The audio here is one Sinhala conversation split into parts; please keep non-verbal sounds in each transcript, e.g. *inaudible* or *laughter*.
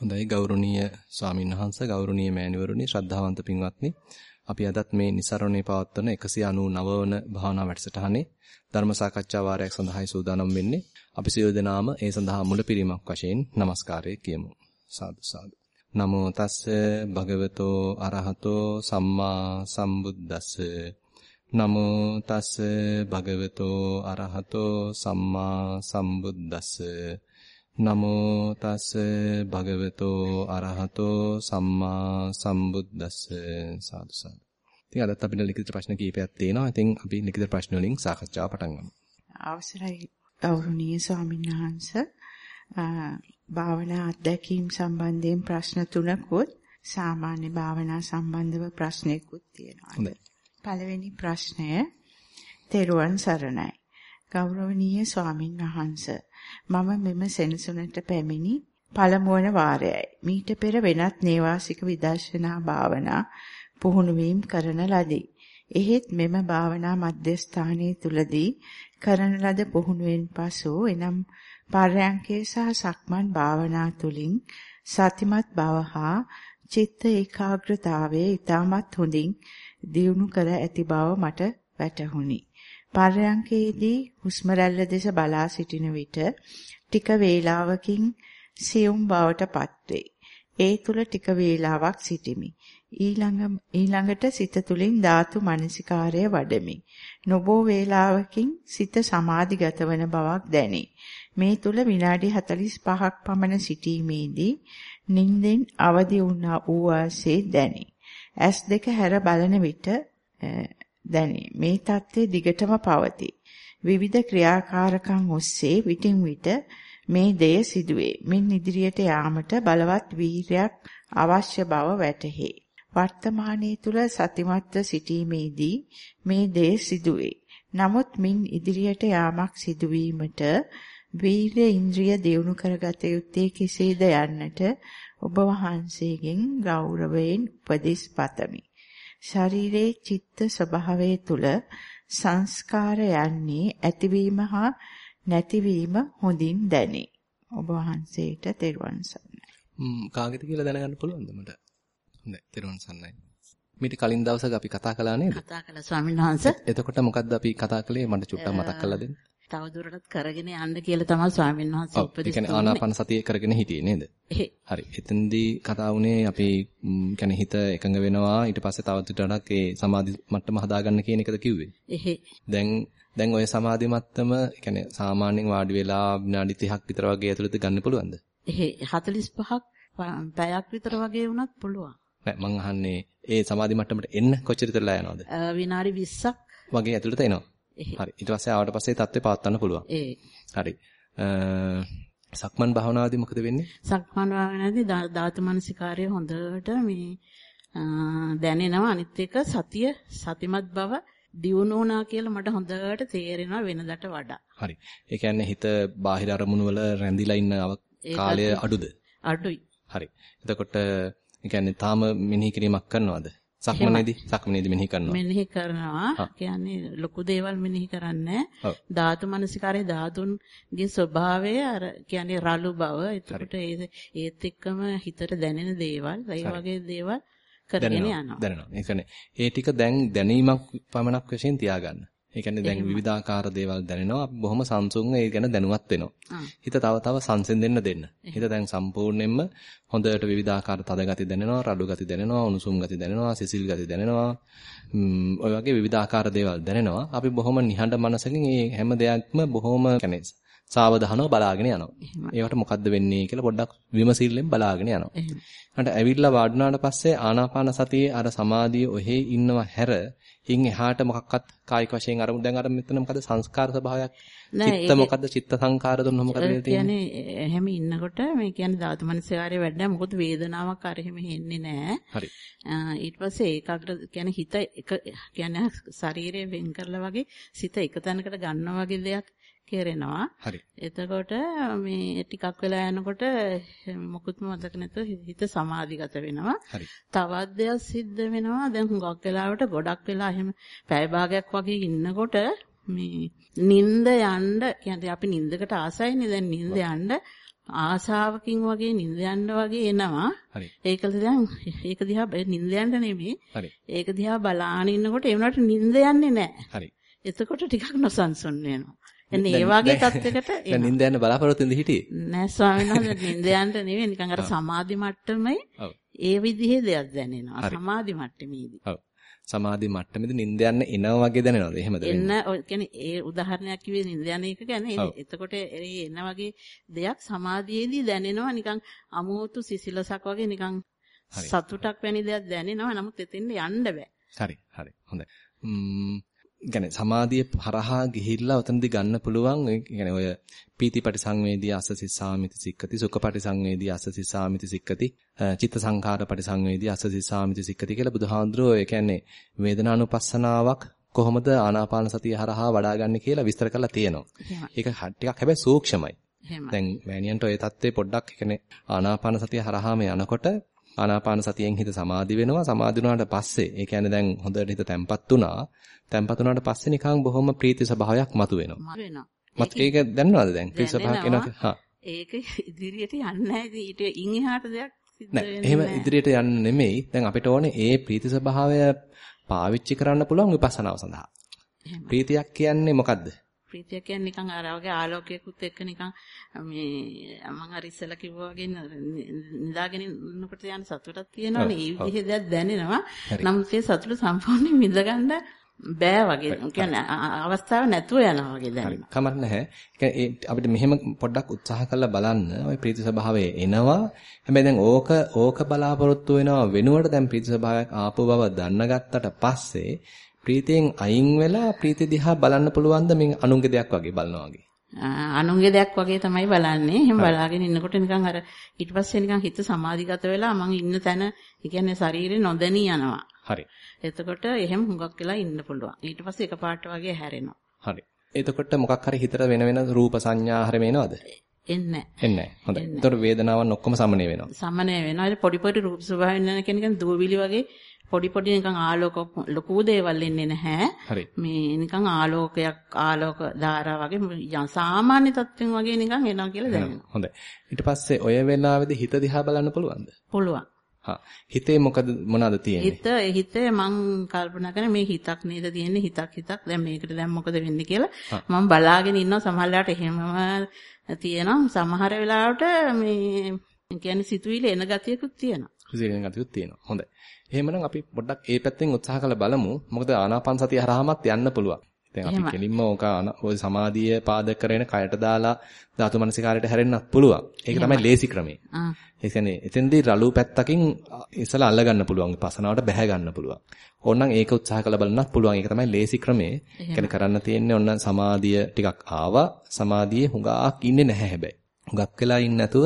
හොඳයි ගෞරවනීය ස්වාමීන් වහන්ස ගෞරවනීය මෑණිවරුනි ශ්‍රද්ධාවන්ත පින්වත්නි. අපි අදත් මේ નિසරණේ පවත්වන 199 වන භාවනා වැඩසටහනේ ධර්ම සාකච්ඡා වාරයක් සඳහායි සූදානම් වෙන්නේ. අපි සියලු දෙනාම ඒ සඳහා මුලපිරීමක් වශයෙන් নমස්කාරය කියමු. සාදු සාදු. නමෝ තස්ස භගවතෝ අරහතෝ සම්මා සම්බුද්දස්ස. නමෝ තස්ස භගවතෝ අරහතෝ සම්මා සම්බුද්දස්ස. නමෝ තස් භගවතෝ අරහතෝ සම්මා සම්බුද්දස්ස සාදු සාදු. ඉතින් අදත් අපිට ලිඛිත ප්‍රශ්න කීපයක් තියෙනවා. ඉතින් අපි ලිඛිත ප්‍රශ්න වලින් සාකච්ඡාව පටන් ගමු. අවසරයි ගෞරවනීය ස්වාමීන් වහන්සේ. භාවනා අධ්‍යක්ීම් සම්බන්ධයෙන් ප්‍රශ්න තුනකුත් සාමාන්‍ය භාවනා සම්බන්ධව ප්‍රශ්නයකුත් තියෙනවා. හොඳයි. පළවෙනි ප්‍රශ්නය තෙරුවන් සරණයි. ගෞරවනීය ස්වාමින් වහන්සේ මම මෙම සෙනසුනට පැමිණි පළමුවන වාරයයි. මීට පෙර වෙනත් නේවාසික විදර්ශනා භාවනා පුහුණු වීම කරන ලදී. එහෙත් මෙම භාවනා මධ්‍යස්ථානයේ තුලදී කරන ලද පුහුණුවෙන් පසු එනම් පර්යංකේ සහ සක්මන් භාවනා තුලින් සතිමත් බව හා චිත්ත ඒකාග්‍රතාවයේ ඊටමත් හොඳින් දියුණු කර ඇති බව මට වැටහුණි. පර්යංකේදී හුස්ම රැල්ල දෙස බලා සිටින විට ටික වේලාවකින් සියුම් බවට පත්වේ. ඒ තුල ටික වේලාවක් සිටිමි. ඊළඟ ඊළඟට සිත තුලින් ධාතු මනසිකාරය වඩමි. නොබෝ වේලාවකින් සිත සමාධිගත වන බවක් දැනේ. මේ තුල විනාඩි 45ක් පමණ සිටීමේදී නිින්දෙන් අවදි වුණා වූ වාසේ දැනේ. ඇස් දෙක හැර බලන විට දැනේ. මේ தත්ත්වය දිගටම පවතී. විවිධ ක්‍රියාකාරකම් ඔස්සේ විටින් විට මේ දෙය සිදුවේ. මින් ඉදිරියට යාමට බලවත් වීරයක් අවශ්‍ය බව වැටහේ. වර්තමානයේ තුල සතිමත්ව සිටීමේදී මේ දේ සිදුවේ. නමුත් මින් ඉදිරියට යාමක් සිදුවීමට වීර්ය ඉන්ද්‍රිය දියුණු කරගත යුත්තේ කෙසේද යන්නට ඔබ වහන්සේගෙන් ගෞරවයෙන් උපදෙස් පතමි. ශරීරයේ චිත්ත ස්වභාවය තුල සංස්කාර යන්නේ ඇතිවීම හා නැතිවීම හොඳින් දැනේ. ඔබ වහන්සේට තෙරුවන් සරණයි. ම්ම් කාගෙද කියලා දැනගන්න පුළුවන්ද මට? හොඳයි තෙරුවන් සරණයි. මීට කලින් දවසක අපි කතා කළා නේද? කතා කළා ස්වාමීන් වහන්සේ. එතකොට මොකද්ද අපි කතා කළේ මට චුට්ටක් මතක් කරලා දෙන්න. තවදුරටත් කරගෙන යන්න කියලා තමයි ස්වාමීන් වහන්සේ උපදෙස් දුන්නේ. ඒ කියන්නේ ආනාපාන සතිය කරගෙන හිටියේ නේද? හරි. එතෙන්දී කතා වුණේ අපි කියන්නේ හිත එකඟ වෙනවා ඊට පස්සේ තව ටිකක් ඒ සමාධි මට්ටම හදාගන්න කියන එකද කිව්වේ? එහෙ. දැන් දැන් ওই සමාධි මට්ටම කියන්නේ සාමාන්‍යයෙන් වාඩි වෙලා විනාඩි 30ක් විතර වගේ ඇතුළත ගන්න පුළුවන්ද? එහෙ 45ක් පැයක් විතර වගේ වුණත් පුළුවන්. නෑ මං අහන්නේ ඒ සමාධි මට්ටමට එන්න කොච්චර විතරලා යනවද? විනාඩි 20ක් වගේ ඇතුළත එනවා. හරි. ඊට පස්සේ ආවට පස්සේ தත්ත්වේ පවත්වන්න පුළුවන්. ඒ. හරි. සක්මන් භාවනාවේදී මොකද වෙන්නේ? සක්මන් භාවනාවේදී ධාතු මනසිකාරය හොඳට මේ දැනෙනවා. අනිත් එක සතිය සතිමත් බව දියුණු වුණා කියලා මට හොඳට තේරෙනවා වෙනදට වඩා. හරි. ඒ කියන්නේ හිත බාහිර අරමුණු වල රැඳිලා ඉන්න කාලය අඩුද? අඩුයි. හරි. එතකොට ඒ කියන්නේ තාම මෙනෙහි කිරීමක් කරනවද? සක්මනේදී සක්මනේදී මෙනෙහි කරනවා. මෙනෙහි කරනවා. කියන්නේ ලොකු දේවල් මෙනෙහි කරන්නේ ධාතු මනසිකාරයේ ධාතුන්ගේ ස්වභාවය අර කියන්නේ රළු බව. එතකොට ඒත් එක්කම හිතට දැනෙන දේවල්, ඒ වගේ දේවල් කරගෙන යනවා. දැනෙනවා. ඒ කියන්නේ ඒ ටික දැන් දැනීමක් පමණක් වශයෙන් තියාගන්න. ඒ කියන්නේ දැන් විවිධාකාර දේවල් දැනෙනවා. අපි බොහොම සංසුන්ව ඒ ගැන දැනුවත් වෙනවා. හිත තව තව සංසෙන්දෙන්න දෙන්න. හිත දැන් සම්පූර්ණයෙන්ම හොඳට විවිධාකාර තද ගති දැනෙනවා, රළු ගති දැනෙනවා, උණුසුම් ගති දැනෙනවා, සිසිල් ගති දැනෙනවා. ඔය වගේ විවිධාකාර දේවල් දැනෙනවා. අපි බොහොම නිහඬ මනසකින් මේ හැම දෙයක්ම බොහොම කියන්නේ සාවධානව බලාගෙන යනවා. ඒවට මොකද්ද වෙන්නේ කියලා පොඩ්ඩක් විමසිල්ලෙන් බලාගෙන යනවා. ඊට ඇවිල්ලා වාඩුණාට පස්සේ ආනාපාන සතියේ අර සමාධිය ඔහේ ඉන්නව හැර ඉන් එහාට මොකක්වත් කායික වශයෙන් අරමුණු. දැන් අර මෙතන මොකද සංස්කාර ස්වභාවයක්? චිත්ත මොකද්ද? චිත්ත සංකාර දුන්න මොකද කියන්නේ එහෙම ඉන්නකොට මේ කියන්නේ ධාතු මනසකාරය වැඩ මොකද වේදනාවක් අර එහෙම එන්නේ නැහැ හරි. ඊට පස්සේ ඒකාග්‍ර කියන්නේ හිත එක කියන්නේ ශරීරය වෙන් කරලා වගේ සිත එක තැනකට ගන්නවා වගේ දෙයක් කෙරෙනවා. හරි. එතකොට මේ ටිකක් වෙලා යනකොට මොකුත්ම මතක නැතුව හිත සමාධිගත වෙනවා. හරි. තවත් දෙයක් සිද්ධ වෙනවා. දැන් හුඟක් වෙලාවට ගොඩක් වෙලා එහෙම පැය භාගයක් වගේ ඉන්නකොට මේ නිින්ද යන්න කියන්නේ අපි නිින්දකට ආසයිනේ දැන් නිින්ද යන්න ආසාවකින් වගේ නිින්ද යන්න වගේ එනවා. හරි. ඒකද දැන් ඒක දිහා නිින්ද යන්න නෙමෙයි. හරි. ඒක දිහා බලාගෙන ඉන්නකොට ඒ වුණාට නිින්ද යන්නේ නැහැ. හරි. එතකොට ටිකක් නොසන්සුන් වෙනවා. එන්නේ ඒ වගේ තත්යකට දැන් නිින්ද යන බලාපොරොත්තු වෙන්න හිටියේ. නෑ ස්වාමීන් වහන්සේ නිින්ද යන්න නෙවෙයි නිකන් අර *laughs* සමාධි මට්ටමයි ඔව්. ඒ විදිහේ දෙයක් දැනෙනවා. සමාධි මට්ටමේදී. ඔව්. සමාධි මට්ටමේදී නිින්ද යන්න එනවා වගේ දැනෙනවද? එහෙමද එන්න කියන්නේ ඒ උදාහරණයක් කිව්වේ නිින්ද යන එක ගැන ඔව්. එතකොට ඒ එන වගේ දෙයක් සමාධියේදී දැනෙනවා නිකන් අමෝතු සිසිලසක් වගේ නිකන්. සතුටක් වැනි දෙයක් දැනෙනවා නමුත් එතෙන්ට යන්න බෑ. හරි හරි හොඳයි. يعني සමාධිය හරහා ගිහිල්ලා උතනදී ගන්න පුළුවන් يعني ඔය පීතිපටි සංවේදී අසසි සාමිති සික්කති සුඛපටි සංවේදී අසසි සාමිති සික්කති චිත්ත සංඛාරපටි සංවේදී අසසි සාමිති සික්කති කියලා බුදුහාඳුරෝ ඒ කියන්නේ වේදනානුපස්සනාවක් කොහොමද ආනාපාන සතිය හරහා වඩාගන්නේ කියලා විස්තර කරලා තියෙනවා. ඒක ටිකක් හැබැයි සූක්ෂමයි. දැන් මෑනියන්ට ওই தත්ත්වේ පොඩ්ඩක් يعني ආනාපාන සතිය හරහාම යනකොට ආනාපාන සතියෙන් හිත සමාධි වෙනවා සමාධි වුණාට පස්සේ ඒ කියන්නේ දැන් හොඳට හිත තැම්පත් වුණා තැම්පත් වුණාට පස්සේ නිකන් බොහොම ප්‍රීති ස්වභාවයක් මතුවෙනවා මම වෙනවා. මත් ඒක දැනනවද දැන් ප්‍රීති ස්වභාවයක් එනවා. හා ඒක ඉදිරියට යන්නේ නැහැ. ඊට ඉන් එහාට දෙයක් නෑ එහෙම. ඉදිරියට යන්න නෙමෙයි දැන් අපිට ඕනේ ඒ ප්‍රීති ස්වභාවය පාවිච්චි කරන්න පුළුවන් විපස්සනාව සඳහා. ප්‍රීතියක් කියන්නේ මොකද්ද ප්‍රීතිය කියන්නේ නිකන් අර වගේ ආලෝකයකුත් එක්ක නිකන් මේ මම අර ඉස්සෙල්ලා කිව්වා වගේ නිදාගෙන ඉන්නකොට යන සතුටක් තියෙනවනේ. ඒ. විදිහේ දෙයක් දැනෙනවා. නමුත් ඒ සතුට සම්පූර්ණයෙන් විඳගන්න බෑ වගේ. කියන්නේ අවස්ථාව නැතුව යනවා වගේ දැනෙනවා. කමක් නැහැ. ඒ අපිට මෙහෙම පොඩ්ඩක් උත්සාහ කරලා බලන්න ওই ප්‍රීති ස්වභාවය එනවා. හැබැයි දැන් ඕක ඕක බලාපොරොත්තු වෙනවා වෙනුවට දැන් ප්‍රීති ස්වභාවයක් ආපු බව දැනගත්තට පස්සේ ප්‍රීතියෙන් අයින් වෙලා ප්‍රීති දිහා බලන්න පුළුවන්ද මේ අනුන්ගේ දෙයක් වගේ බලනවා වගේ. අනුන්ගේ දෙයක් වගේ තමයි බලන්නේ. එහෙම බලාගෙන ඉන්නකොට නිකන් අර ඊට පස්සේ නිකන් හිත සමාධිගත වෙලා මං ඉන්න තැන, ඒ කියන්නේ ශරීරේ නොදැනී යනවා. හරි. එතකොට එහෙම හුඟක් වෙලා ඉන්න පුළුවන්. ඊට පස්සේ එකපාරට වගේ හැරෙනවා. හරි. එතකොට මොකක් හරි හිතට වෙන වෙන රූප සංඥා හැර මේනවද? එන්නේ එන්නේ නැහැ. හොඳයි. එතකොට වේදනාවන් ඔක්කොම සමනය වෙනවා. සමනය වෙනවා. ඒ පොඩි පොඩි රූප ස්වභාවයෙන් යන කෙනෙක් දුවවිලි වගේ පොඩි පොඩි නිකන් ආලෝක ලොකු දේවල් එන්නේ නැහැ. මේ නිකන් ආලෝකයක් ආලෝක ධාරා වගේ සාමාන්‍ය තත්ත්වෙන් වගේ නිකන් එනවා කියලා දැනෙනවා. හොඳයි. ඊට පස්සේ ඔය වෙලාවේදී හිත දිහා බලන්න පුළුවන්ද? පුළුවන්. හිතේ මොකද මොනවද තියෙන්නේ? හිත හිතේ මං කල්පනා කරන මේ හිතක් නේද තියෙන්නේ හිතක් හිතක් දැන් මේකට දැන් මොකද වෙන්නේ කියලා මම බලාගෙන ඉන්නවා සමහරවිට එහෙමම තියෙනවා සමහර වෙලාවට මේ කියන්නේ සිතුවිලි එන ගතියකුත් තියෙනවා. විසිරෙන ගතියුත් තියෙනවා. හොඳයි. එහෙමනම් අපි පොඩ්ඩක් ඒ පැත්තෙන් උත්සාහ කරලා බලමු. මොකද ආනාපාන සතිය හරහාමත් යන්න පුළුවන්. දැන් අපි. කෙලින්ම ඕක ওই සමාධිය පාදක කරගෙන කයට දාලා ධාතු මනසිකාරයට හැරෙන්නත් පුළුවන්. ඒක තමයි ලේසි ක්‍රමය. ඒ කියන්නේ එතෙන්දී රළු පැත්තකින් ඉස්සලා අල්ල ගන්න පුළුවන්. විපස්සනාවට බැහැ ගන්න පුළුවන්. ඕනනම් ඒක උත්සාහ කරලා බලන්නත් පුළුවන්. ඒක තමයි ලේසි ක්‍රමය. කියන්නේ කරන්න තියෙන්නේ ඔන්න සමාධිය ටිකක් ආවා. සමාධියේ හුඟක් ඉන්නේ නැහැ හැබැයි. හුඟක් වෙලා ඉන්නේ නැතුව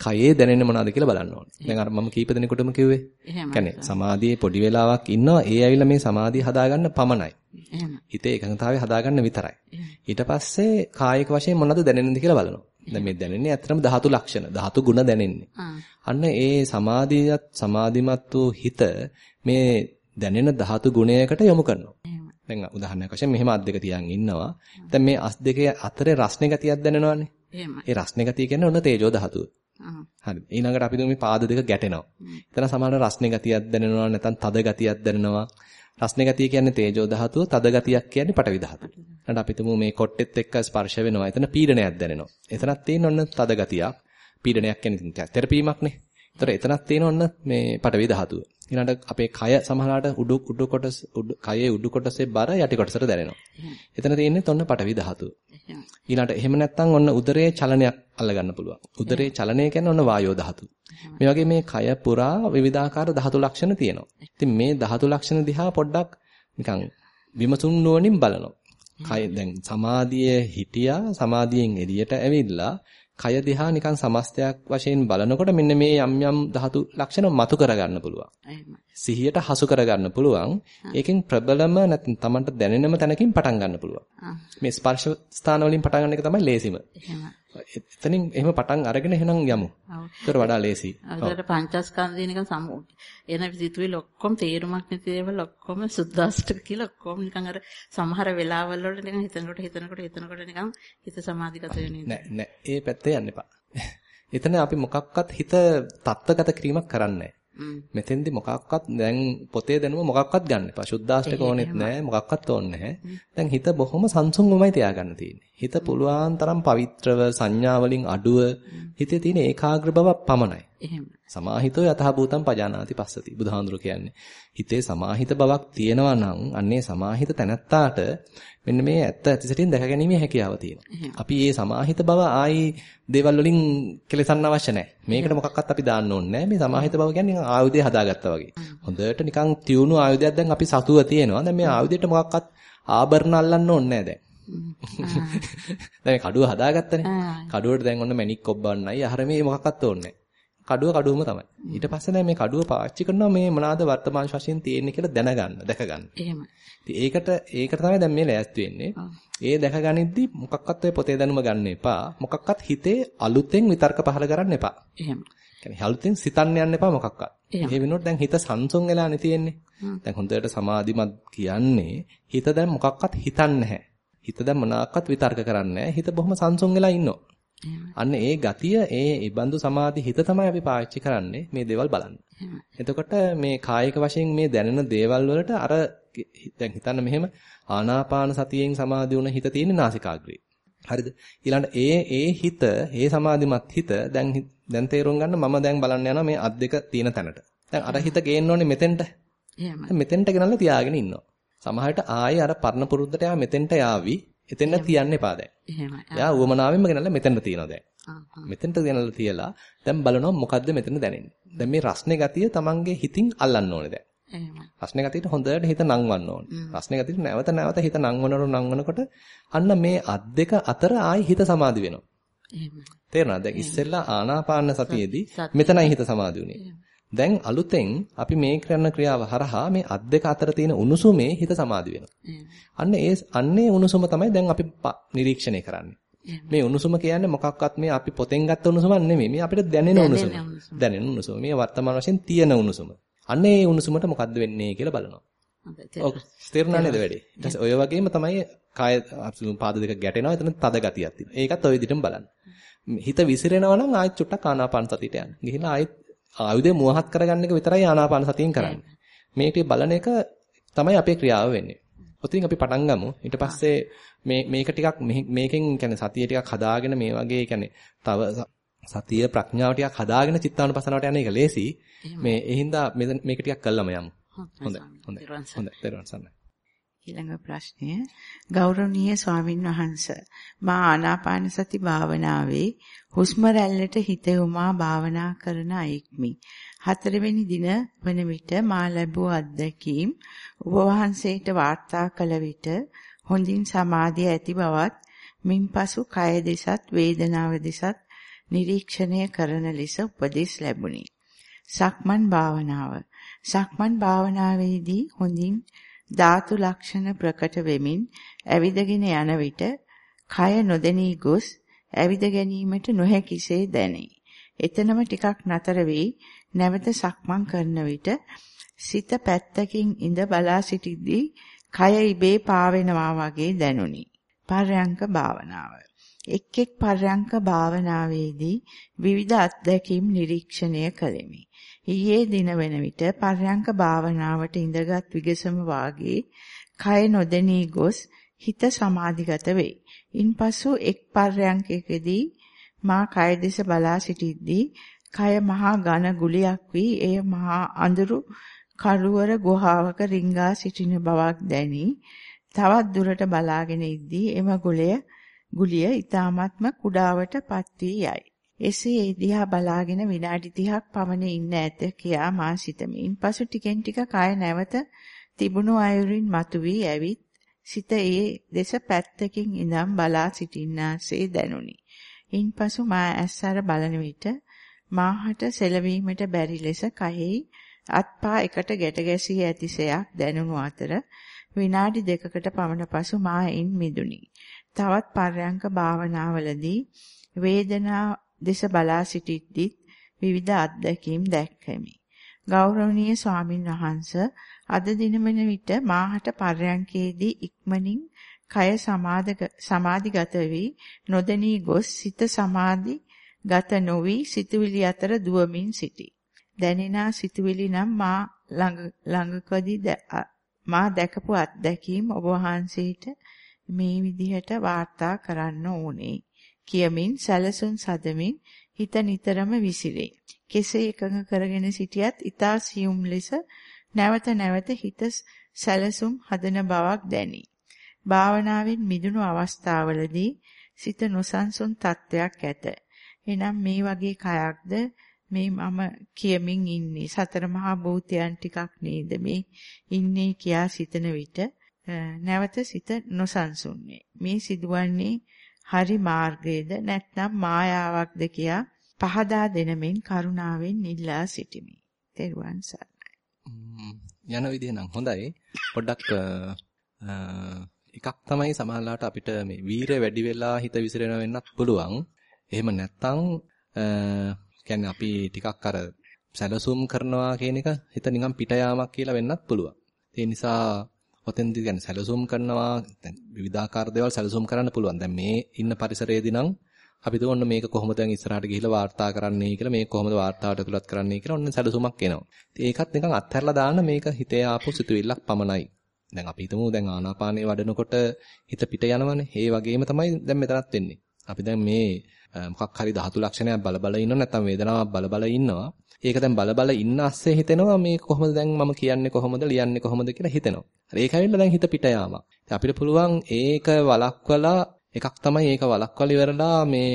කයේ දැනෙන්නේ මොනවද කියලා බලන්න ඕනේ. දැන් අර මම කීප දෙනෙකුටම කිව්වේ. එහෙමයි. සමාධියේ පොඩි වෙලාවක් ඉන්නවා. ඒ ඇවිල්ලා මේ සමාධිය හදාගන්න පමණයි. එහෙම. හිතේ එකඟතාවය හදාගන්න විතරයි. ඊට පස්සේ කායික වශයෙන් මොනවද දැනෙන්නේ කියලා බලනවා. දැන් මේ දැනෙන්නේ ඇත්තටම ධාතු ලක්ෂණ, ධාතු ගුණ දැනෙන්නේ. අන්න ඒ සමාධියත් සමාධිමත් වූ හිත මේ දැනෙන ධාතු ගුණයකට යොමු කරනවා. දැන් උදාහරණයක් වශයෙන් මෙහෙම අත් දෙක තියන් ඉන්නවා. දැන් මේ අස් දෙකේ අතරේ රස්නේ ගතියක් දැනෙනවානේ. එහෙමයි. ඒ රස්නේ ගතිය කියන්නේ ඔන්න තේජෝ ධාතුව. හරි. ඊළඟට අපි දුමු මේ පාද දෙක ගැටෙනවා. එතන සමහර රස්නේ ගතියක් දැනෙනවා නැත්නම් තද ගතියක් දැනෙනවා. රස්නේ ගතිය කියන්නේ තේජෝ ධාතුව, තද ගතියක් කියන්නේ පඨවි ධාතුව. ඊළඟට අපි තුමු මේ කොට්ටෙත් එක්ක ස්පර්ශ වෙනවා. එතන පීඩනයක් දැනෙනවා. එතනක් තියෙන ඔන්න තද ගතියක්. පීඩනයක් කියන්නේ තෙරපීමක්නේ. ඒතර එතනක් තියෙන ඔන්න මේ පඨවි ධාතුව. ඊළඟට අපේ කය සමහරලාට උඩු උඩු කොටස උඩු කයේ උඩු කොටසේ බර යටි කොටසට දැනෙනවා. එතන තියෙන්නේ ඔන්න පඨවි ධාතුව. ඊළඟට එහෙම නැත්නම් ඔන්න උදරයේ චලනයක් අල්ල ගන්න පුළුවන්. උදරයේ චලනය කියන්නේ ඔන්න වායෝ ධාතු. මේ වගේ මේ කය පුරා විවිධාකාර ධාතු ලක්ෂණ තියෙනවා. ඉතින් මේ ධාතු ලක්ෂණ දිහා පොඩ්ඩක් නිකන් විමසුම් නුවණින් බලනවා. කය දැන් සමාධියේ හිටියා සමාධියෙන් එළියට ඇවිල්ලා කය දිහා නිකන් සමස්තයක් වශයෙන් බලනකොට මෙන්න මේ යම් යම් ධාතු ලක්ෂණ මතු කරගන්න පුළුවන්. සිහියට හසු කරගන්න පුළුවන්. ඒකෙන් ප්‍රබලම නැත්නම් Tamanට දැනෙනම තැනකින් පටන් ගන්න පුළුවන්. මේ ස්පර්ශ ස්ථාන වලින් පටන් ගන්න එක තමයි ලේසිම. එතනින් එහෙම පටන් අරගෙන එහෙනම් යමු. ඒතර වඩා ලේසි. අදට පංචස්කන්ධය නිකන් සමු එන සිතුවිලි ඔක්කොම තේරුමක් නැති දේවල් ඔක්කොම සුද්දාස්ටක කියලා ඔක්කොම නිකන් අර සමහර වෙලාවල් වල නිකන් හිතනකොට හිතනකොට හිතනකොට නිකන් හිත සමාධිගත වෙන නෑ නෑ ඒ පැත්තේ යන්න එපා. එතන අපි මොකක්වත් හිත තත්ත්වගත කිරීමක් කරන්නේ මෙතෙන්දි මොකක්වත් දැන් පොතේ දැනුම මොකක්වත් ගන්න එපා. සුද්ධාෂ්ටක ඕනෙත් නැහැ, මොකක්වත් ඕනේ නැහැ. දැන් හිත බොහොම සංසුන්වමයි තියාගන්න තියෙන්නේ. හිත පුළුවන් තරම් පවිත්‍රව සංඥා වලින් අඩුව හිතේ තියෙන ඒකාග්‍ර බව පමණයි. එහෙම. සමාහිතෝ යතහභූතම් පජානාති පස්සති. බුදුහාඳුර කියන්නේ. හිතේ සමාහිත බවක් තියෙනවා නම් අන්නේ සමාහිත තැනැත්තාට මෙන්න මේ ඇත්ත ඇතිසටින් දැක ගැනීමේ හැකියාව තියෙනවා. අපි මේ සමාහිත බව ආයි දේවල් වලින් කෙලසන්න අවශ්‍ය නැහැ. මේකට මොකක්වත් අපි දාන්න ඕනේ. මේ සමාහිත බව කියන්නේ නිකන් ආයුධය හදාගත්තා වගේ. හොඳට නිකන් තියුණු ආයුධයක් දැන් අපි සතුව තියෙනවා. දැන් මේ ආයුධයට මොකක්වත් ආභරණ අල්ලන්න ඕනේ නැහැ දැන්. *laughs* දැන් කඩුව හදාගත්තනේ. කඩුවට දැන් ඔන්න මැණික් කොබ්බන්නයි. අහර මේ මොකක්වත් ඕනේ කඩුව කඩුවම තමයි. ඊට පස්සේ දැන් මේ කඩුව පාවිච්චි කරනවා මේ මොනවාද වර්තමාන වශයෙන් තියෙන්නේ කියලා දැනගන්න, දැකගන්න. එහෙමයි. ඒකට ඒකට තමයි දැන් මේ ලෑස්ති වෙන්නේ. ඒ දැකගනිද්දි මොකක්වත් ඔය පොතේ දැනුම ගන්න එපා. මොකක්වත් හිතේ අලුතෙන් විතර්ක පහල කරන්න එපා. එහෙම. කියන්නේ අලුතෙන් සිතන්න යන්න එපා මොකක්වත්. ඒ වෙනුවට දැන් හිත සංසුන් වෙලානේ තියෙන්නේ. දැන් හොඳට සමාධිමත් කියන්නේ හිත දැන් මොකක්වත් හිතන්නේ නැහැ. හිත දැන් මොනවාක්වත් විතර්ක කරන්නේ හිත බොහොම සංසුන් වෙලා ඉන්නවා. අන්න ඒ ගතිය ඒ ඉබඳු සමාධි හිත තමයි අපි පාවිච්චි කරන්නේ මේ දේවල් බලන්න. එතකොට මේ කායික වශයෙන් මේ දැනෙන දේවල් වලට අර දැන් හිතන්න මෙහෙම ආනාපාන සතියෙන් සමාධි වුණ හිත තියෙන නාසිකාග්‍රේ. හරිද? ඊළඟට ඒ ඒ හිත, ඒ සමාධිමත් හිත දැන් දැන් තේරුම් ගන්න මම දැන් බලන්න යනවා මේ අත් දෙක තියෙන තැනට. දැන් අර හිත ගේන්න ඕනේ මෙතෙන්ට. එහෙමයි. මෙතෙන්ට ගෙනල්ලා තියාගෙන ඉන්නවා. සමහරට ආයේ අර පරණ පුරුද්දට යා මෙතෙන්ට යාවි. එතෙන්ට තියන්න එපා දැන්. එහෙමයි. යා උවමනාවෙන්ම ගෙනල්ලා මෙතෙන්ට තියනවා දැන්. මෙතෙන්ට ගෙනල්ලා තියලා දැන් බලනවා මොකද්ද මෙතන දැනෙන්නේ. දැන් මේ රස්නේ ගතිය තමන්ගේ හිතින් අල්ලන්න ඕනේ දැන්. එහෙමයි. රස්නේ ගතියට හොඳට හිත නංවන්න ඕනේ. රස්නේ ගතියට නැවත නැවත හිත නංවනකොට නංවනකොට අන්න මේ අත් දෙක අතර ආයි හිත සමාධි වෙනවා. එහෙමයි. දැන් ඉස්සෙල්ලා ආනාපාන සතියේදී මෙතනයි හිත සමාධි වුනේ. දැන් අලුතෙන් අපි මේ කරන ක්‍රියාව හරහා මේ අත් දෙක අතර තියෙන උණුසුමේ හිත සමාධි වෙනවා. අන්න ඒ අන්නේ උණුසුම තමයි දැන් අපි නිරීක්ෂණය කරන්නේ. මේ උණුසුම කියන්නේ මොකක්වත් මේ අපි පොතෙන් ගත්ත උණුසුමක් නෙමෙයි. මේ අපිට දැනෙන උණුසුම. දැනෙන උණුසුම. මේ වර්තමාන වශයෙන් තියෙන උණුසුම. අන්න ඒ උණුසුමට මොකද්ද වෙන්නේ කියලා බලනවා. ඔව් තේරුණා නේද වැඩේ? ඊට පස්සේ ඔය වගේම තමයි කාය පාද දෙක ගැටෙනවා. එතන තද ගතියක් තියෙනවා. ඒකත් ඔය විදිහටම බලන්න. හිත විසිරෙනවා නම් ආයෙත් චුට්ටක් ආනාපාන සතියට යන්න. ගිහිලා ආයෙත් ආයුධය මුවහත් කරගන්න එක විතරයි ආනාපාන සතියෙන් කරන්නේ. මේක බලන එක තමයි අපේ ක්‍රියාව වෙන්නේ. ඔතින් අපි පටන් ගමු. ඊට පස්සේ මේ මේක ටිකක් මේකෙන් කියන්නේ සතිය ටිකක් හදාගෙන මේ වගේ කියන්නේ තව සතිය ප්‍රඥාව ටිකක් හදාගෙන චිත්තානුපසනාවට යන එක ලේසි. මේ ඒ හින්දා මේක ටිකක් කළාම යමු. හොඳයි. හොඳයි. හොඳයි. දරුවන් සන්නයි. ඊළඟ ප්‍රශ්නය ගෞරවනීය ස්වාමින් වහන්සේ මා ආනාපාන සති භාවනාවේ හුස්ම රැල්ලට හිත යොමා භාවනා කරන අයෙක්මි. හතරවෙනි දින වන විට මා ලැබූ අත්දැකීම් ඔබ වහන්සේට වාර්තා කළ විට හොඳින් සමාධිය ඇති බවත් මින්පසු කය දෙසත් වේදනාව දෙසත් නිරීක්ෂණය කරන ලෙස උපදෙස් ලැබුණි. සක්මන් භාවනාව. සක්මන් භාවනාවේදී හොඳින් ධාතු ලක්ෂණ ප්‍රකට වෙමින් ඇවිදගෙන යන විට කය නොදෙනී ගොස් ඇවිද ගැනීමට නොහැකිසේ දැනේ. එතනම ටිකක් නතර වී නැවත සක්මන් කරන විට සිත පැත්තකින් ඉඳ බලා සිටිද්දී කය ඉබේ පාවෙනවා වගේ දැනුනි. පර්යංක භාවනාව. එක් එක් පර්යංක භාවනාවේදී විවිධ අත්දැකීම් නිරීක්ෂණය කළෙමි. ඊයේ දින වෙන විට පර්යංක භාවනාවට ඉඳගත් විගසම වාගේ කය නොදෙනී ගොස් හිත සමාධිගත වේ. ඉන්පසු එක් පර්යංකයකදී මා කය දෙස බලා සිටිද්දී කය මහා ඝන ගුලියක් වී එය මහා අඳුරු කරුවර ගුහාවක රිංගා සිටින බවක් දැනි තවත් දුරට බලාගෙන ඉද්දී එම ගුලය ගුලිය ඊ타මත්ම කුඩාවට පත් වී යයි. එසේ ඒ දිහා බලාගෙන විනාඩි 30ක් පමණ ඉන්න ඇත කියා මා සිතමින් පසු ටිකෙන් ටික කය නැවත තිබුණු අයුරින් මතුවී ඇවිත් සිත ඒ දෙස පැත්තකින් ඉඳන් බලා සිටින්නාසේ දැනුනි. ඉන්පසු මා ඇස්සර බලන විට මාහට සෙලවීමට බැරි ලෙස කයෙහි අත්පා එකට ගැට ගැසී ඇතිසයක් දැනුණු අතර විනාඩි දෙකකට පමණ පසු මා ඉන් මිදුනි. තවත් පර්යංක භාවනාවලදී වේදනා දෙස බලා සිටිද්දිත් විවිධ අත්දැකීම් දැක්කෙමි. ගෞරවනීය ස්වාමින් වහන්සේ අද දිනමන විට මාහට පර්යංකේදී ඉක්මනින් කය සමාධිගත වී නොදෙනී ගොස් සිත සමාධි ගත නොවි සිතුවිලි අතර දුවමින් සිටී. දැනෙනා සිතුවිලි නම් මා ළඟ ළඟකදී මා දැකපු අත්දැකීම් ඔබ වහන්සේට මේ විදිහට වාර්තා කරන්න ඕනේ කියමින් සැලසුම් සදමින් හිත නිතරම විසිරේ. කෙසේ එකඟ කරගෙන සිටියත් ඊතා සියුම් ලෙස නැවත නැවත හිත සැලසුම් හදන බවක් දැනේ. භාවනාවෙන් මිදුණු අවස්ථාවලදී සිත නොසන්සුන් තත්වයක් ඇත. එනම් මේ වගේ කයක්ද මේ මම කියමින් ඉන්නේ සතර මහා භූතයන් ටිකක් නේද මේ ඉන්නේ කියා සිතන විට නැවත සිත නොසන්සුන්නේ. මේ සිදුවන්නේ හරි මාර්ගයේද නැත්නම් මායාවක්ද කියා පහදා දෙනමින් කරුණාවෙන් ඉල්ලා සිටිමි. තෙරුවන් සරණයි. යන විදිහ නම් හොඳයි. පොඩ්ඩක් එකක් තමයි සමහරලාට අපිට මේ වීරය වැඩි වෙලා හිත විසිරෙන වෙන්නත් පුළුවන්. එහෙම නැත්නම් කියන්නේ අපි ටිකක් අර සැලසුම් කරනවා කියන එක හිත නිකන් පිට යාමක් කියලා වෙන්නත් පුළුවන්. ඒ නිසා ඔතෙන්දී කියන්නේ සැලසුම් කරනවා දැන් විවිධාකාර දේවල් සැලසුම් කරන්න පුළුවන්. දැන් මේ ඉන්න පරිසරයේදී නම් අපි දුන්න මේක කොහොමද දැන් ඉස්සරහට ගිහිල්ලා වාර්තා කරන්නයි කියලා මේක කොහොමද වාර්තාවට ඇතුළත් කරන්නයි කියලා ඔන්න සැලසුමක් එනවා. ඉතින් ඒකත් නිකන් අත්හැරලා දාන්න මේක හිතේ ආපු සිතුවිල්ලක් පමණයි. දැන් අපි හිතමු දැන් ආනාපානේ වඩනකොට හිත පිට යනවනේ. ඒ වගේම තමයි දැන් මෙතනත් වෙන්නේ. අපි දැන් මේ මොකක් හරි ධාතු ලක්ෂණයක් බල බල ඉන්නව නැත්නම් වේදනාවක් බල බල ඉන්නවා. ඒක දැන් බල බල ඉන්න ASCII හිතෙනවා මේ කොහොමද දැන් මම කියන්නේ කොහොමද ලියන්නේ කොහොමද කියලා හිතෙනවා. හරි ඒක ඇවිල්ලා දැන් හිත පිට යාමක්. අපිට පුළුවන් ඒක වලක්වලා එකක් තමයි ඒක වලක්වල ඉවරලා මේ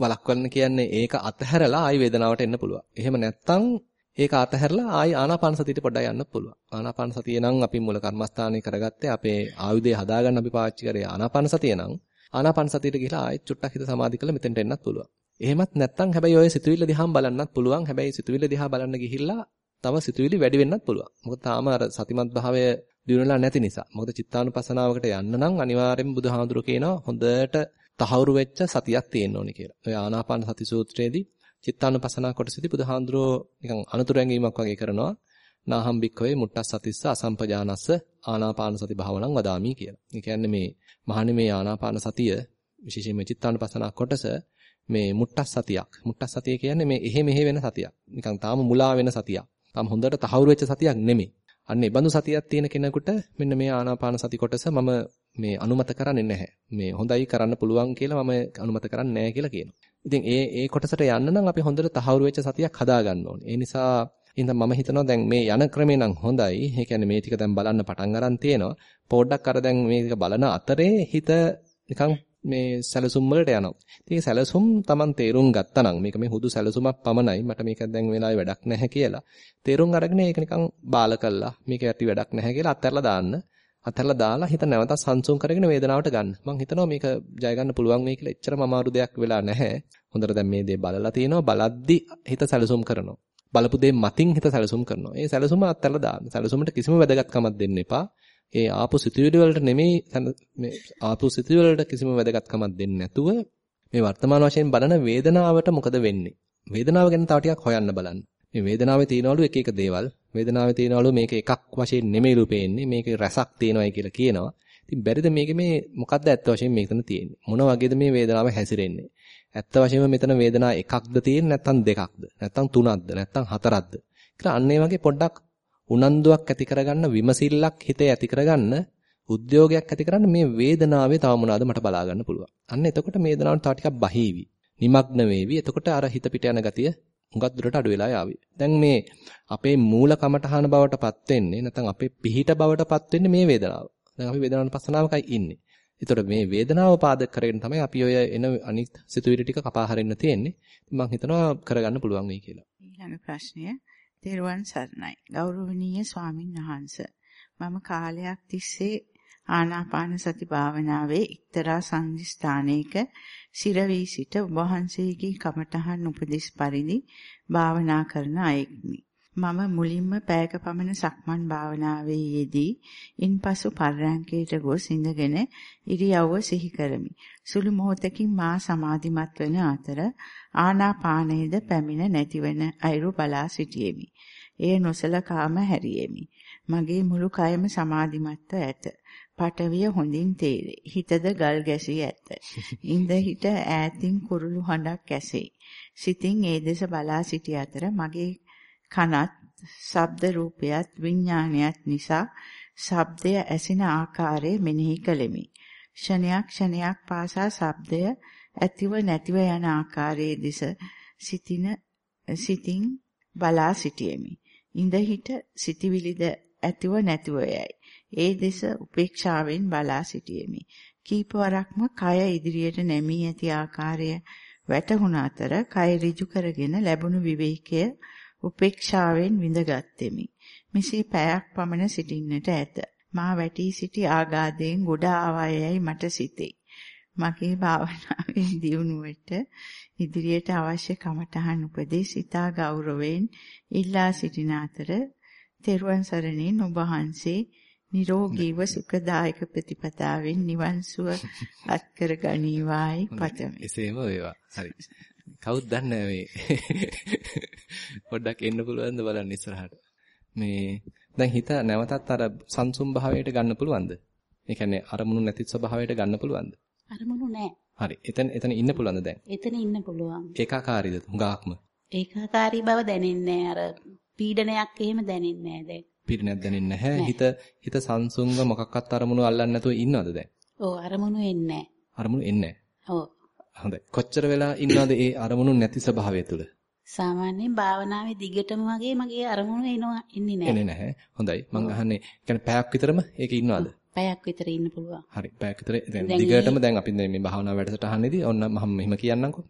වලක්වන්න කියන්නේ ඒක අතහැරලා ආයි වේදනාවට එන්න පුළුවන්. එහෙම නැත්නම් ඒක අතහැරලා ආයි ආනාපාන සතියට පොඩ්ඩක් යන්න පුළුවන්. ආනාපාන සතිය නම් අපි මුල කර්මස්ථානයේ කරගත්තේ අපේ ආයුධය හදාගන්න අපි පාවිච්චි කරේ ආනාපාන සතිය නම් ආනාපාන සතියට ගිහලා ආයෙත් චුට්ටක් හිත සමාධි කරලා මෙතෙන්ට එන්නත් පුළුවන්. එහෙමත් නැත්නම් හැබැයි ඔය සිතුවිල්ල දිහාම බලන්නත් පුළුවන්. හැබැයි සිතුවිල්ල දිහා බලන්න ගිහිල්ලා තව සිතුවිලි වැඩි වෙන්නත් පුළුවන්. මොකද තාම අර සතිමත් භාවය දිනුනලා නැති නිසා. මොකද චිත්තානුපසනාවකට යන්න නම් අනිවාර්යෙන්ම බුදුහාඳුර කියනවා හොඳට තහවුරු වෙච්ච සතියක් තියෙන්න ඕනේ කියලා. ඔය ආනාපාන සති සූත්‍රයේදී චිත්තානුපසනාව කොටසදී බුදුහාඳුරෝ නිකන් අනුතුරු ඇඟීමක් වගේ කරනවා. නාහම් බික්කවේ මුට්ටස් සතිස්ස අසම්පජානස්ස ආනාපාන සති භාවනං වදාමි කියලා. ඒ කියන්නේ මේ මහණේ මේ ආනාපාන සතිය විශේෂයෙන්ම චිත්තානුපසනාව කොටස මේ මුට්ටස් සතියක්. මුට්ටස් සතිය කියන්නේ මේ එහෙ මෙහෙ වෙන සතියක්. නිකන් තාම මුලා වෙන සතියක්. තාම හොඳට තහවුරු වෙච්ච සතියක් නෙමෙයි. අන්න ඒ බඳු සතියක් තියෙන කෙනෙකුට මෙන්න මේ ආනාපාන සති කොටස මම මේ අනුමත කරන්නේ නැහැ. මේ හොඳයි කරන්න පුළුවන් කියලා මම අනුමත කරන්නේ නැහැ කියලා කියනවා. ඉතින් ඒ ඒ කොටසට යන්න නම් අපි හොඳට තහවුරු වෙච්ච සතියක් හදා ගන්න ඕනේ. ඒ නිසා ඉතින් මම හිතනවා දැන් මේ යන ක්‍රමේ නම් හොඳයි. ඒ කියන්නේ මේ ටික දැන් බලන්න පටන් අරන් තියෙනවා. පොඩ්ඩක් අර දැන් මේක බලන අතරේ හිත නිකන් මේ සැලසුම් වලට යනවා. ඉතින් සැලසුම් Taman තේරුම් ගත්තා නම් මේක මේ හුදු සැලසුමක් පමණයි. මට මේක දැන් වෙලාවේ වැඩක් නැහැ කියලා. තේරුම් අරගෙන ඒක නිකන් බාල කළා. මේක ඇති වැඩක් නැහැ කියලා අත්හැරලා දාන්න. අත්හැරලා දාලා හිත නැවත සංසුන් කරගෙන වේදනාවට ගන්න. මම හිතනවා මේක ජය ගන්න පුළුවන් වෙයි කියලා. එච්චරම අමාරු දෙයක් වෙලා නැහැ. හොඳට දැන් මේ දේ බලලා තිනවා. බලද්දි හිත සැලසුම් කරනවා. බලපු දේ මතින් හිත සැලසුම් කරනවා. ඒ සැලසුම අත්හැරලා දාන්න. සැලසුමට කිසිම වැදගත්කමක් දෙන්න එපා. ඒ ආපු සිතුවිලි වලට නෙමෙයි මේ ආපු සිතුවිලි වලට කිසිම වැදගත්කමක් දෙන්නේ නැතුව මේ වර්තමාන වශයෙන් බලන වේදනාවට මොකද වෙන්නේ? වේදනාව ගැන තව ටිකක් හොයන්න බලන්න. මේ වේදනාවේ තියෙනවලු එක එක දේවල්. වේදනාවේ තියෙනවලු මේක එකක් වශයෙන් නෙමෙයිලු පේන්නේ. මේක රසක් තියෙනවායි කියලා කියනවා. ඉතින් බැරිද මේක මේ මොකද්ද ඇත්ත වශයෙන් මේකන තියෙන්නේ? මොන වගේද මේ වේදනාව හැසිරෙන්නේ? ඇත්ත වශයෙන්ම මෙතන වේදනා එකක්ද තියෙන්නේ නැත්නම් දෙකක්ද නැත්නම් තුනක්ද නැත්නම් හතරක්ද කියලා අන්න ඒ වගේ පොඩ්ඩක් උනන්දුවක් ඇති කරගන්න විමසිල්ලක් හිතේ ඇති කරගන්න උද්‍යෝගයක් ඇති කරන්න මේ වේදනාවේ තව මොනවාද මට බලා ගන්න පුළුවන්. අන්න එතකොට මේ වේදනාවට තව ටිකක් බහීවි. නිමග්න වේවි. එතකොට අර හිත පිට යන ගතිය හුඟක් දුරට අඩු වෙලා යාවි. දැන් මේ අපේ මූල කමටහන බවටපත් වෙන්නේ නැත්නම් අපේ පිහිට බවටපත් වෙන්නේ මේ වේදනාව. දැන් අපි වේදනාවන පස්සනාවකයි ඉන්නේ. ඒතකොට මේ වේදනාව පාදක කරගෙන තමයි අපි ඔය එන අනිත් සිතුවිලි ටික කපා හරින්න තියෙන්නේ. මම හිතනවා කරගන්න පුළුවන් වෙයි කියලා. ඊළඟ ප්‍රශ්නය තෙරුවන් සරණයි. ගෞරවනීය ස්වාමින් වහන්සේ. මම කාලයක් තිස්සේ ආනාපාන සති භාවනාවේ එක්තරා සංදිස්ථානයක සිර වී සිට වහන්සේගේ කමඨහන් උපදෙස් පරිදි භාවනා කරන අයෙක්මි. මම මුලින්ම පැයක පමණ සක්මන් භාවනාවේ යෙදී ඉන්පසු පර්යංකයට ගොස් ඉඳගෙන ඉරියව්ව සිහි කරමි. සුළු මොහොතකින් මා සමාධිමත් වන අතර ආනාපානයේද පැමිණ නැතිවන අයුරු බලා සිටියෙමි. එය නොසලකාම හැරියෙමි. මගේ මුළු කයම සමාධිමත්ව ඇත. පටවිය හොඳින් තේරේ. හිතද ගල් ගැසී ඇත. *laughs* ඉඳ හිට ඈතින් කුරුළු හඬක් ඇසේ. සිතින් ඒ දෙස බලා සිටි අතර මගේ කනත් ශබ්ද රූපයත් විඥානයත් නිසා ශබ්දය ඇසෙන ආකාරය මෙනෙහි කළෙමි. ක්ෂණයක් ක්ෂණයක් පාසා ශබ්දය ඇතිව නැතිව යන ආකාරයේ දෙස සිටින සිතින් බලා සිටියෙමි. ඉඳ හිට සිටිවිලිද ඇතිව නැතිව යයි. ඒ දෙස උපේක්ෂාවෙන් බලා සිටියෙමි. කීපවරක්ම කය ඉදිරියට නැමී ඇති ආකාරය වැටහුණ අතර කය ඍජු කරගෙන ලැබුණු විවේකය උපේක්ෂාවෙන් විඳගත්ෙමි. මෙසේ පැයක් පමණ සිටින්නට ඇත. මා වැටී සිටි ආගාදයෙන් ගොඩ ආවයයි මට සිතේ. මගේ භාවනාවේ *laughs* දියුණුවට ඉදිරියට අවශ්‍ය කමඨහන් උපදෙස් ඉතා ගෞරවයෙන් ඉල්ලා සිටින අතර තෙරුවන් සරණින් ඔබ වහන්සේ නිරෝගීව සුඛදායක ප්‍රතිපදාවෙන් නිවන් සුව අත්කර ගනීවායි පතමි. එසේම වේවා. හරි. කවුද දන්නේ මේ පොඩ්ඩක් එන්න පුළුවන්ද බලන්න ඉස්සරහට. මේ දැන් හිත නැවතත් අර සංසුම් භාවයට ගන්න පුළුවන්ද? ඒ කියන්නේ අරමුණු නැති ස්වභාවයට ගන්න පුළුවන්ද? අරමුණු නැහැ. හරි. එතන එතන ඉන්න පුළුවන්ද දැන්? එතන ඉන්න පුළුවන්. ඒකාකාරීද? හුඟාක්ම. ඒකාකාරී බව දැනෙන්නේ අර පීඩනයක් එහෙම දැනෙන්නේ දැන්. පීඩනයක් දැනෙන්නේ නැහැ. හිත හිත සංසුන්ව මොකක්වත් අරමුණු අල්ලන්නේ නැතුව ඉන්නවද දැන්? ඔව් අරමුණු එන්නේ අරමුණු එන්නේ ඔව්. හොඳයි. කොච්චර වෙලා ඉන්නවද ඒ අරමුණු නැති ස්වභාවය තුල? සාමාන්‍යයෙන් භාවනාවේ දිගටම වගේ මගේ අරමුණු එනවා එන්නේ නැහැ. එන්නේ නැහැ. හොඳයි. මං අහන්නේ කියන්නේ පැයක් විතරම ඒකේ ඉන්නවද? පැයක් විතර ඉන්න පුළුවන්. හරි. පැයක් විතර දැන් දිගටම දැන් අපි මේ භාවනා වැඩසටහනේදී ඔන්න මම මෙහෙම කියන්නම්කෝ.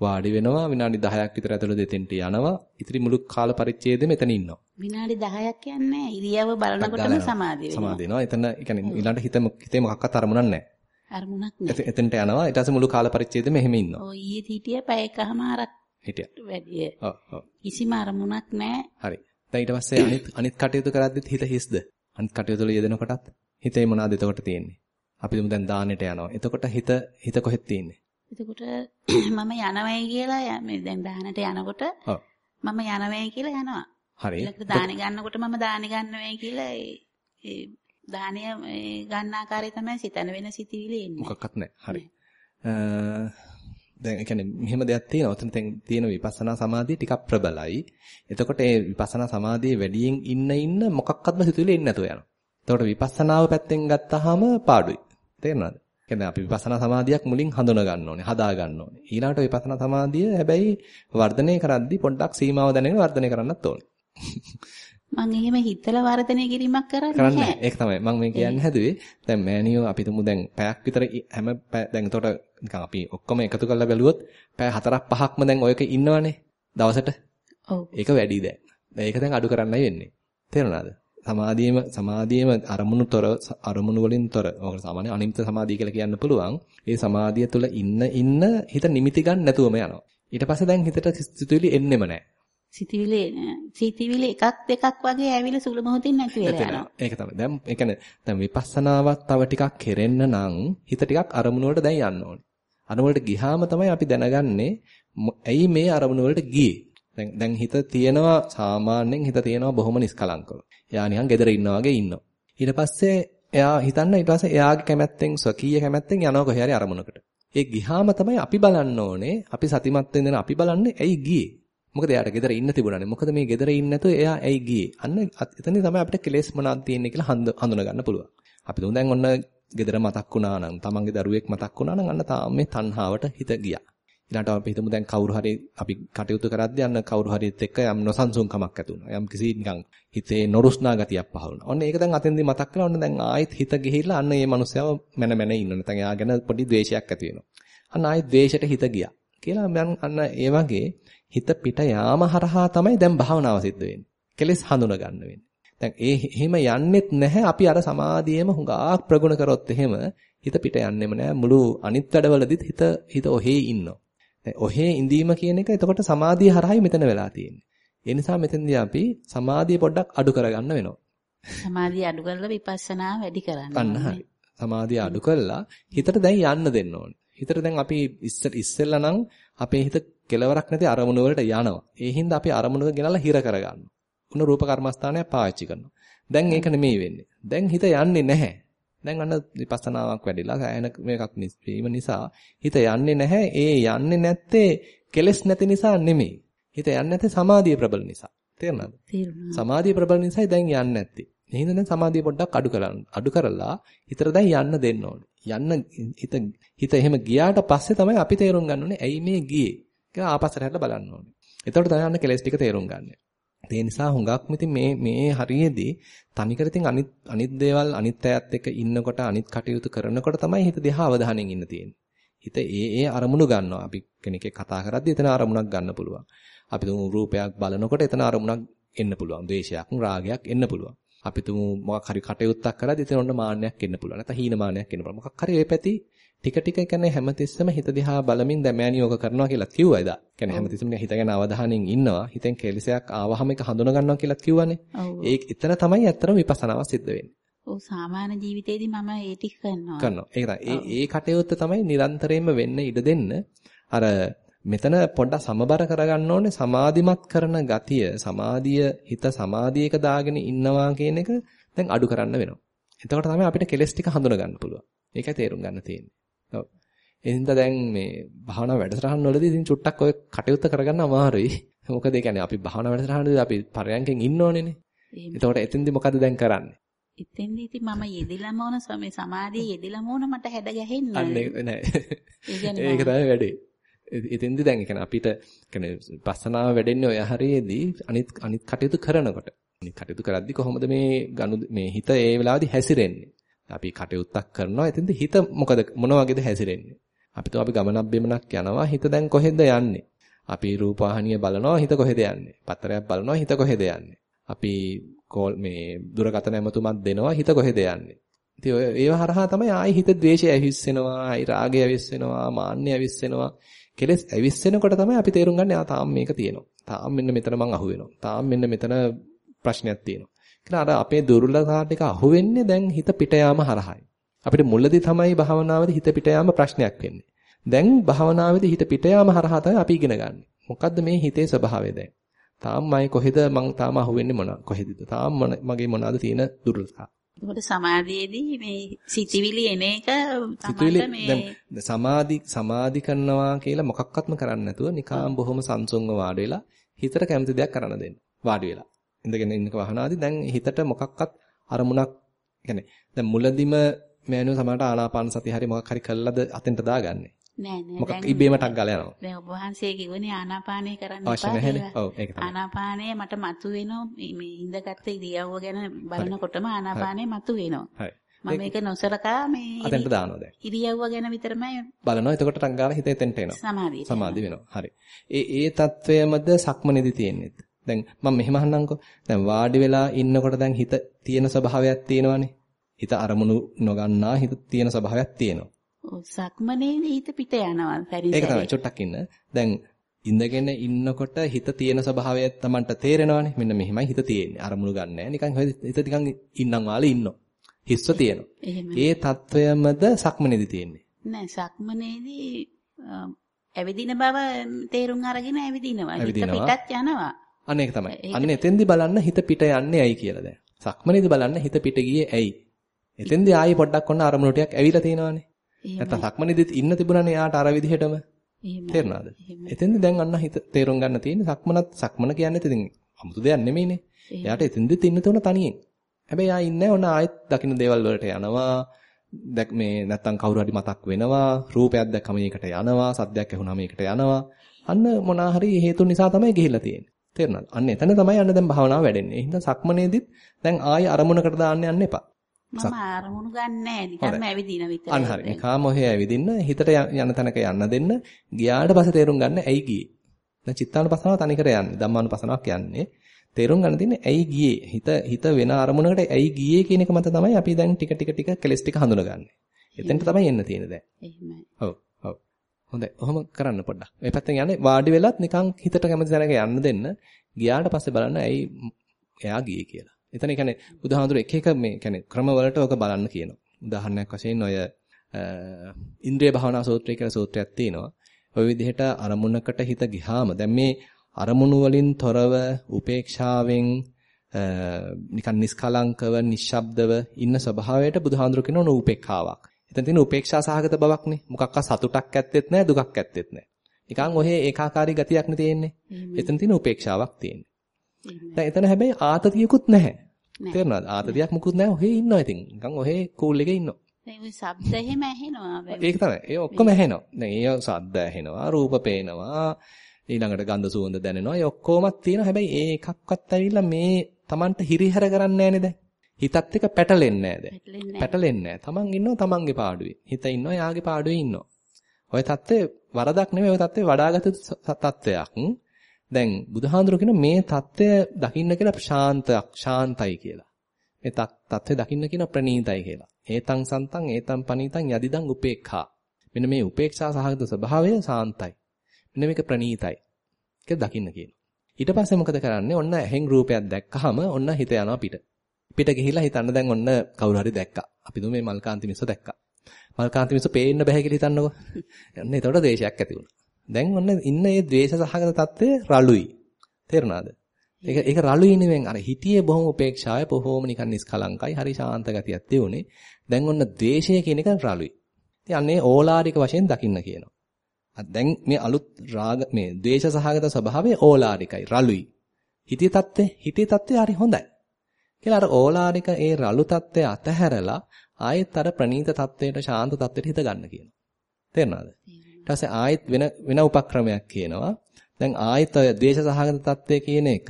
වාඩි වෙනවා විනාඩි 10ක් විතර ඇතුළත දෙතෙන්ට යනවා. ඉතිරි මුළු කාල පරිච්ඡේදෙම එතන ඉන්නවා. විනාඩි 10ක් කියන්නේ ඉරියව බලනකොටම සමාධිය වෙනවා. සමාධිය වෙනවා. එතන يعني ඊළඟට හිත හිතේ මොකක්වත් අරමුණක් නැහැ. අරමුණක් නැහැ. එතෙන්ට යනවා. ඊට පස්සේ මුළු කාල පරිච්ඡේදෙම එහෙම ඉන්නවා. ඔය ඊයේ හිටිය පැයකමාරක් හිටියා. වැඩි. ඔව් ඔව්. කිසිම අරමුණක් නැහැ. හරි. දැන් ඊට පස්සේ අනිත් අනිත් කටයුතු කරද්දිත් හිත හිස්ද? අනිත් කටයුතු වල යෙදෙනකොටත් හිතේ මොනවාද එතකොට තියෙන්නේ? අපි දුමු දැන් දානෙට යනවා. එතකොට හිත හිත කොහෙද තියෙන්නේ? එතකොට මම යනවයි කියලා මේ දැන් දානට යනකොට ඔව්. මම යනවයි කියලා යනවා. හරි. ඊළඟට දානි ගන්නකොට මම දානි ගන්නවයි කියලා ඒ දානය ගන්න ආකාරය තමයි සිතන වෙන සිතිවිලි එන්නේ. මොකක්වත් නැහැ. හරි. දැන් ඒ කියන්නේ මෙහෙම දෙයක් තියෙනවා. ඔතන තියෙන විපස්සනා සමාධිය ටිකක් ප්‍රබලයි. එතකොට ඒ විපස්සනා සමාධියේ වැඩියෙන් ඉන්න ඉන්න මොකක්වත්ම සිතුවිලි එන්නේ නැතුව යනවා. එතකොට විපස්සනාව පැත්තෙන් ගත්තාම පාඩුයි. තේරෙනවද? කියන්නේ අපි විපස්සනා සමාධියක් මුලින් හඳුනා ගන්න ඕනේ, හදා ගන්න ඕනේ. ඊළඟට විපස්සනා සමාධිය හැබැයි වර්ධනය කරද්දී පොඩ්ඩක් සීමාව දැනගෙන වර්ධනය කරන්නත් ඕනේ. *laughs* මම එහෙම හිතලා වර්ධනය කිරීමක් කරන්නේ නැහැ. ඒක තමයි මම මේ කියන්න හැදුවේ. දැන් මෑනියෝ අපි තුමු දැන් පැයක් විතර හැම දැන් එතකොට නිකන් අපි ඔක්කොම එකතු කරලා බැලුවොත් පැය 4ක් 5ක්ම දැන් ඔයක ඉන්නවනේ දවසට. ඔව්. ඒක වැඩි දැන්. ඒක දැන් අඩු කරන්නයි වෙන්නේ. තේරුණාද? සමාධියේම සමාධියේම අරමුණු තොර අරමුණු වලින් තොර. ඔක සාමාන්‍ය අනිමිත සමාධිය කියලා කියන්න පුළුවන්. ඒ සමාධිය තුළ ඉන්න ඉන්න හිත නිමිති ගන්න නැතුවම යනවා. ඊට පස්සේ දැන් හිතට සිතුවිලි එන්නෙම නැහැ. සිතිවිලි සිතිවිලි එකක් දෙකක් වගේ ඇවිල්ලා සුළු මොහොතින් නැති වෙලා යනවා. ඒක තමයි. දැන් ඒ කියන්නේ දැන් විපස්සනාවත් තව ටිකක් කෙරෙන්න නම් හිත ටිකක් අරමුණු වලට දැන් යන්න ඕනේ. අරමුණු වලට ගියාම තමයි අපි දැනගන්නේ ඇයි මේ අරමුණු වලට ගියේ. දැන් දැන් හිත තියෙනවා සාමාන්‍යයෙන් හිත තියෙනවා බොහොම නිස්කලංකව. එයා නිකන් gedera ඉන්නා වගේ ඉන්නවා. ඊට පස්සේ එයා හිතන්න ඊට පස්සේ එයාගේ කැමැත්තෙන් ස්වකීය කැමැත්තෙන් යනවා කොහේ හරි අරමුණකට. ඒ ගිහාම තමයි අපි බලන්න ඕනේ අපි සතිමත් වෙන අපි බලන්නේ ඇයි ගියේ. මොකද එයාට gedara ඉන්න තිබුණානේ. මොකද මේ gedara ඉන්න නැතුව එයා ඇයි ගියේ? අන්න එතනදී තමයි අපිට කෙලෙස් මොනවද තියෙන්නේ කියලා හඳුනා ගන්න පුළුවන්. අපි දුන් දැන් ඔන්න gedara මතක් වුණා නම්, තමන්ගේ දරුවෙක් මතක් වුණා නම් අන්න තාම මේ තණ්හාවට හිත ගියා. ඊළඟට අපි හිතමු දැන් කවුරු හරි අපි කටයුතු කරද්දී අන්න කවුරු හරිත් එක්ක යම් නොසන්සුන්කමක් ඇති වුණා. යම් කිසි නිකන් හිතේ නොරුස්නා ගතියක් පහළ වුණා. ඔන්න ඒක දැන් අතෙන්දී මතක් කරලා ඔන්න දැන් ආයෙත් හිත ගිහිල්ලා අන්න මේ මනුස්සයව මැන මැන ඉන්න. නැත්නම් එයා ගැන පොඩි ද්වේෂයක් ඇති වෙනවා. අන්න ආයෙත් ද්වේෂයට හිත ගියා. කියලා මම අන්න ඒ වගේ හිත පිට යාම හරහා තමයි දැන් භාවනාව සිද්ධ වෙන්නේ. කෙලෙස් හඳුන ගන්න වෙන්නේ. දැන් ඒ එහෙම යන්නෙත් නැහැ අපි අර සමාධියේම හුඟක් ප්‍රගුණ කරොත් එහෙම හිත පිට යන්නෙම නැහැ. මුළු අනිත් වැඩවලදීත් හිත හිත ඔහේ ඉන්නවා. දැන් ඔහේ ඉඳීම කියන එක එතකොට සමාධිය හරහායි මෙතන වෙලා තියෙන්නේ. ඒ නිසා මෙතනදී අපි සමාධිය පොඩ්ඩක් අඩු කරගන්න වෙනවා. සමාධිය අඩු කරලා විපස්සනා වැඩි කරන්න. අන්න හරි. සමාධිය අඩු කළා හිතට දැන් යන්න දෙන්න ඕනේ. හිතට දැන් අපි ඉස්සෙල් ඉස්සෙල්ලා නම් අපේ හිත කෙලවරක් නැති අරමුණු වලට යනවා. ඒ හින්දා අපි අරමුණක ගෙනලා හිර කරගන්නවා. උන රූප කර්මස්ථානය පාවිච්චි කරනවා. දැන් ඒක නෙමෙයි වෙන්නේ. දැන් හිත යන්නේ නැහැ. දැන් අන්න විපස්සනාවක් වැඩිලා සෑහෙන මේකක් වීම නිසා හිත යන්නේ නැහැ. ඒ යන්නේ නැත්තේ කෙලස් නැති නිසා නෙමෙයි. හිත යන්නේ නැත්තේ සමාධිය ප්‍රබල නිසා. තේරුණාද? තේරුණා. සමාධිය ප්‍රබල නිසායි දැන් යන්නේ නැත්තේ. එහෙනම් දැන් සමාධිය පොඩ්ඩක් අඩු කරන්න. අඩු කරලා හිතට දැන් යන්න දෙන්න ඕනේ. යන්න හිත හිත එහෙම ගියාට පස්සේ තමයි අපි තේරුම් ගන්න ඕනේ ඇයි මේ ගියේ කියලා ආපස්සට හැරලා බලන්න ඕනේ. එතකොට තමයි යන්න කෙලස් ටික තේරුම් ගන්න. ඒ නිසා හුඟක් මිති මේ මේ හරියේදී තනිකර ඉතින් අනිත් අනිත් දේවල් අනිත් අයත් එක්ක ඉන්නකොට අනිත් කටයුතු කරනකොට තමයි හිත දිහා අවධානයෙන් ඉන්න තියෙන්නේ. හිත ඒ ඒ අරමුණු ගන්නවා. අපි කෙනෙක් කතා කරද්දී එතන අරමුණක් ගන්න පුළුවන්. අපි තුමු රූපයක් බලනකොට එතන අරමුණක් එන්න පුළුවන්. ද්වේෂයක්, රාගයක් එන්න පුළුවන්. අපි තුමු මොකක් හරි කටයුත්තක් කරද්දී එතන ඔන්න මාන්නයක් එන්න පුළුවන්. නැත්නම් හීනමානයක් එන්න පුළුවන්. මොකක් හරි ඒ පැති ටික ටික කියන්නේ හැමතිස්සෙම හිත දිහා බලමින් දැමෑනියෝග කරනවා කියලා කිව්වා එදා. කියන්නේ හැමතිස්සෙම හිත ගැන අවධානයෙන් ඉන්නවා. හිතෙන් කෙලෙසයක් ආවහම ඒක හඳුනා ගන්නවා කියලා කිව්වනේ. ඒ එතන තමයි ඇත්තටම විපස්සනාව සිද්ධ වෙන්නේ. ඔව් සාමාන්‍ය ජීවිතේදී මම ඒ ටික කරනවා. කරනවා. ඒක තමයි. ඒ ඒ කටයුත්ත තමයි නිරන්තරයෙන්ම වෙන්න ඉඩ දෙන්න. අර මෙතන පොඩ්ඩක් සමබර කරගන්න ඕනේ සමාධිමත් කරන ගතිය සමාධිය හිත සමාධියක දාගෙන ඉන්නවා කියන එක දැන් අඩු කරන්න වෙනවා. එතකොට තමයි අපිට කෙලස් ටික හඳුනා ගන්න පුළුවන්. ඒකයි තේරුම් ගන්න තියෙන්නේ. ඔව්. එහෙනම් දැන් මේ භාවනා වැඩසටහන් වලදී ඉතින් චුට්ටක් ඔය කටයුත්ත කරගන්න අමාරුයි. *laughs* මොකද ඒ කියන්නේ අපි භාවනා වැඩසටහනදී අපි පරයන්කෙන් ඉන්න ඕනේනේ. එතකොට එතෙන්දී මොකද දැන් කරන්නේ? එතෙන්දී ඉතින් මම යෙදිලාම ඕන සමාධිය යෙදිලාම ඕන මට හැඩ ගැහෙන්න. අන්න *laughs* ඒක නෑ. ඒක තමයි වැඩේ. එතෙන්දී දැන් කියන්නේ අපිට කියන්නේ පස්සනාව වැඩෙන්නේ ඔය හරියේදී අනිත් අනිත් කටයුතු කරනකොට. අනිත් කටයුතු කරද්දී කොහොමද මේ ගනු මේ හිත ඒ වෙලාවේදී හැසිරෙන්නේ? අපි කටයුත්තක් කරනවා. එතෙන්දී හිත මොකද මොන වගේද හැසිරෙන්නේ? අපි તો අපි ගමනක් බිමනක් යනවා. හිත දැන් කොහෙද යන්නේ? අපි රූපවාහිනිය බලනවා. හිත කොහෙද යන්නේ? පත්තරයක් බලනවා. හිත කොහෙද යන්නේ? අපි කෝල් මේ දුරකථන ඇමතුමක් දෙනවා. හිත කොහෙද යන්නේ? ඉතින් ඒව හරහා තමයි ආයි හිත ද්වේෂය ඇවිස්සෙනවා, ආයි රාගය ඇවිස්සෙනවා, මාන්නය ඇවිස්සෙනවා. කෙලස් ඇවිස්සෙනකොට තමයි අපි තේරුම් ගන්නේ ආ තාම මේක තියෙනවා. තාම මෙන්න මෙතන මං අහුවෙනවා. තාම මෙන්න මෙතන ප්‍රශ්නයක් තියෙනවා. කියලා අර අපේ දුර්වලතා ටික අහුවෙන්නේ දැන් හිත පිට යාම හරහායි. අපිට මුලදී තමයි භාවනාවේදී හිත පිට යාම ප්‍රශ්නයක් වෙන්නේ. දැන් භාවනාවේදී හිත පිට යාම හරහා තමයි අපි ඉගෙන ගන්න. මොකද්ද මේ හිතේ ස්වභාවය දැන්? තාම මයි කොහෙද මං තාම අහුවෙන්නේ මොන කොහෙදද? තාම මගේ මොනවාද තියෙන දුර්වලතා? එතකොට සමාධියේදී මේ සිතිවිලි එන එක තමයි මේ සමාධි සමාධි කරනවා කියලා මොකක්වත්ම කරන්නේ නැතුව නිකාම් බොහොම සංසුන්ව වාඩි වෙලා හිතට කැමති දෙයක් කරන්න දෙන්න. වාඩි වෙලා. ඉඳගෙන ඉන්නක වහනාදී දැන් හිතට මොකක්වත් අරමුණක් يعني දැන් මුලදිම මෑනුව සමහරට ආනාපාන සතිය හරි මොකක් හරි කළාද අතෙන්ට දාගන්නේ. නෑ නෑ. මොකක් ඉබේම ටක් ගාලා යනවා. දැන් ඔබ වහන්සේ කිව්වනේ ආනාපානය කරන්න අවශ්‍ය නැහැනේ. ඔව් ඒක තමයි. ආනාපානය මට මතුවෙනවා මේ ඉඳගත්ත ඉරියව්ව ගැන බලනකොටම ආනාපානය මතුවෙනවා. හරි. මම මේක නොසලකා මේ අතෙන්ට දානවා දැන්. ඉරියව්ව ගැන විතරමයි බලනවා. එතකොට ටක් ගාලා හිතේ තෙන්ට එනවා. සමාධිය. සමාධි වෙනවා. හරි. ඒ ඒ తත්වයමද සක්මනේදී තියෙන්නේ. දැන් මම මෙහෙම අහන්නම්කෝ. දැන් වාඩි වෙලා ඉන්නකොට දැන් හිත තියෙන ස්වභාවයක් තියෙනවානේ. හිත අරමුණු නොගන්නා හිත තියෙන ස්වභාවයක් තියෙනවා. ඔව් සක්මනේදී හිත පිට යනවා. ඒක තමයි චොට්ටක් ඉන්න. දැන් ඉඳගෙන ඉන්නකොට හිත තියෙන ස්වභාවය තමන්ට තේරෙනවානේ. මෙන්න මෙහිමයි හිත තියෙන්නේ. අරමුණු ගන්නෑ. නිකන් හිත නිකන් ඉන්නම් වාලේ ඉන්නවා. හිස්ව තියෙනවා. ඒ తත්වයමද සක්මනේදී තියෙන්නේ. නෑ සක්මනේදී ඇවිදින බව තේරුම් අරගෙන ඇවිදිනවා. හිත පිටත් යනවා. අන්න ඒක තමයි. අන්න එතෙන්දි බලන්න හිත පිට යන්නේ ඇයි කියලා දැන්. සක්මනේදී බලන්න හිත පිට ගියේ ඇයි. එතෙන්දී ආයි පොඩ්ඩක් ඔන්න අරමුණු ටිකක් ඇවිල්ලා තිනවනේ. නැත්තම් සක්මනේදීත් ඉන්න තිබුණානේ යාට අර විදිහටම. තේරුණාද? එතෙන්දී දැන් අන්න හිත තේරුම් ගන්න තියෙන්නේ සක්මනත් සක්මන කියන්නේ ඉතින් 아무තු දෙයක් නෙමෙයිනේ. එයාට එතෙන්දීත් ඉන්න තුන තනියෙන්. හැබැයි ආ ඉන්නේ ඔන්න ආයෙත් දකින්න දේවල් වලට යනවා. දැක් මේ නැත්තම් කවුරු හරි මතක් වෙනවා. රූපයක් දැක්කම ඒකට යනවා. සද්දයක් ඇහුනම ඒකට යනවා. අන්න මොනා හරි හේතු නිසා තමයි ගිහිල්ලා තියෙන්නේ. තේරුණාද? අන්න එතන තමයි යන්න දැන් භාවනාව වැඩෙන්නේ. ඒ හින්දා සක්මනේදිත් දැන් ආයෙ අරමුණකට දාන්න යන්න එපා. මම අරමුණු ගන්නෑ නිකන්ම ඇවිදින විතරයි. අන්න හරි. නිකාම ඔහේ ඇවිදින්න හිතට යන තැනක යන්න දෙන්න. ගියාට පස්සේ තේරුම් ගන්න ඇයි ගියේ. දැන් චිත්තානුපසනාව තනිකර යන්නේ. ධම්මානුපසනාවක් යන්නේ. තේරුම් ගන්න තියෙන්නේ ඇයි ගියේ. හිත හිත වෙන අරමුණකට ඇයි ගියේ කියන එක මත තමයි අපි දැන් ටික ටික ටික කෙලස් ටික හඳුනගන්නේ. එතෙන්ට තමයි එන්න තියෙන්නේ දැන්. එහෙමයි. ඔව්. ඔව්. හොඳයි. ඔහොම කරන්න පොඩ්ඩක්. මේ පැත්තෙන් යන්නේ වාඩි වෙලත් නිකන් හිතට කැමති තැනක යන්න දෙන්න. ගියාට පස්සේ බලන්න ඇයි එයා ගියේ කියලා. එතන කියන්නේ බුදුහාමුදුර එක එක මේ කියන්නේ ක්‍රමවලට ඔක බලන්න කියනවා. උදාහරණයක් වශයෙන් ඔය ඉන්ද්‍රිය භාවනා සූත්‍රය කියලා සූත්‍රයක් තියෙනවා. ওই විදිහට අරමුණකට හිත ගිහාම දැන් මේ අරමුණු වලින් තොරව උපේක්ෂාවෙන් නිකන් නිස්කලංකව නිශ්ශබ්දව ඉන්න ස්වභාවයට බුදුහාඳුර කියනවා නූපේක්ඛාවක්. එතන තියෙන උපේක්ෂා සහගත බවක්නේ. මොකක්ක සතුටක් ඇත්තෙත් නැහැ දුකක් ඇත්තෙත් නැහැ. නිකන් ඔහේ ඒකාකාරී ගතියක් නේ තියෙන්නේ. එතන තියෙන උපේක්ෂාවක් තියෙන්නේ. දැන් එතන හැබැයි ආතතියකුත් නැහැ. තේරෙනවද? ආතතියක් මුකුත් නැහැ. ඔහේ ඉන්නවා ඉතින්. නිකන් ඔහේ කූල් එකේ ඉන්නවා. ඒ ශබ්ද එහෙම ඇහෙනවා. ඒක තමයි. ඒ ඔක්කොම ඇහෙනවා. දැන් ඒ ශබ්ද ඇහෙනවා, රූප පේනවා, ඊළඟට ගන්ධ සුවඳ දැනෙනවා. ඒ ඔක්කොමත් තියෙනවා. හැබැයි ඒ එකක්වත් ඇවිල්ලා මේ Tamanට හිරිහැර කරන්නේ නැහැ හිතත් එක පැටලෙන්නේ නැහැ පැටලෙන්නේ තමන් ඉන්නවා තමන්ගේ පාඩුවේ. හිත ඉන්නවා යාගේ පාඩුවේ ඉන්නවා. ඔය தත්ත්වය වරදක් නෙමෙයි ඔය தත්ත්වය වඩාගත තත්ත්වයක්. දැන් බුදුහාඳුර කියන මේ தත්ත්වය දකින්න කියලා ශාන්තයක්, ශාන්තයි කියලා. මේ தත්ත්වය දකින්න කියන ප්‍රණීතයි කියලා. ඒතං සන්තං ඒතං පනීතං යදිදං උපේක්ඛා. මෙන්න මේ උපේක්ෂා සහගත ස්වභාවය සාන්තයි. මෙන්න මේක ප්‍රණීතයි. ඒක දකින්න කියනවා. ඊට පස්සේ මොකද කරන්නේ? ඔන්න ඇහෙන් රූපයක් දැක්කහම ඔන්න හිත යනවා පිට. පිට ගිහිලා හිතන්න දැන් ඔන්න කවුරු හරි දැක්කා. අපි දුමු මේ මල්කාන්ති මිස්ස දැක්කා. මල්කාන්ති මිස්ස පේන්න බෑ කියලා හිතන්නකෝ. *laughs* ඔන්න ඒතකොට ද්වේෂයක් ඇති වුණා. දැන් ඔන්න ඉන්න ඒ ද්වේෂ සහගත తත්වයේ රළුයි. තේරුණාද? ඒක ඒක රළුයි නෙවෙයි අර හිතියේ බොහොම උපේක්ෂාවයි බොහොම නිකන් නිස්කලංකයි හරි ශාන්ත ගතියක් තියුනේ. දැන් ඔන්න ද්වේෂය කියන එක රළුයි. ඉතින් අන්නේ ඕලාරික වශයෙන් දකින්න කියනවා. දැන් මේ අලුත් රාග මේ ද්වේෂ සහගත ස්වභාවය ඕලාරිකයි රළුයි. හිතේ தත්ත්වය හිතේ தත්ත්වය හරි හොඳයි. කියලා අර ඕලාරික ඒ රළු தත්ත්වය අතහැරලා ආයෙත් අර ප්‍රනීත தත්ත්වයට ශාන්ත தත්ත්වයට හිත ගන්න කියනවා. තේරෙනවද? ඊට පස්සේ ආයෙත් වෙන වෙන උපක්‍රමයක් කියනවා. දැන් ආයෙත් ඔය ද්වේෂ සහගත தත්ත්වය කියන එක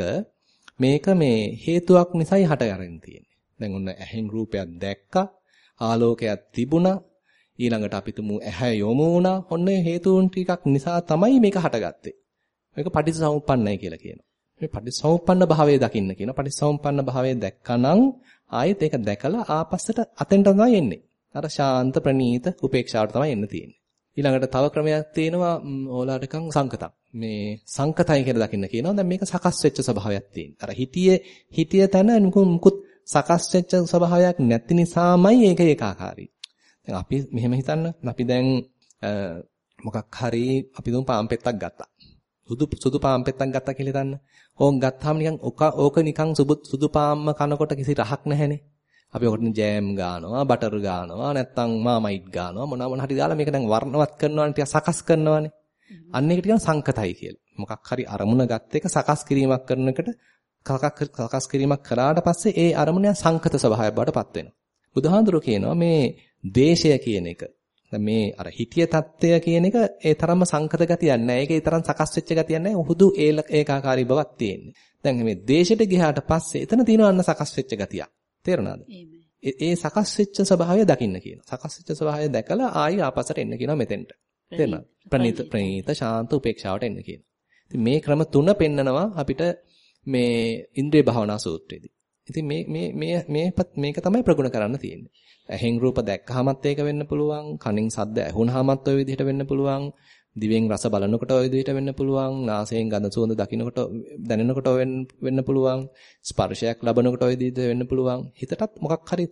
මේක මේ හේතුවක් නිසායි හටගන්න තියෙන්නේ. දැන් ඔන්න ඇහෙන් රූපයක් දැක්කා, ආලෝකයක් තිබුණා, ඊළඟට අපි තුමු ඇහැ යොමු වුණා. ඔන්න හේතුන් ටිකක් නිසා තමයි මේක හටගත්තේ. මේක පටිච්චසමුප්පන්නයි කියලා කියනවා. මේ පටිච්චසමුප්පන්න භාවය දකින්න කියන පටිච්චසමුප්පන්න භාවය දැක්කනම් ආයෙත් ඒක දැකලා ආපස්සට අතෙන්ට තමයි එන්නේ. අර ශාන්ත ප්‍රණීත උපේක්ෂාවට තමයි එන්න තියෙන්නේ. ඊළඟට තව ක්‍රමයක් තියෙනවා ඕලාටකම් සංකතක්. මේ සංකතයි කියලා දකින්න කියනවා. දැන් මේක සකස් වෙච්ච ස්වභාවයක් තියෙන. අර හිතියේ හිතිය තන මුකුත් සකස් වෙච්ච ස්වභාවයක් නැති නිසාමයි ඒක ඒකාකාරී. දැන් අපි මෙහෙම හිතන්න. අපි දැන් මොකක් හරි අපි දුම් පාම් පෙත්තක් ගත්තා. සුදු සුදු පාම් පෙත්තක් ගත්තා කියලා හිතන්න. ඕක ගත්තාම නිකන් ඕක නිකන් සුදු පාම්ම කනකොට කිසි රහක් නැහැනේ. අපි ඔකට ජෑම් ගානවා, බටර් ගානවා, නැත්තම් මාමයිට් ගානවා. මොනවා මොන හරි දාලා මේක දැන් වර්ණවත් කරනවානේ ටික සකස් කරනවානේ. අන්න ඒක ටිකක් සංකතයි කියලා. මොකක් හරි අරමුණ ගත්ත එක සකස් කිරීමක් කරන එකට සකස් කිරීමක් කරාට පස්සේ ඒ අරමුණ සංකත ස්වභාවය බවටපත් වෙනවා. බුදුහාඳුරෝ කියනවා මේ දේශය කියන එක මේ අර හිතිය தත්ත්වය කියන එක ඒ තරම්ම සංකත ගතියක් නැහැ. ඒකේ තරම් සකස් වෙච්ච ගතියක් නැහැ. හුදු ඒකාකාරී බවක් තියෙන්නේ. දැන් මේ දේශයට ගියාට පස්සේ එතන තියෙනවා අන්න සකස් වෙච්ච ගතියක්. තේරුණාද? ඒ සකස් වෙච්ච ස්වභාවය දකින්න කියනවා. සකස් වෙච්ච ස්වභාවය දැකලා ආයි ආපසට එන්න කියනවා මෙතෙන්ට. තේරුණාද? ප්‍රණීත ප්‍රණීත ශාන්ත උපේක්ෂාවට එන්න කියනවා. ඉතින් මේ ක්‍රම තුන පෙන්නනවා අපිට මේ ඉන්ද්‍රිය භාවනා සූත්‍රයේදී. ඉතින් මේ මේ මේ මේ මේක තමයි ප්‍රගුණ කරන්න තියෙන්නේ. ඇහෙන් රූප දැක්කහමත් ඒක වෙන්න පුළුවන්. කනින් සද්ද ඇහුනහමත් ওই විදිහට වෙන්න පුළුවන්. දිවෙන් රස බලනකොට ওই විදිහට වෙන්න පුළුවන්. නාසයෙන් ගඳ සුවඳ දකිනකොට දැනෙනකොට වෙන්න පුළුවන්. ස්පර්ශයක් ලබනකොට ওই විදිහට වෙන්න පුළුවන්. හිතටත් මොකක් හරි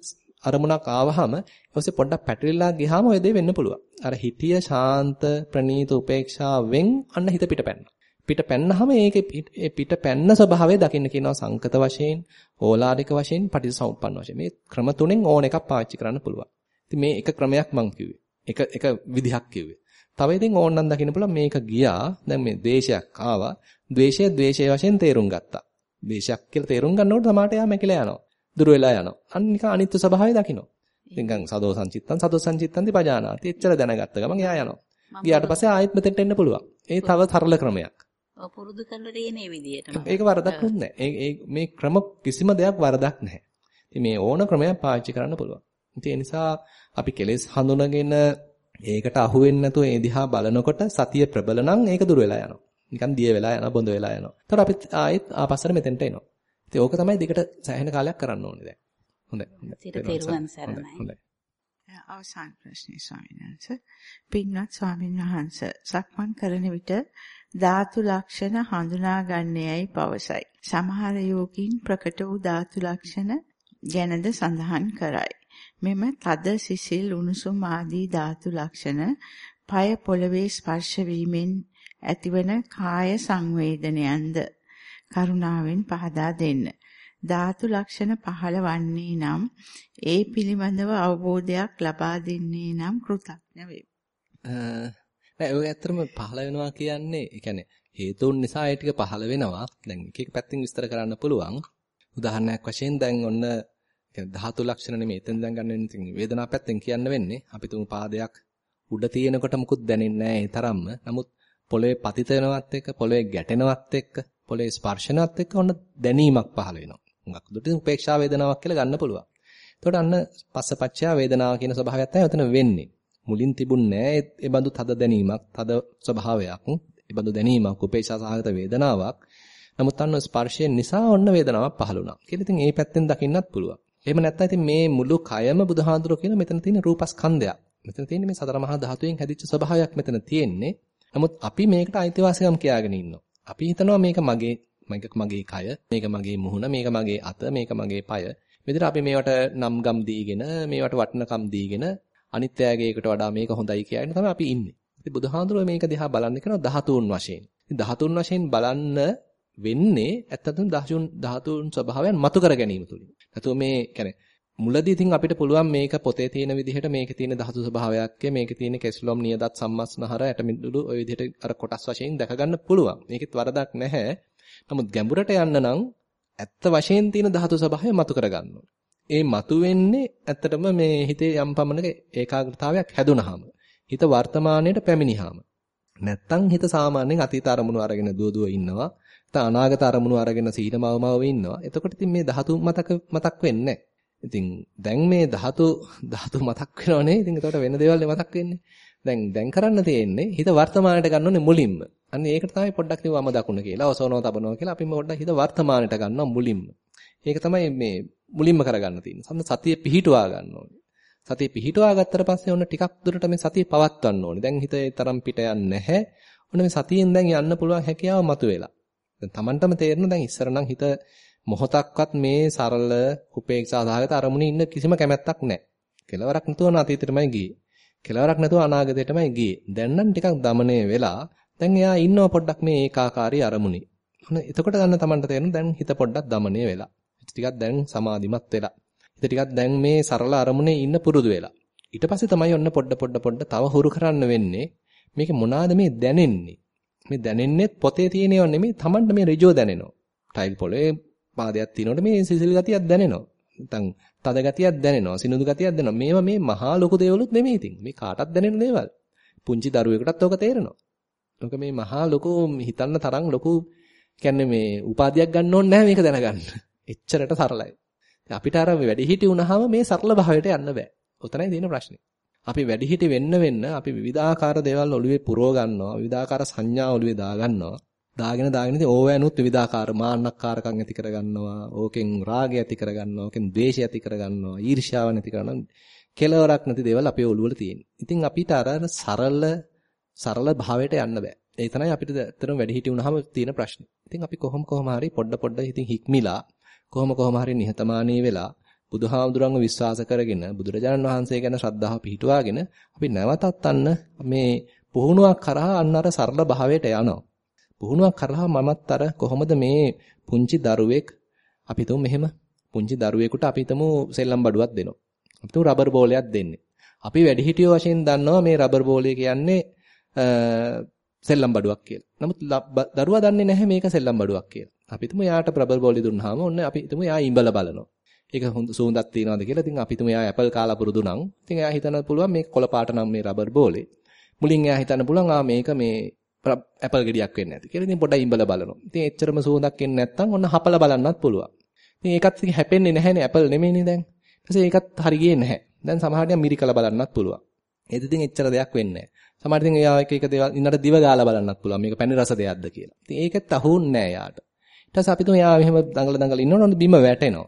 අරමුණක් ආවහම ඊපස්සේ පොඩ්ඩක් පැටලිලා ගියාම ওই දේ වෙන්න පුළුවන්. අර හිතිය ශාන්ත ප්‍රණීත උපේක්ෂාවෙන් අන්න හිත පිට පැන්නා. පිට පැන්නහම ඒකේ පිට පැන්න ස්වභාවය දකින්න කියනවා සංකත වශයෙන්, ඕලාරික වශයෙන්, පටිච්චසමුප්පන්න වශයෙන්. මේ ක්‍රම තුනෙන් ඕන එකක් පාවිච්චි කරන්න පුළුවන්. ඉතින් මේ එක ක්‍රමයක් මම කිව්වේ. එක එක විදිහක් කිව්වේ. තව ඉතින් ඕනනම් දකින්න පුළුවන් මේක ගියා. දැන් මේ ද්වේෂයක් ආවා. ද්වේෂය ද්වේෂය වශයෙන් තේරුම් ගත්තා. ද්වේෂයක් කියලා තේරුම් ගන්නකොට තමාට යා මැකිලා යනවා. දුර වෙලා යනවා. අන්න නිකන් අනිත්‍ය ස්වභාවය දකින්න. නිකන් සදෝ සංචිත්තං සදෝ සංචිත්තං දිපජානාති. එච්චර දැනගත්ත ගමන් එයා යනවා. ගියාට පස්සේ ආයෙත් මෙතෙන්ට එන්න පුළුවන්. ඒ තව තරල ක්‍රමයක්. පුරුදු කරලා තියෙන මේ විදිහටම. ඒක වරදක් නෑ. ඒ මේ ක්‍රම කිසිම දෙයක් වරදක් නැහැ. ඉතින් මේ ඕන ක්‍රමයක් පාවිච්චි කරන්න පුළුවන්. ඉතින් ඒ නිසා අපි කෙලෙස් හඳුනගෙන ඒකට අහු වෙන්නේ නැතුව ඒ දිහා බලනකොට සතිය ප්‍රබල නම් ඒක දුර වෙලා යනවා. නිකන් දිය වෙලා යනවා, බොඳ වෙලා යනවා. ඒතර අපි ආයෙත් ආපස්සට මෙතෙන්ට එනවා. ඉතින් ඕක තමයි දිගට සෑහෙන කාලයක් කරන්න ඕනේ දැන්. හොඳයි. හොඳයි. අවසාන ප්‍රශ්නේ ස්වාමීන් වහන්සේ. පින්වත් ස්වාමීන් වහන්සේ සක්මන් කරන විට ධාතු ලක්ෂණ හඳුනාගන්නේයයි පවසයි. සමහර යෝගීන් ප්‍රකට වූ ධාතු ලක්ෂණ ගැනද සඳහන් කරයි. මෙම තද සිසිල් උණුසුම් ආදී ධාතු ලක්ෂණ পায় පොළවේ ස්පර්ශ වීමෙන් ඇතිවන කාය සංවේදනයන්ද කරුණාවෙන් පහදා දෙන්න. ධාතු ලක්ෂණ පහළ වන්නේ නම් ඒ පිළිබඳව අවබෝධයක් ලබා දෙන්නේ නම් කෘතඥ වේ. නෑ ඔය ඇත්තටම පහළ වෙනවා කියන්නේ ඒ කියන්නේ හේතුන් නිසා ඒ ටික පහළ වෙනවා. දැන් එක එක පැත්තෙන් විස්තර කරන්න පුළුවන්. උදාහරණයක් වශයෙන් දැන් ඔන්න කියන්නේ ධාතු ලක්ෂණ නෙමෙයි. එතෙන් දැන් ගන්න වෙන්නේ වේදනා පැත්තෙන් කියන්න වෙන්නේ. අපි තුමු පාදයක් උඩ තියෙනකොට මුකුත් දැනෙන්නේ නැහැ ඒ තරම්ම. නමුත් පොළවේ පතිත වෙනවත් එක්ක, පොළවේ ගැටෙනවත් එක්ක, පොළවේ ස්පර්ශනවත් එක්ක ඔන්න දැනීමක් පහළ වෙනවා. හුඟක් දුරට උපේක්ෂා වේදනාවක් කියලා ගන්න පුළුවන්. එතකොට අන්න පස්සපච්චය වේදනාව කියන ස්වභාවයක් තමයි උතන වෙන්නේ. මුලින් තිබුණේ ඒ බඳු තද දැනීමක්, තද ස්වභාවයක්, ඒ බඳු දැනීමක්, උපේක්ෂා සහගත වේදනාවක්. නමුත් අන්න ස්පර්ශයෙන් නිසා ඔන්න වේදනාවක් පහළ වුණා. කියලා ඉතින් ඒ පැත්තෙන් දකින්නත් පුළුවන්. එහෙම නැත්නම් ඉතින් මේ මුළු කයම බුදුහාඳුර කියන මෙතන තියෙන රූපස්කන්ධයක්. මෙතන තියෙන්නේ මේ සතර මහා ධාතුයෙන් හැදිච්ච ස්වභාවයක් මෙතන තියෙන්නේ. නමුත් අපි මේකට අයිතිවාසිකම් කියාගෙන ඉන්නවා. අපි හිතනවා මේක මගේ මේක මගේ කය, මේක මගේ මුහුණ, මේක මගේ අත, මේක මගේ পায়. මෙදිට අපි මේවට නම් ගම් දීගෙන, මේවට වටිනකම් දීගෙන අනිත්‍යයගේකට වඩා මේක හොඳයි කියලාගෙන තමයි අපි ඉන්නේ. ඉතින් බුදුහාඳුරෝ මේක දිහා බලන්න කියනවා ධාතුන් වශයෙන්. ඉතින් ධාතුන් වශයෙන් බලන්න වෙන්නේ ඇත්තටම ධාතුන් ධාතුන් ස්වභාවයන් මතු කර ගැනීම තුලින්. නැතුව මේ කියන්නේ මුලදී ඉතින් අපිට පුළුවන් මේක පොතේ තියෙන විදිහට මේකේ තියෙන ධාතු ස්වභාවයක් මේකේ තියෙන කෙස්ලොම් නියදත් සම්මස්නහර ඇටමිදුළු ওই විදිහට අර කොටස් වශයෙන් දැක ගන්න පුළුවන්. මේකෙත් වරදක් නැහැ. නමුත් ගැඹුරට යන්න නම් ඇත්ත වශයෙන් තියෙන ධාතු ස්වභාවය මතු කරගන්න ඒ මතු වෙන්නේ ඇත්තටම මේ හිතේ යම් පමණක ඒකාග්‍රතාවයක් හැදුනහම. හිත වර්තමානයට පැමිණිහම. නැත්තම් හිත සාමාන්‍යයෙන් අතීත අරමුණු අරගෙන දුව දුව ඉන්නවා. නැත්නම් අනාගත අරමුණු අරගෙන සීනමවමව ඉන්නවා. එතකොට ඉතින් මේ ධාතු මතක මතක් වෙන්නේ ඉතින් දැන් මේ ධාතු ධාතු මතක් වෙනවනේ. ඉතින් එතකොට වෙන දේවල් මතක් වෙන්නේ. දැන් දැන් කරන්න තියෙන්නේ හිත වර්තමානයට ගන්න ඕනේ මුලින්ම. අන්න ඒකට තමයි පොඩ්ඩක් නිවම දකුණ කියලා ඔසවනවා තබනවා කියලා අපි පොඩ්ඩක් හිත වර්තමානයට ගන්නවා මුලින්ම. ඒක තමයි මේ මුලින්ම කරගන්න තියෙන්නේ. සම්ම සතිය පිහිටුවා ගන්න ඕනේ. සතිය පිහිටුවා ගත්තට පස්සේ ඔන්න ටිකක් දුරට මේ සතිය පවත්වන්න ඕනේ. දැන් හිත ඒ තරම් පිට යන්නේ නැහැ. ඔන්න මේ සතියෙන් දැන් යන්න පුළුවන් හැකියාව මතුවෙලා. දැන් Tamanටම තේරෙනවා දැන් ඉස්සර නම් හිත මොහොතක්වත් මේ සරල උපේක්ෂා සහගත අරමුණේ ඉන්න කිසිම කැමැත්තක් නැහැ. කෙලවරක් නැතුව අතීතෙටමයි ගියේ. කෙලවරක් නැතුව අනාගතෙටමයි ගියේ. දැන් නම් ටිකක් দমনය වෙලා දැන් එයා ඉන්නව පොඩ්ඩක් මේ ඒකාකාරී අරමුණේ. අනේ එතකොට ගන්න Tamanට තේරෙනවා දැන් හිත පොඩ්ඩක් দমনය වෙලා. ටිකක් දැන් සමාධිමත් වෙලා. හිත ටිකක් දැන් මේ සරල අරමුණේ ඉන්න පුරුදු වෙලා. ඊට පස්සේ තමයි ඔන්න පොඩ පොඩ පොඩ තව හුරු කරන්න වෙන්නේ. මේක මොනවාද මේ දැනෙන්නේ? මේ දැනෙන්නේ පොතේ තියෙනව නෙමෙයි Tamanට මේ ඍජුව දැනෙනවා. ටයිල් පොලේ පාදයක් තියෙනකොට මේ සිසිල් ගතියක් දැනෙනවා. නැත්නම් තද ගතියක් දැනෙනවා. සිනුදු ගතියක් දැනෙනවා. මේවා මේ මහා ලොකු දේවලුත් නෙමෙයි ඉතින්. මේ කාටත් දැනෙන දේවල්. පුංචි දරුවෙකුටත් ඕක තේරෙනවා. ඕක මේ මහා ලොකු හිතන්න තරම් ලොකු කියන්නේ මේ උපාධියක් ගන්න ඕනේ නැහැ මේක දැනගන්න. එච්චරට සරලයි. අපිට අර වැඩිහිටි වුණාම මේ සරල භාවයට යන්න බෑ. ඔතනයි තියෙන ප්‍රශ්නේ. අපි වැඩිහිටි වෙන්න වෙන්න අපි විවිධාකාර දේවල් ඔළුවේ පුරව ගන්නවා. විවිධාකාර සංඥා ඔළුවේ දා ගන්නවා. දාගෙන දාගෙන ඉතින් ඕවැනුත් විවිධාකාර මාන්නක්කාරකම් ඇති කරගන්නවා. ඕකෙන් රාගය ඇති කරගන්නවා. ඕකෙන් ද්වේෂය ඇති කරගන්නවා. ඊර්ෂ්‍යාව නැති කරනවා. කෙලවරක් නැති දේවල් අපේ ඔළුවල තියෙන. ඉතින් අපිට අර සරල සරල භාවයට යන්න බෑ. ඒ තමයි අපිට ඇත්තටම වැඩිහිටි වුණාම තියෙන ප්‍රශ්නේ. ඉතින් අපි කොහොම කොහම හරි පොඩ පොඩ ඉතින් හික්මිලා කොහොම කොහම හරි නිහතමානී වෙලා බුදුහාමුදුරන්ව විශ්වාස කරගෙන බුදුරජාණන් වහන්සේ ගැන ශ්‍රද්ධාව පිහිටුවාගෙන අපි නැවතත් අන්න මේ පුහුණුවක් කරා අන්න අර සරල භාවයට යනවා. පුහුණුවක් කරා මමත් අර කොහොමද මේ පුංචි දරුවෙක් අපි තුමු මෙහෙම පුංචි දරුවෙකුට අපි තුමු සෙල්ලම් බඩුවක් දෙනවා. අපි තුමු රබර් බෝලයක් දෙන්නේ. අපි වැඩිහිටියෝ වශයෙන් දන්නවා මේ රබර් බෝලය කියන්නේ සෙල්ලම් බඩුවක් කියලා. නමුත් දරුවා දන්නේ නැහැ මේක සෙල්ලම් බඩුවක් කියලා. අපි තුමු යාට රබර් බෝලේ දුන්නාම ඔන්න අපි තුමු යා ඉඹලා බලනවා. ඒක හොඳ සුවඳක් තියනවාද කියලා. ඉතින් අපි තුමු යා ඇපල් කාලා පුරුදු නම් ඉතින් එයා හිතන්න පුළුවන් මේක කොළ පාට නම් මේ රබර් බෝලේ. මුලින් එයා හිතන්න පුළුවන් ආ මේක මේ ඇපල් ගෙඩියක් වෙන්නේ නැති කියලා. ඉතින් පොඩ්ඩක් ඉඹලා බලනවා. ඉතින් එච්චරම සුවඳක් එන්නේ නැත්නම් ඔන්න හපලා බලන්නත් පුළුවන්. ඉතින් ඒකත් ඉතින් හැපෙන්නේ නැහැනේ ඇපල් නෙමෙයිනේ දැන්. ඊපස්සේ ඒකත් හරි ගියේ නැහැ. දැන් සමහරට මිරිකලා බලන්නත් පුළුවන්. ඒත් ඉතින් එච්චර දෙයක් වෙන්නේ නැහැ. සමහරට ඉතින් එයා එක එක දේවල් ඉන්නට දිව ගාලා බලන්නත් පුළුවන්. මේක පැණි රස දෙයක්ද කියලා. ඉතින් ඒකත් අහුන්නේ නැහැ යාට. ඊට පස්සේ අපි තුම එයා මෙහෙම දඟල දඟල ඉන්නවනේ බිම වැටෙනවා.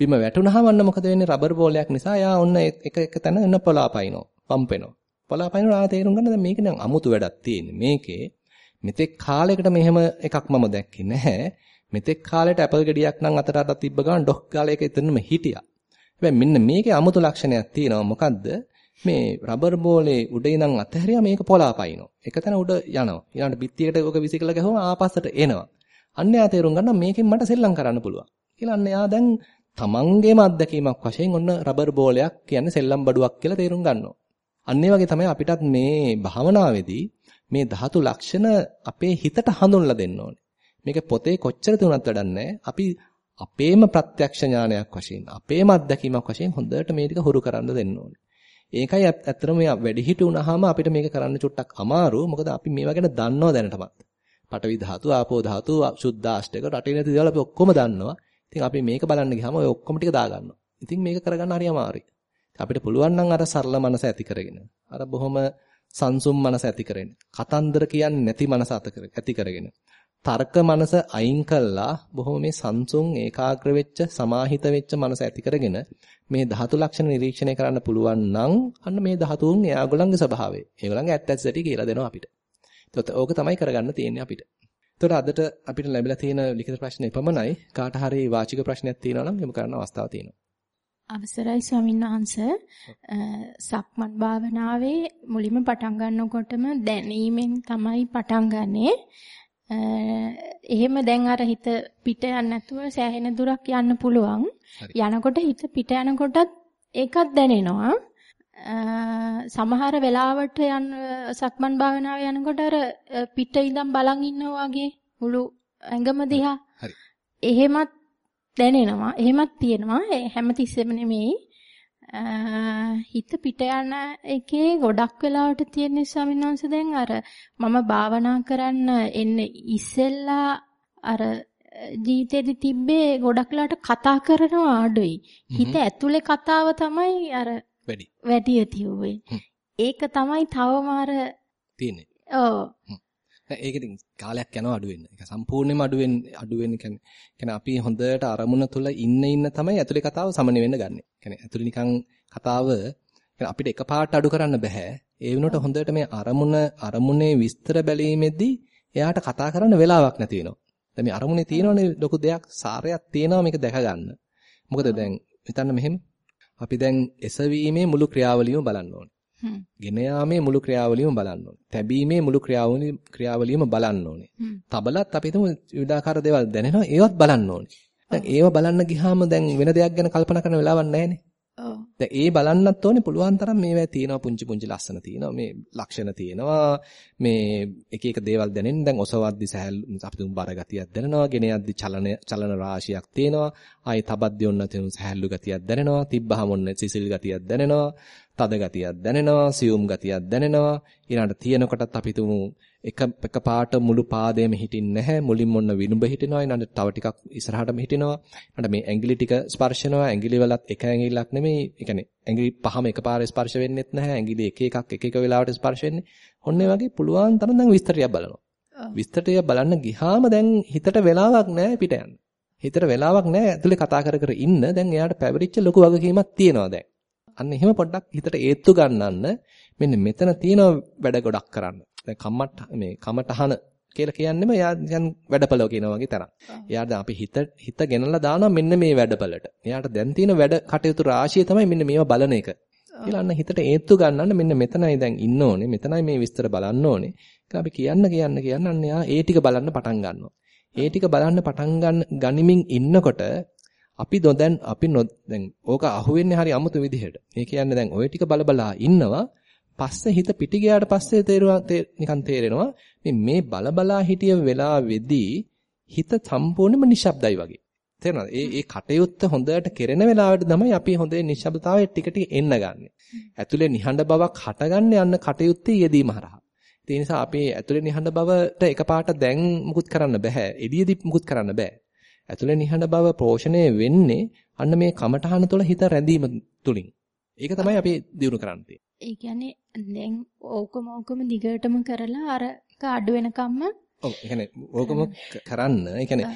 බිම වැටුනහම අන්න මොකද වෙන්නේ රබර් බෝලයක් නිසා එයා ඔන්න එක එක තැන එන්න පොලාපයින්නවා. පම්පෙනවා. පොලාපයින්නවා ආ තේරුම් ගන්න දැන් මේක නම් අමුතු වැඩක් තියෙන්නේ. මේකේ මෙතෙක් කාලයකට මෙහෙම එකක් මම දැක්කේ නැහැ. මෙතෙක් කාලයට ඇපල් ගෙඩියක් නම් අතට අතට තිබ්බ ගමන් ඩොක් ගාලා ඒක එතනම හිටියා. හැබැයි මෙන්න මේකේ අමුතු ලක්ෂණයක් තියෙනවා. මොකද්ද? මේ රබර් බෝලේ උඩ ඉඳන් අතහැරියා මේක පොලාපයින්නවා. එක තැන උඩ යනවා. ඊළඟට බිත්තියකට ඔක විසිකලා ගහුවම ආපස්සට එනවා. අන්න යා තේරුම් ගන්නවා මේකෙන් මට සෙල්ලම් කරන්න පුළුවන්. කියලා අන්න එයා දැන් තමන්ගේම අත්දැකීමක් වශයෙන් ඔන්න රබර් බෝලයක් කියන්නේ සෙල්ලම් බඩුවක් කියලා තේරුම් ගන්නවා. අන්න ඒ වගේ තමයි අපිටත් මේ භාවනාවේදී මේ ධාතු ලක්ෂණ අපේ හිතට හඳුන්ලා දෙන්න ඕනේ. මේක පොතේ කොච්චර තුනක් වැඩන්නේ අපි අපේම ප්‍රත්‍යක්ෂ ඥානයක් වශයෙන් අපේම අත්දැකීමක් වශයෙන් හොඳට මේ ටික හුරු කරන්න දෙන්න ඕනේ. ඒකයි ඇත්තටම මේ වැඩිහිටි වුණාම අපිට මේක කරන්න චුට්ටක් අමාරු. මොකද අපි මේවා ගැන දන්නව දැනටමත්. පඨවි ධාතු, ආපෝ ධාතු, සුද්ධාෂ්ටක, රටේ නැති දේවල් අපි ඔක්කොම දන්නවා. ඉතින් අපි මේක බලන්න ගියාම ඔය ඔක්කොම ටික දාගන්නවා. ඉතින් මේක කරගන්න හරි අමාරුයි. අපිට පුළුවන් නම් අර සරල මනස ඇති කරගෙන අර බොහොම සංසුම් මනස ඇති කරගෙන කතන්දර කියන්නේ නැති මනස ඇති කරගෙන තර්ක මනස අයින් කළා බොහොම මේ සංසුන් ඒකාග්‍ර වෙච්ච සමාහිත වෙච්ච මනස ඇති කරගෙන මේ ධාතු ලක්ෂණ නිරීක්ෂණය කරන්න පුළුවන් නම් අන්න මේ ධාතුන් එයාගොල්ලන්ගේ ස්වභාවය. ඒගොල්ලන්ගේ ඇත්ත ඇත්ත සැටි කියලා දෙනවා අපිට. ඒත් ඕක තමයි කරගන්න තියෙන්නේ අපිට. එතකොට අදට අපිට ලැබිලා තියෙන ලිඛිත ප්‍රශ්න එපමණයි. කාට හරි වාචික ප්‍රශ්නයක් තියෙනවා නම් යොමු කරන්න අවස්ථාවක් තියෙනවා. අවසරයි ස්වාමීන් වහන්ස සක්මන් භාවනාවේ මුලින්ම පටන් ගන්නකොටම දැනීමෙන් තමයි පටන් ගන්නෙ. එහෙම දැන් අර හිත පිට යන්නේ නැතුව සෑහෙන දුරක් යන්න පුළුවන්. යනකොට හිත පිට යනකොටත් ඒකත් දැනෙනවා. සමහර වෙලාවට යන සක්මන් භාවනාව යනකොට අර පිට ඉඳන් බලන් ඉන්නවා වගේ මුළු ඇඟම දිහා. එහෙමත් දැනෙනවා. එහෙමත් තියෙනවා. හැමතිස්සෙම නෙමෙයි. හිත පිට යන එකේ ගොඩක් වෙලාවට තියෙන ස්වාමීන් වහන්සේ දැන් අර මම භාවනා කරන්න එන්න ඉස්සෙල්ලා අර ජීවිතේදී තිබ්බේ ගොඩක් කතා කරනවා අඩුයි. හිත ඇතුලේ කතාව තමයි අර වැඩි. වැඩි තියුවේ. ඒක තමයි තවම අර තියෙන්නේ. ඔව්. ඒක ඉතින් කාලයක් යනවා අඩු වෙන්න. ඒක සම්පූර්ණයෙන්ම අඩු වෙන්න අඩු වෙන්න කියන්නේ කියන්නේ අපි හොඳට අරමුණ තුල ඉන්න ඉන්න තමයි ඇතුලේ කතාව සමන වෙන්න ගන්නෙ. කියන්නේ ඇතුලේ නිකන් කතාව අපිට එකපාරට අඩු කරන්න බෑ. ඒ වෙනුවට හොඳට මේ අරමුණ අරමුණේ විස්තර බැලීමේදී එයාට කතා කරන්න වෙලාවක් නැති වෙනවා. දැන් මේ අරමුණේ තියෙනවනේ ලොකු දෙයක් සාරයක් තියෙනවා මේක දැක ගන්න. මොකද දැන් හිතන්න මෙහෙම අපි දැන් එසවීමේ මුළු ක්‍රියාවලියම බලන්න ඕනේ. ගෙන යාමේ මුළු ක්‍රියාවලියම බලන්න ඕනේ. තැබීමේ මුළු ක්‍රියාවලියම බලන්න ඕනේ. තබලත් අපි හිතමු විවිධාකාර දේවල් දැනෙනවා ඒවත් බලන්න ඕනේ. දැන් ඒව බලන්න ගියාම දැන් වෙන දෙයක් ගැන කල්පනා කරන වෙලාවක් නැහැනේ. දැන් ඒ බලන්නත් ඕනේ පුළුවන් තරම් මේවා තියෙනවා පුංචි පුංචි ලස්සන තියෙනවා මේ ලක්ෂණ තියෙනවා මේ එක එක දේවල් දැනෙන දැන් ඔසවද්දි සහැල් අපි තුන් බර ගතියක් දැනෙනවා ගෙන යද්දි චලන චලන රාශියක් තියෙනවා. ආයි තබද්දි ඔන්න තුන් සහැල්ලු ගතියක් දැනෙනවා. තිබ්බහම ඔන්න සිසිල් ගතියක් දැනෙනවා. තද ගතියක් දැනෙනවා. සියුම් ගතියක් දැනෙනවා. ඊළඟට තියෙනකොටත් අපි තුමු එක එක පාට මුළු පාදයේම හිටින්නේ නැහැ. මුලින්ම ඔන්න විනුඹ හිටිනවා. ඊළඟට තව ටිකක් ඉස්සරහටම හිටිනවා. ඊළඟට මේ ඇඟිලි ටික ස්පර්ශනවා ඇඟිලි වලත් එක ඇඟිල්ලක් නෙමෙයි. ඒ කියන්නේ ඇඟිලි පහම එකපාරේ ස්පර්ශ වෙන්නෙත් නැහැ. ඇඟිලි එක එකක් එක එක වෙලාවට ස්පර්ශ වෙන්නේ. ඔන්න ඒ වගේ පුළුවන් තරම් දැන් විස්තරයක් බලනවා. විස්තරය බලන්න ගියාම දැන් හිතට වෙලාවක් නැහැ පිට යන්න. හිතට වෙලාවක් නැහැ ඇතුලේ කතා කර කර ඉන්න. දැන් එයාට පැවරිච්ච ලොකු වගකීමක් තියෙනවා දැන්. අන්න එහෙම පොඩ්ඩක් හිතට ඒත්තු ගන්නන්න මෙන්න මෙතන තියෙන වැඩ ගොඩක් කරන්න. දැන් කම්මට මේ කමටහන කියලා කියන්නේම එයා නිකන් වැඩපළව කියනවා වගේ තරම්. එයාට අපි හිත හිත ගෙනලා දානවා මෙන්න මේ වැඩපළට. එයාට දැන් තියෙන වැඩ කටයුතු රාශිය තමයි මෙන්න මේවා බලන එක. කියලා අන්න හිතට ඒත්තු ගන්නන්න මෙන්න මෙතනයි දැන් ඉන්න ඕනේ. මෙතනයි මේ විස්තර බලන්න ඕනේ. කියලා අපි කියන්න කියන්න කියන්න අන්න එයා ඒ ටික බලන්න පටන් ගන්නවා. ඒ ටික බලන්න පටන් ගනිමින් ඉන්නකොට අපි දැන් අපි දැන් ඕක අහුවෙන්නේ හරි අමුතු විදිහට. ඒ කියන්නේ දැන් ওই ටික බලබලා ඉන්නවා. පස්සේ හිත පිටි ගියාට පස්සේ තේරුවා නිකන් තේරෙනවා මේ මේ බලබලා හිටිය වෙලාවේදී හිත සම්පූර්ණයෙන්ම නිශ්ශබ්දයි වගේ. තේරෙනවද? ඒ ඒ කටයුත්ත හොඳට කෙරෙන වෙලාවට තමයි අපි හොඳේ නිශ්ශබ්දතාවයේ ටික ටික එන්න ගන්නෙ. ඇතුලේ නිහඬ බවක් හටගන්න යන්න කටයුත්තේ යෙදීම හරහා. ඒ නිසා අපි ඇතුලේ නිහඬ බවට එකපාරට දැන් මුකුත් කරන්න බෑ. එළියේදී මුකුත් කරන්න බෑ. ඇතුලේ නිහඬ බව පෝෂණය වෙන්නේ අන්න මේ කමඨහන තුළ හිත රැඳීම තුලින්. ඒක තමයි අපි දිනු කරන්නේ. ඒ කියන්නේ දැන් ඕකම ඕකම දිගටම කරලා අර අඩු වෙනකම්ම ඔව් ඒ කියන්නේ ඕකම කරන්න ඒ කියන්නේ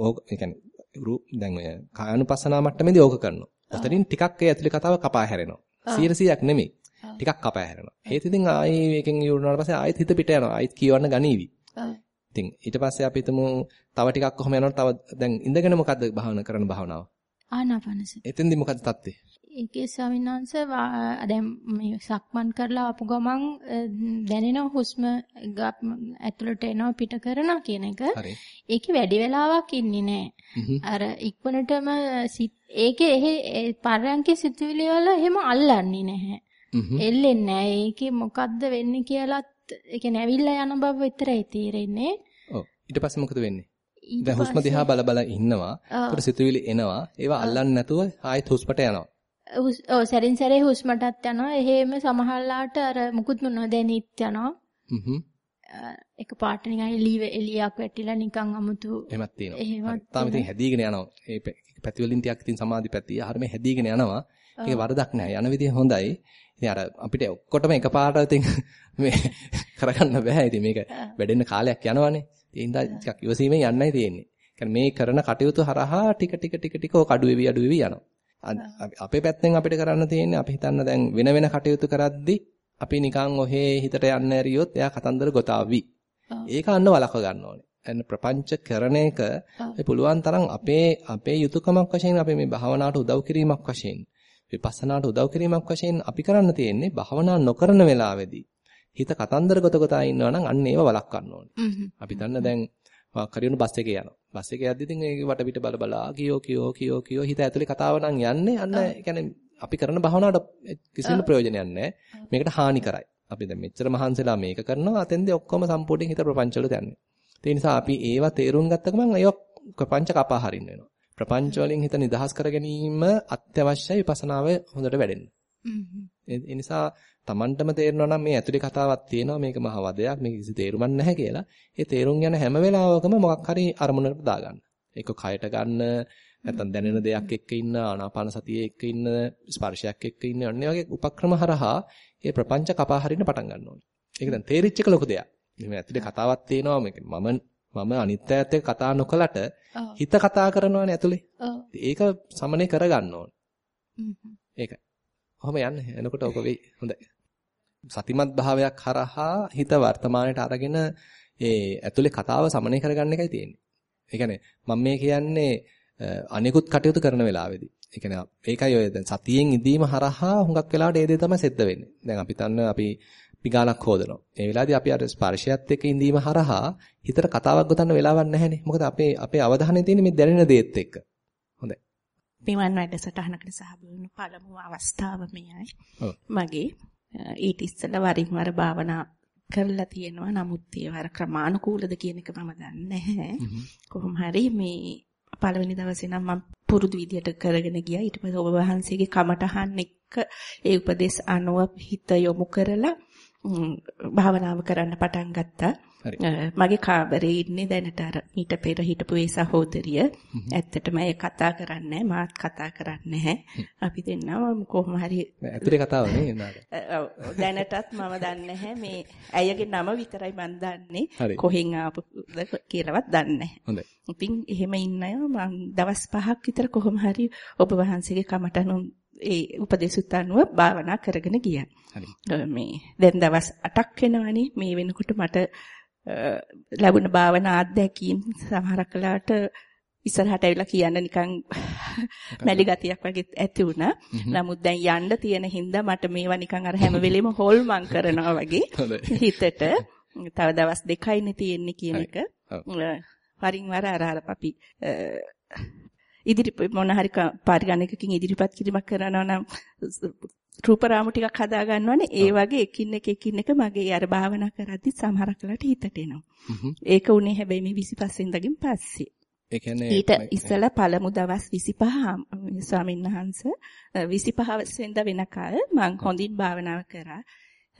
ඕක ඒ කියන්නේ රූප දැන් ඔය කායानुපස්සනා මට්ටමේදී ඕක කරනවා. ඔතනින් ටිකක් ඒ ඇතුලේ කතාව කපා හැරෙනවා. 100ක් නෙමෙයි. ටිකක් කපා හැරෙනවා. ඒත් ඉතින් ආයේ එකෙන් ඉවරනාට පස්සේ ආයෙත් හිත පිට යනවා. ආයෙත් කියවන්න ගනීවි. ඉතින් ඊට පස්සේ අපි හිතමු තව ටිකක් කොහොම යනවද තව දැන් ඉඳගෙන මොකද්ද භාවනා කරන භාවනාව? ආනාපානසති. එතෙන්දි මොකද්ද තත්ත්වය? ඒකේ ස්වාමීන් වහන්සේ දැන් මේ සක්මන් කරලා ආපු ගමන් දැනෙන හුස්ම ඇතුළට එනවා පිට කරනවා කියන එක. ඒකේ වැඩි වෙලාවක් ඉන්නේ නැහැ. අර ඉක්මනටම ඒකේ එහෙ පරයන්කේ සිතුවිලි වල එහෙම අල්ලන්නේ නැහැ. එල්ලෙන්නේ නැහැ. ඒකේ මොකද්ද වෙන්නේ කියලාත් ඒ කියන්නේ ඇවිල්ලා යන බව විතරයි තීරෙන්නේ. ඔව්. ඊට පස්සේ මොකද වෙන්නේ? දැන් හුස්ම දිහා බල බල ඉන්නවා. ඒතර සිතුවිලි එනවා. ඒවා අල්ලන්නේ නැතුව ආයෙත් හුස්මට යනවා. ඔව් සැරින් සැරේ හුස්මටත් යනවා. එහෙම සමහරලාට අර මුකුත් නොදැනිත් යනවා. හ්ම්. එක පාට නිකන් එළිය එළියක් වැටිලා නිකන් අමුතු එහෙමත් තියෙනවා. තාම ඉතින් හැදීගෙන යනවා. ඒ පැති වලින් ටිකක් ඉතින් සමාධි පැතිය. හරියම හැදීගෙන යනවා. ඒක වරදක් නෑ. යන විදිය හොඳයි. ඉතින් අර අපිට ඔක්කොටම එකපාරට ඉතින් *laughs* මේ කරගන්න බෑ. ඉතින් මේක වැඩෙන්න කාලයක් යනවනේ. ඒ හින්දා ටිකක් ඉවසීමෙන් යන්නයි තියෙන්නේ. කියන්නේ මේ කරන කටයුතු හරහා ටික ටික ටික ටික ඔක අඩු වෙවි අඩු වෙවි යනවා. අපේ පැත්තෙන් අපිට කරන්න තියෙන්නේ අපි හිතන්න දැන් වෙන වෙන කටයුතු කරද්දි අපි නිකන් ඔහේ හිතට යන්න ඇරියොත් එයා කතන්දර ගොතාවි. ඒක අන්න වලක ගන්න ඕනේ. එන්න ප්‍රපංච කරන එක පුළුවන් තරම් අපේ අපේ යුතුයකමක් වශයෙන් අපි මේ භාවනාවට උදව් කිරීමක් වශයෙන් විපස්සනාට උදව් කිරීමක් වශයෙන් අපි කරන්න තියෙන්නේ භාවනා නොකරන වෙලාවේදී හිත කතන්දර ගොත ගොතා ඉන්නවා නම් අන්න ඒව වළක්වන්න ඕනේ. අපි දන්න දැන් කරියුණු බස් එකේ යනවා. බස් එකේ යද්දි ඉතින් ඒ වටපිට බල බලා කියෝ කියෝ කියෝ කියෝ හිත ඇතුලේ කතාව නම් යන්නේ අන්න يعني අපි කරන භාවනාවට කිසිම ප්‍රයෝජනයක් නැහැ. මේකට හානි කරයි. අපි දැන් මෙච්චර මහන්සිලා මේක කරනවා අතෙන්දී ඔක්කොම සම්පූර්ණයෙන් හිත ප්‍රපංච වලට යන්නේ. ඒ නිසා අපි ඒවා තේරුම් ගත්ත ගමන් ඒවා ප්‍රපංච කපා හරින්න වෙනවා. ප්‍රපංච වලින් හිත නිදහස් කර ගැනීම අත්‍යවශ්‍යයි විපස්සනාව හොඳට වැඩෙන්න. ඒ නිසා Tamanටම තේරෙනවා නම් මේ ඇතුලේ කතාවක් තියෙනවා මේක මහ වදයක් මේක කිසි තේරුමක් නැහැ කියලා. ඒ තේරුම් යන හැම වෙලාවකම මොකක් හරි අරමුණකට දාගන්න. ඒක කයට ගන්න නැත්නම් දැනෙන දෙයක් එක්ක ඉන්න ආනාපාන සතියේ එක්ක ඉන්න ස්පර්ශයක් එක්ක ඉන්න අන්න වගේ උපක්‍රම හරහා මේ ප්‍රපංච කපා හරින්න පටන් ගන්න ඕනේ. ඒක දැන් තේරිච්ච එක ලොකු දෙයක්. මේ ඇතුලේ කතාවක් තියෙනවා මේක මම මම අනිත්‍යයත් එක්ක කතා නොකලට හිත කතා කරනවානේ ඇතුලේ. ඒක සමනේ කරගන්න ඕනේ. ඒකයි. කොහොම යන්නේ? එනකොට ඔක වෙයි. හොඳයි. සතිමත් භාවයක් හරහා හිත වර්තමානයට අරගෙන ඒ ඇතුලේ කතාව සමනය කරගන්න එකයි තියෙන්නේ. ඒ කියන්නේ මම මේ කියන්නේ අනිකුත් කටයුතු කරන වෙලාවේදී. ඒ කියන්නේ ඒකයි ඔය දැන් සතියෙන් ඉදීම හරහා හුඟක් වෙලාවට ඒ දේ තමයි සිද්ධ වෙන්නේ. දැන් අපි තන්න අපි පිගානක් හොදනවා. ඒ වෙලාවේදී අපි අර ස්පර්ශයත් එක්ක ඉඳීම හරහා හිතට කතාවක් ගොතන්න වෙලාවක් නැහැනේ. මොකද අපේ අපේ අවධානය තියෙන්නේ මේ දැනෙන දේත් එක්ක. හොඳයි. පින්වන් වැඩසටහනකට සහභාගී වුණු පළමු අවස්ථාව මෙයයි. මගේ ඊට ඉස්සෙල්ලා වරින් වර භාවනා කරලා තියෙනවා. නමුත් ඒවර ක්‍රමානුකූලද කියන එක මම දන්නේ නැහැ. කොහොම හරි මේ පළවෙනි දවසේ නම් මම පුරුදු විදියට කරගෙන ගියා. ඊට පස්සේ ඔබ වහන්සේගේ කමටහන් එක්ක ඒ උපදේශ අනුව හිත යොමු කරලා භාවනාව කරන්න පටන් ගත්තා. මගේ කාමරේ ඉන්නේ දැනට අර මීට පෙර හිටපු ඒ සහෝදරිය. ඇත්තටම ඒ කතා කරන්නේ මාත් කතා කරන්නේ අපි දෙන්නම කොහොම හරි ඇතුලේ කතාව දැනටත් මම දන්නේ මේ ඇයගේ නම විතරයි මම දන්නේ. කොහෙන් ආපුද කියලාවත් දන්නේ නැහැ. ඉතින් එහෙම ඉන්න අය මම දවස් පහක් විතර කොහොම හරි ඔබ වහන්සේගේ කමටනුන් ඒ උපදේශුත් අනුව භාවනා කරගෙන ගියා. මේ දැන් දවස් 8ක් වෙනවනේ. මේ වෙනකොට මට ලැබුණ භාවනා අත්දැකීම් සමහරක් වෙලාවට ඉස්සරහට ඇවිල්ලා කියන්න නිකන් *laughs* මැලි ගතියක් වගේ ඇති වුණා. නමුත් දැන් යන්න තියෙන හින්දා මට මේවා නිකන් අර හැම වෙලෙම *laughs* හොල්මන් කරනවා වගේ හිතට. තව දවස් දෙකයිනේ තියෙන්නේ කියන එක. වරින් වර අර අර අපි ඉදිරි මොන හරි පරිගණකකින් ඉදිරිපත් කිරීමක් කරනවා නම් රූපරාමු ටිකක් හදා ගන්නවනේ ඒ වගේ එකින් එක එකින් එක මගේ අර භාවනා කරද්දි සමහරක් වෙලාවට හිතට එනවා. ඒක උනේ හැබැයි මේ 25 ඉඳගෙන පස්සේ. ඒ කියන්නේ ඊට ඉස්සලා පළමු දවස් 25 ස්වාමීන් වහන්සේ 25 වෙනිදා වෙනකල් මං හොඳින් භාවනාව කරා.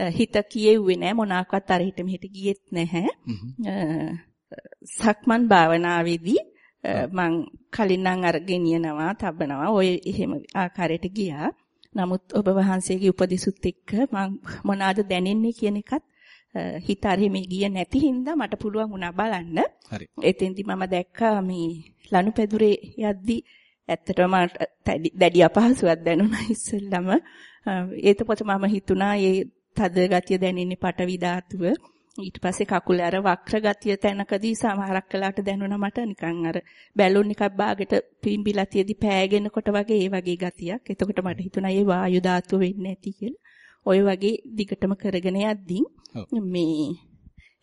හිත කියෙව්වේ නෑ මොනවාක්වත් අර හිට මෙහෙට ගියෙත් නැහැ. සක්මන් භාවනාවේදී මං කලින් නම් අර ගෙනියනවා, තබනවා. ඔය එහෙම ආකාරයට ගියා. නමුත් ඔබ වහන්සේගේ උපදෙසුත් එක්ක මම මොනවාද දැනෙන්නේ කියන එකත් හිත අරෙමේ ගිය නැති හින්දා මට පුළුවන් වුණා බලන්න. හරි. එතෙන්දි මම දැක්කා මේ ලනුපැදුරේ යද්දි ඇත්තටම දැඩි අපහසුයක් දැනුණා ඉස්සෙල්ලම. ඒතකොට මම හිතුණා මේ තද ගතිය දැනෙන්නේ පටවි ධාතුව. ඊට පස්සේ කකුලේ අර වක්‍ර ගතිය තැනකදී සමහරක් වෙලාට දැනුණා මට නිකන් අර බැලුන් එකක් බාගෙට පිම්බිලා තියදී පෑගෙනකොට වගේ ඒ වගේ ගතියක්. එතකොට මට හිතුණා ඒ වායු ධාතුව වෙන්නේ නැති කියලා. ඔය වගේ දිගටම කරගෙන යද්දී මේ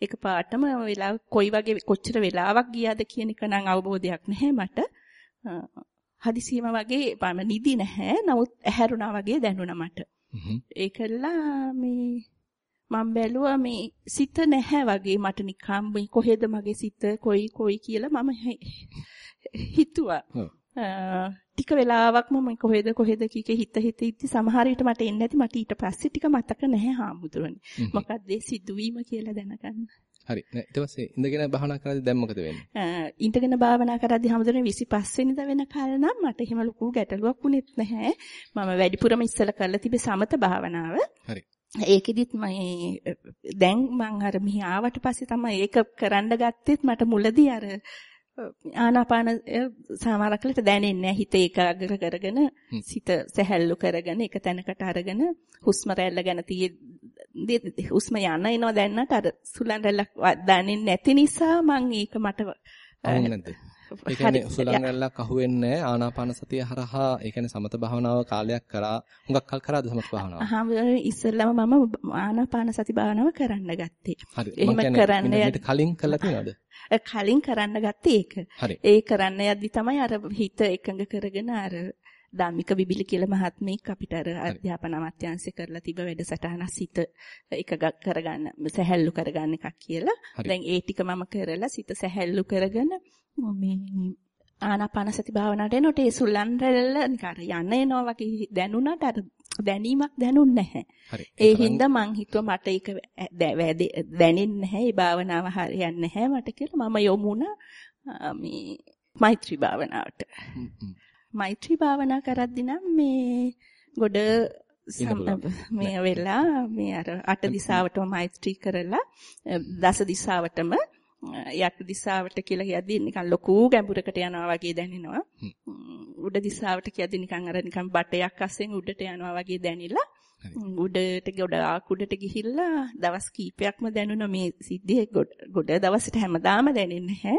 එක පාටම වෙලාව කොයි වගේ කොච්චර වෙලාවක් ගියාද කියන එක නම් අවබෝධයක් නැහැ මට. හදිසියම වගේ මම නිදි නැහැ. නමුත් ඇහැරුණා වගේ දැනුණා මට. ඒකලා මේ මම බැලුවා මේ සිත නැහැ වගේ මට නිකම් කොහෙද මගේ සිත කොයි කොයි කියලා මම හිතුවා. ටික වෙලාවක් මම කොහෙද කොහෙද කීකේ හිත හිත ඉති සමහර විට මට එන්නේ නැති මට ඊට පස්සේ ටික මතක නැහැ හාමුදුරනේ. මොකක්ද ඒ සිදුවීම කියලා දැනගන්න. හරි. ඊට පස්සේ ඉඳගෙන භාවනා කරද්දී දැන් මොකද වෙන්නේ? ඉඳගෙන භාවනා කරද්දී හාමුදුරනේ 25 වෙනිදා වෙන කාල නම් මට එහෙම ලොකු ගැටලුවක් වුණෙත් නැහැ. මම වැඩිපුරම ඉස්සලා කරලා තිබේ සමත භාවනාව. හරි. ඒකෙදිත් මේ දැන් මං අර මෙහි ආවට පස්සේ තමයි ඒක කරන්න ගත්තෙත් මට මුලදී අර ආනාපාන සමහරකට දැනෙන්නේ නැහැ. හිත ඒකාග්‍ර කරගෙන සිත සැහැල්ලු කරගෙන එක තැනකට අරගෙන හුස්ම රැල්ල ගැන තියෙ හුස්ම යන එනවා දැන්නට. අර සුලන් රැල්ලක් දැනෙන්නේ නැති නිසා මං ඒක මට ඒ කියන්නේ සුලං රැල්ලක් අහුවෙන්නේ ආනාපාන සතිය හරහා ඒ කියන්නේ සමත භාවනාව කාලයක් කරා හුඟක් කල් කරාද සමත භාවනාව? අහම ඉස්සෙල්ලාම මම ආනාපාන සති භාවනාව කරන්න ගත්තේ. හරි. එහෙම කරන්න කලින් කළා තියෙනවද? කලින් කරන්න ගත්තේ ඒක. ඒ කරන්න යද්දි තමයි අර හිත එකඟ කරගෙන අර ධම්මික විබිලි කියලා මහත්මයෙක් අපිට අර අධ්‍යාපන අමාත්‍යාංශේ කරලා තිබ්බ වැඩසටහන සිත එක කරගන්න සැහැල්ලු කරගන්න එකක් කියලා. දැන් ඒ ටික මම කරලා සිත සැහැල්ලු කරගෙන මේ ආනාපාන සති භාවනාවට එනකොට ඒ සුලන් රැල්ල නිකන් යන්න එනවා වගේ දැනුණාට අර දැනීමක් දැනුන්නේ නැහැ. ඒ හින්දා මං හිතුවා මට ඒක දැනෙන්නේ නැහැ. ඒ භාවනාව හරියන්නේ නැහැ මට කියලා මම යොමුණා මේ මෛත්‍රී භාවනාවට. මෛත්‍රී භාවනා කරද්දී නම් මේ ගොඩ මේ වෙලා මේ අර අට දිසාවටම මෛත්‍රී කරලා දස දිසාවටම යට දිශාවට කියලා කියද්දි නිකන් ලොකු ගැඹුරකට යනවා වගේ දැනෙනවා. උඩ දිශාවට කියද්දි නිකන් අර නිකන් බටයක් අස්සෙන් උඩට යනවා වගේ දැනිලා උඩට ගොඩාක් උඩට ගිහිල්ලා දවස් කීපයක්ම දැනුණ මේ සිද්ධිය ගොඩ දවසට හැමදාම දැනෙන්නේ නැහැ.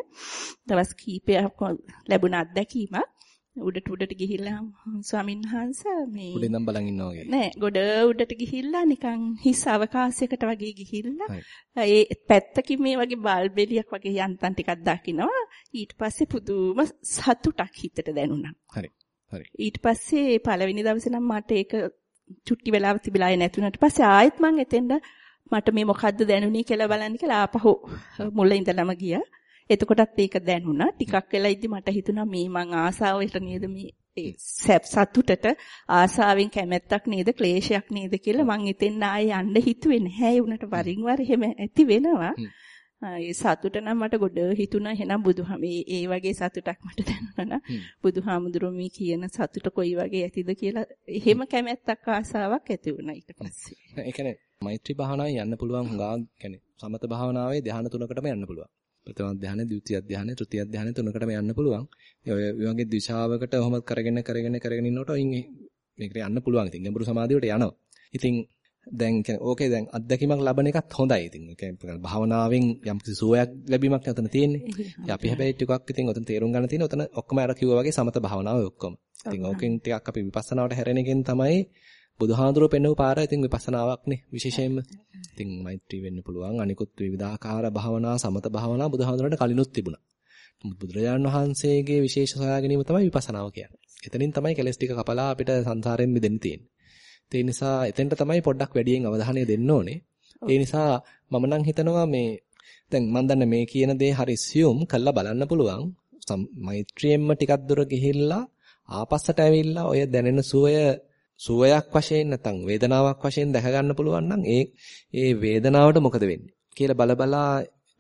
දවස් කීපයක් ලැබුණ අත්දැකීමක්. උඩට උඩට ගිහිල්ලා ස්වාමීන් වහන්සේ මේ උඩින් නම් බලන් ඉන්නවා වගේ. නෑ ගොඩ උඩට ගිහිල්ලා නිකන් හිස් අවකාශයකට වගේ ගිහිල්ලා ඒ පැත්තකින් මේ වගේ බල්බ් එලියක් වගේ යන්තම් ටිකක් දකින්නවා. ඊට පස්සේ පුදුම සතුටක් හිතට දැනුණා. හරි. හරි. ඊට පස්සේ පළවෙනි දවසේ නම් මට ඒක චුට්ටි වෙලාව තිබිලා නැතුණට පස්සේ ආයෙත් මං එතෙන්ද මට මේ මොකද්ද දැනුනේ කියලා බලන්න කියලා ආපහු මුල ඉඳලම ගියා. එතකොටත් ඒක දැනුණා. ටිකක් වෙලා ඉද්දි මට හිතුණා මේ මං ආසාවට නේද මේ සතුටට ආසාවෙන් කැමැත්තක් නේද ක්ලේශයක් නේද කියලා මං එතෙන් ආයේ යන්න හිතුවේ නැහැ. ඒ උනට වරින් වර එහෙම ඇති වෙනවා. ඒ සතුට නම් මට ගොඩ හිතුණා එහෙනම් බුදුහාම ඒ වගේ සතුටක් මට දැනුණා බුදුහාමුදුරුවෝ මේ කියන සතුට කොයි වගේ ඇතිද කියලා එහෙම කැමැත්තක් ආසාවක් ඇති වුණා ඊට පස්සේ. ඒ කියන්නේ මෛත්‍රී භාවනාවේ යන්න පුළුවන් හුඟා කියන්නේ සමත භාවනාවේ ධ්‍යාන තුනකටම යන්න පුළුවන්. ප්‍රථම ධානය, ද්විතිය ධානය, තෘතිය ධානය තුනකටම යන්න පුළුවන්. ඔය වගේ දිශාවකට ඔහොම කරගෙන කරගෙන කරගෙන ඉන්නකොට ඔයින් මේකට යන්න පුළුවන්. ඉතින් ගැඹුරු සමාධියට යනවා. ඉතින් දැන් කියන්නේ ඕකේ දැන් අත්දැකීමක් ලබන එකත් හොඳයි. ඉතින් ඒ කියන්නේ භාවනාවෙන් යම් කිසි සුවයක් ලැබීමක් නතන තියෙන්නේ. *laughs* අපි හැබැයි ටිකක් ඉතින් ඔතන තේරුම් ගන්න තියෙන ඔතන ඔක්කොම අර කිව්වා වගේ සමත භාවනාව ඔක්කොම. ඉතින් ඕකෙන් ටිකක් අපි විපස්සනාවට හැරෙන එකෙන් තමයි බුදුහාඳුරෝ පෙන්වපු පාර ඉතින් විපස්සනාවක්නේ විශේෂයෙන්ම. ඉතින් මෛත්‍රී වෙන්න පුළුවන්. අනිකුත් විවිධාකාර භාවනා සමත භාවනා බුදුහාඳුරන්ට කලිනුත් තිබුණා. බුදුරජාණන් වහන්සේගේ විශේෂ සොයා ගැනීම තමයි විපස්සනාව කියන්නේ. එතනින් තමයි කෙලස් ටික කපලා අපිට සංසාරයෙන් මිදෙන්න තියෙන්නේ. ඒ නිසා එතෙන්ට තමයි පොඩ්ඩක් වැඩියෙන් අවධානය දෙන්න ඕනේ. ඒ නිසා මම නම් හිතනවා මේ දැන් මම දන්න මේ කියන දේ හරි සියුම් කළා බලන්න පුළුවන්. මෛත්‍රියෙන්ම ටිකක් දුර ගිහිල්ලා ආපස්සට ඇවිල්ලා ඔය දැනෙන සුවය සුවයක් වශයෙන් නැත්නම් වේදනාවක් වශයෙන් දැක ගන්න පුළුවන් නම් ඒ ඒ වේදනාවට මොකද වෙන්නේ කියලා බල බලා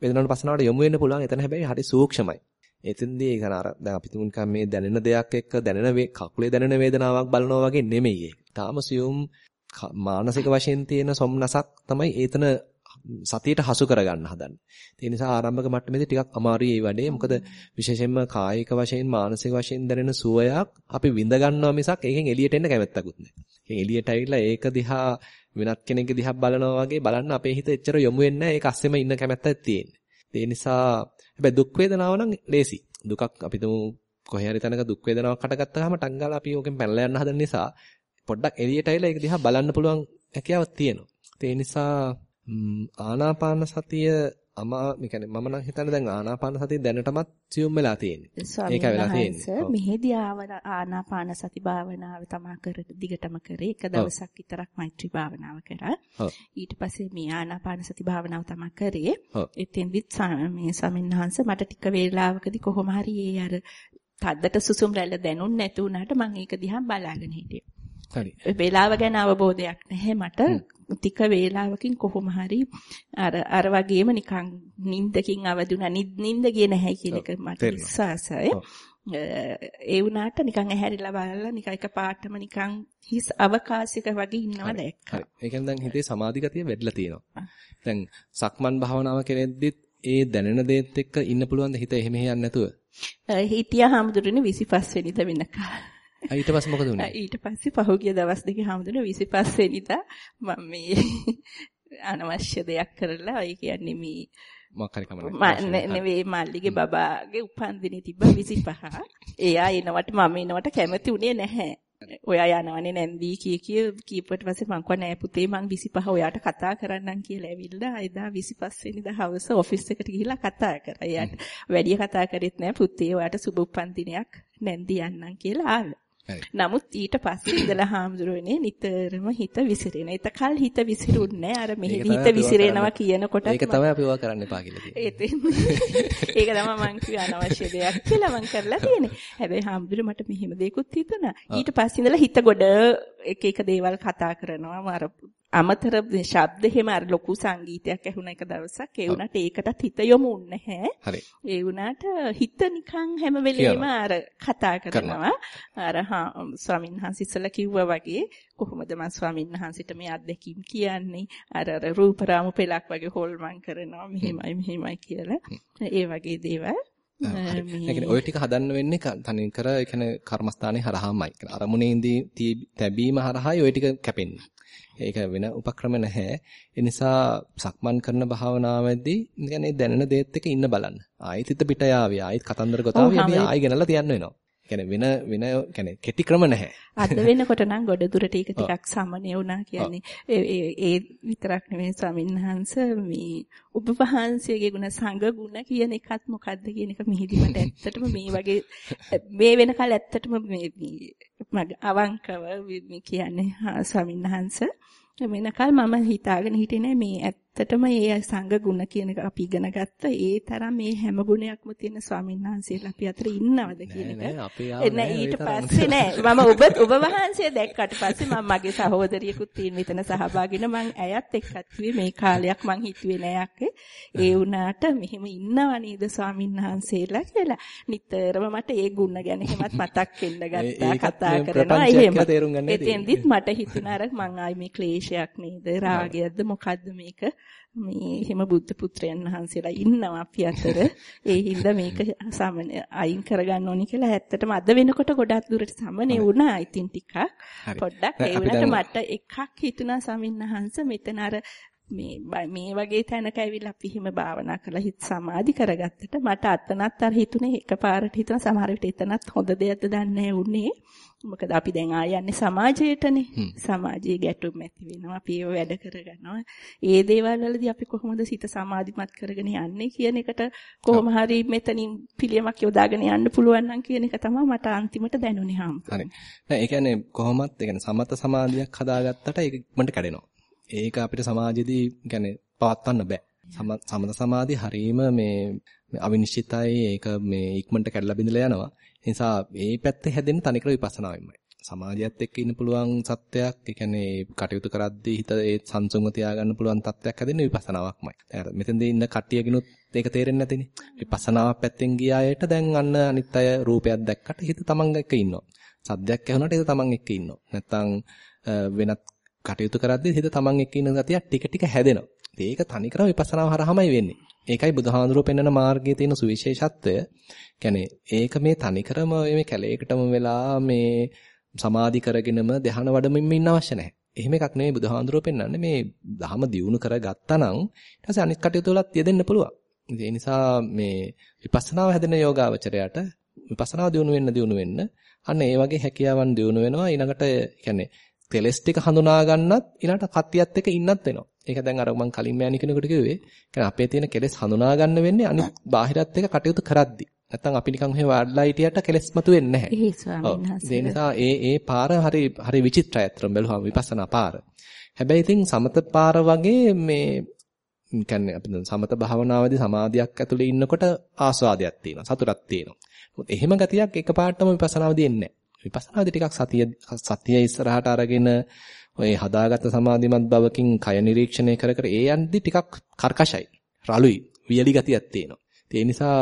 වේදනාවට පස්සනාවට යොමු වෙන්න පුළුවන්. එතන හැබැයි හරි සූක්ෂමයි. එතෙන්දී ඒක අර දැන් අපි තුන් මේ දැනෙන දෙයක් එක්ක දැනෙන කකුලේ දැනෙන වේදනාවක් බලනවා වගේ නෙමෙයි ඒක. තාම සියුම් මානසික වශයෙන් තියෙන සොම්නසක් තමයි ඒතන සතියට හසු කරගන්න හදන්නේ. ඒ නිසා ආරම්භක මට්ටමේදී ටිකක් අමාරුයි මේ වැඩේ. මොකද විශේෂයෙන්ම කායික වශයෙන් මානසික වශයෙන් දැනෙන සුවයක් අපි විඳ ගන්නවා මිසක් ඒකෙන් එළියට එන්න කැමැත්තකුත් නැහැ. ඒකෙන් එළියට ඇවිල්ලා ඒක දිහා වෙනත් කෙනෙක්ගේ දිහා බලනවා වගේ බලන්න අපේ හිත එච්චර යොමු වෙන්නේ නැහැ. ඒක අස්සෙම ඉන්න කැමැත්තක් තියෙන්නේ. ඒ නිසා හැබැයි දුක් වේදනාව නම් ලේසි. දුකක් අපි තුමු කොහේ හරි තැනක දුක් වේදනාවක් හටගත්තාම ටක් ගාලා අපි ඕකෙන් පැනලා යන්න හදන නිසා පොඩ්ඩක් එළියට ඇවිල්ලා ඒක දිහා බලන්න පුළුවන් හැකියාවක් තියෙනවා. ඒ නිසා ආනාපාන සතිය අමා කියන්නේ මම නම් හිතන්නේ දැන් ආනාපාන සතිය දැනටමත් සියුම් වෙලා තියෙන්නේ. ඒක වෙලා තියෙන්නේ. මෙහෙදී ආනාපාන සති භාවනාව තමා කර දිගටම කරේ. එක දවසක් විතරක් මෛත්‍රී භාවනාව කරා. ඊට පස්සේ මේ ආනාපාන සති භාවනාව තමා කරේ. එතෙන්දිත් මේ සමින්හංශ මට ටික වේලාවකදී කොහොම හරි ඒ අර තද්දට සුසුම් රැල්ල දැනුන්නේ නැතු වුණාට මම ඒක දිහා බලාගෙන හිටියේ. හරි. වේලාව ගැන අවබෝධයක් නැහැ මට. ටික වේලාවකින් කොහොම හරි අර අර වගේම නිකන් නිින්දකින් අවදුනා නිින්ද ගියේ නැහැ කියන එක මට විශ්වාසයි. ඒ වුණාට නිකන් ඇහැරිලා බලලා නිකන් එක පාටම නිකන් හිස් අවකාශයක වගේ ඉන්නවා දැක්කා. ඒ කියන්නේ දැන් හිතේ සමාධි ගතිය වැඩිලා තියෙනවා. දැන් සක්මන් භාවනාව කෙරෙද්දිත් ඒ දැනෙන දේත් එක්ක ඉන්න පුළුවන් ද හිත එහෙම යන්නේ නැතුව? හිටියා හැමදෙරනේ 25 වෙනිදා වෙනකල්. ඊට පස්සේ මොකද වුනේ? ඊට පස්සේ පහුගිය දවස් දෙකේ හැමදෙරනේ 25 වෙනිදා මම මේ *laughs* අනවශ්‍ය දෙයක් කරලා ඒ කියන්නේ මේ මොකක් හරි කමන්නේ. නෙවෙයි මල්ලිගේ බබාගේ උපන්දිනේ තිබ්බ 25. එයා එනවට මම එනවට කැමති උනේ නැහැ. ඔයා යනවනේ නැන්දී කිය කිය කීපට පස්සේ මං කිව්වා නෑ පුතේ මං 25 ඔයාට කතා කරන්නම් කියලා ඇවිල්ලා එදා 25 වෙනිදා හවස ඔෆිස් එකට ගිහිල්ලා කතා කරා. එයාට වැඩි කතා කරෙත් නෑ පුතේ ඔයාට සුබ උපන්දිනයක් නැන්දී යන්නම් කියලා ආවා. නමුත් ඊට පස්සේ ඉඳලා හාමුදුරුවනේ නිතරම හිත විසිරෙන. ඒතකල් හිත විසිරුන්නේ අර මෙහෙදි හිත විසිරෙනවා කියනකොට ඒක තමයි අපි ඔවා කරන්න එපා කියලා කියන්නේ. ඒක තමයි මං කිව්ව අනවශ්‍ය දෙයක් කියලා මං කරලා තියෙන්නේ. හැබැයි හාමුදුරුවෝ මට මෙහෙම දෙයක්ත් හිතුණා. ඊට පස්සේ ඉඳලා හිත ගොඩ එක එක දේවල් කතා කරනවා. අර අමතර ශබ්ද එහෙම අර ලොකු සංගීතයක් ඇහුණ එක දවසක් ඒ වුණාට ඒකටත් හිත යොමුන්නේ නැහැ. හරි. ඒ වුණාට හිත නිකන් හැම වෙලෙම අර කතා කරනවා. අර ස්වාමීන් වහන්සේ ඉස්සලා කිව්වා වගේ කොහොමද මම ස්වාමීන් වහන්සේට මේ අත්දැකීම් කියන්නේ අර අර රූපරාමු පෙලක් වගේ හොල්මන් කරනවා මෙහෙමයි මෙහෙමයි කියලා. ඒ වගේ දේවල් ඒ කියන්නේ ඔය ටික හදන්න වෙන්නේ තනින් කර ඒ කියන්නේ කර්මස්ථානේ හරහාමයි. අරමුණේදී තැබීම හරහායි ඔය ටික කැපෙන්නේ. ඒක වෙන උපක්‍රම නැහැ. ඒ නිසා සක්මන් කරන භාවනාවේදී කියන්නේ දැනෙන දේත් එක්ක ඉන්න බලන්න. ආයෙත් හිත පිට යාවි. ආයෙත් කතන්දර ගොතාවි. අපි ආයෙ ගණන්ලා තියන්න වෙනවා. කියන්නේ වෙන වෙන කියන්නේ කෙටි ක්‍රම නැහැ. අද වෙනකොට නම් ගොඩ දුරට ඒක ටිකක් සමනය වුණා කියන්නේ. ඒ ඒ විතරක් නෙමෙයි ස්වාමින්වහන්ස මේ ඔබ වහන්සේගේ ගුණ සංඝ ගුණ කියන එකත් මොකද්ද කියන එක මිහිදීමට ඇත්තටම මේ වගේ මේ වෙනකල් ඇත්තටම මේ අවංකව කියන්නේ ස්වාමින්වහන්ස වෙනකල් මම හිතාගෙන හිටියේ මේ ඇත්තටම ඒ සංඝ ගුණ කියන එක අපි ඉගෙන ගත්ත ඒ තරම් මේ හැම ගුණයක්ම තියෙන ස්වාමීන් වහන්සේලා අපි අතර ඉන්නවද කියන එක. නෑ ඊට පස්සේ නෑ. මම ඔබ ඔබ වහන්සේ දැක්කට පස්සේ මම මගේ සහෝදරියකුත් තියෙන මෙතන සහභාගීන මං ඇයත් එක්කත් කිව්වේ මේ කාලයක් මං හිතුවේ නෑ ඒ වුණාට මෙහෙම ඉන්නව නේද ස්වාමීන් වහන්සේලා කියලා. නිතරම මට ඒ ගුණ ගැන හිමත් මතක් වෙන්න ගත්තා කතා කරනවා. එහෙම. එතෙන්දිත් මට හිතුණා අර මං ආයි මේ ක්ලේශයක් නේද? රාගයක්ද? මොකද්ද මේක මේ එහෙම බුද්ධ පුත්‍රයන් වහන්සේලා ඉන්නවා අපි අතර. ඒ හින්දා මේක සමන අයින් කරගන්න ඕනි කියලා ඇත්තටම අද වෙනකොට ගොඩක් දුරට සමනේ වුණා. ඉතින් ටිකක් පොඩ්ඩක් ඒ වුණාට මට එකක් හිතුණා සමින්නහංශ මෙතන අර මේ මේ වගේ තැනක ඇවිල්ලා අපි හිම භාවනා කරලා හිත සමාධි කරගත්තට මට අතනත් අර හිතුනේ එකපාරට හිතන සමහර විට එතනත් හොඳ දෙයක්ද දන්නේ උනේ මොකද අපි දැන් ආයන්නේ සමාජයටනේ. සමාජයේ ගැටුම් ඇති වෙනවා අපි ඒව වැඩ කරගන්නවා. ඒ දේවල් වලදී අපි කොහොමද සිත සමාධිමත් කරගෙන යන්නේ කියන එකට කොහොම හරි මෙතනින් පිළියමක් යොදාගෙන යන්න පුළුවන් නම් කියන එක තමයි මට අන්තිමට දැනුනේ හම් හරි. නෑ ඒ කියන්නේ කොහොමත් ඒ කියන්නේ සමත සමාධියක් හදාගත්තට ඒක ඉක්මනට කැඩෙනවා ඒක අපිට සමාජෙදී يعني පවත්වන්න බෑ. සමත සමාධි හරීම මේ අවිනිශ්චිතයි ඒක මේ ඉක්මනට කැඩලා බිඳලා යනවා. ඒ නිසා මේ පැත්තේ හැදෙන්න තනිකර විපස්සනාවෙන්මයි. සමාජයත් එක්ක ඉන්න පුළුවන් සත්‍යයක්, ඒ කියන්නේ කටයුතු කරද්දී හිත ඒ සංසුන්ව තියාගන්න පුළුවන් තත්ත්වයක් හැදෙන්නේ විපස්සනාවක්මයි. දැන් මෙතෙන්දී ඉන්න කට්ටියකිනුත් ඒක තේරෙන්නේ නැතිනේ. විපස්සනාවක් පැත්තෙන් ගිය අයට දැන් අන්න අනිත් අය රූපයක් දැක්කට හිත තමන් එක්ක ඉන්නවා. සද්දයක් ඇහුණාට හිත තමන් එක්ක ඉන්නවා. නැත්තම් වෙනත් කටයුතු කරද්දී හිත තමන් එක්ක ඉන්න ගතිය ටික ටික හැදෙනවා. ඒක තනිකරම විපස්සනාව හරහාමයි වෙන්නේ. ඒකයි බුදුහාඳුරෝ පෙන්වන මාර්ගයේ තියෙන සුවිශේෂත්වය. කියන්නේ ඒක මේ තනිකරම මේ කැලේකටම වෙලා මේ සමාධි කරගෙනම ධ්‍යාන වඩමින් ඉන්න අවශ්‍ය නැහැ. එහෙම එකක් නෙමෙයි බුදුහාඳුරෝ පෙන්වන්නේ මේ දහම දියුණු කරගත්තා නම් ඊට පස්සේ අනිත් කටයුතු වලත් යෙදෙන්න පුළුවන්. ඒ නිසා මේ විපස්සනාව හැදෙන යෝගාවචරයට විපස්සනාව දියුණු වෙන්න දියුණු වෙන්න අන්න ඒ වගේ හැකියාවන් දියුණු වෙනවා ඊළඟට කියන්නේ කෙලස් ටික හඳුනා ගන්නත් ඊළඟට කතියත් එක්ක ඉන්නත් වෙනවා. ඒක දැන් අර මම කලින් මෑණි කෙනෙකුට කිව්වේ. කියන්නේ අපේ තියෙන කෙලස් හඳුනා ගන්න වෙන්නේ අනිත් බාහිරත් එක්ක කටයුතු කරද්දි. නැත්තම් අපි නිකන් ඔහෙ වාඩිලා හිටියට කෙලස් නැහැ. ස්වාමීන් වහන්සේ. ඒ නිසා ඒ ඒ පාර හරි හරි විචිත්‍රයි අත්‍තරම් බැලුවාම විපස්සනා පාර. හැබැයි ඉතින් සමත පාර වගේ මේ කියන්නේ අපි සමත භාවනාවේදී සමාධියක් ඇතුලේ ඉන්නකොට ආස්වාදයක් තියෙනවා සතුටක් තියෙනවා. එහෙම ගතියක් එකපාරටම විපස්සනාවේදී එන්නේ නැහැ. විපස්සනාවේදී ටිකක් සතිය සතිය ඉස්සරහට අරගෙන ඔය හදාගත්ත සමාධිමත් බවකින් කය නිරීක්ෂණය කර කර ඒ යන්දි ටිකක් කර්කශයි. රළුයි. වියලි ගතියක් තියෙනවා. ඒ නිසා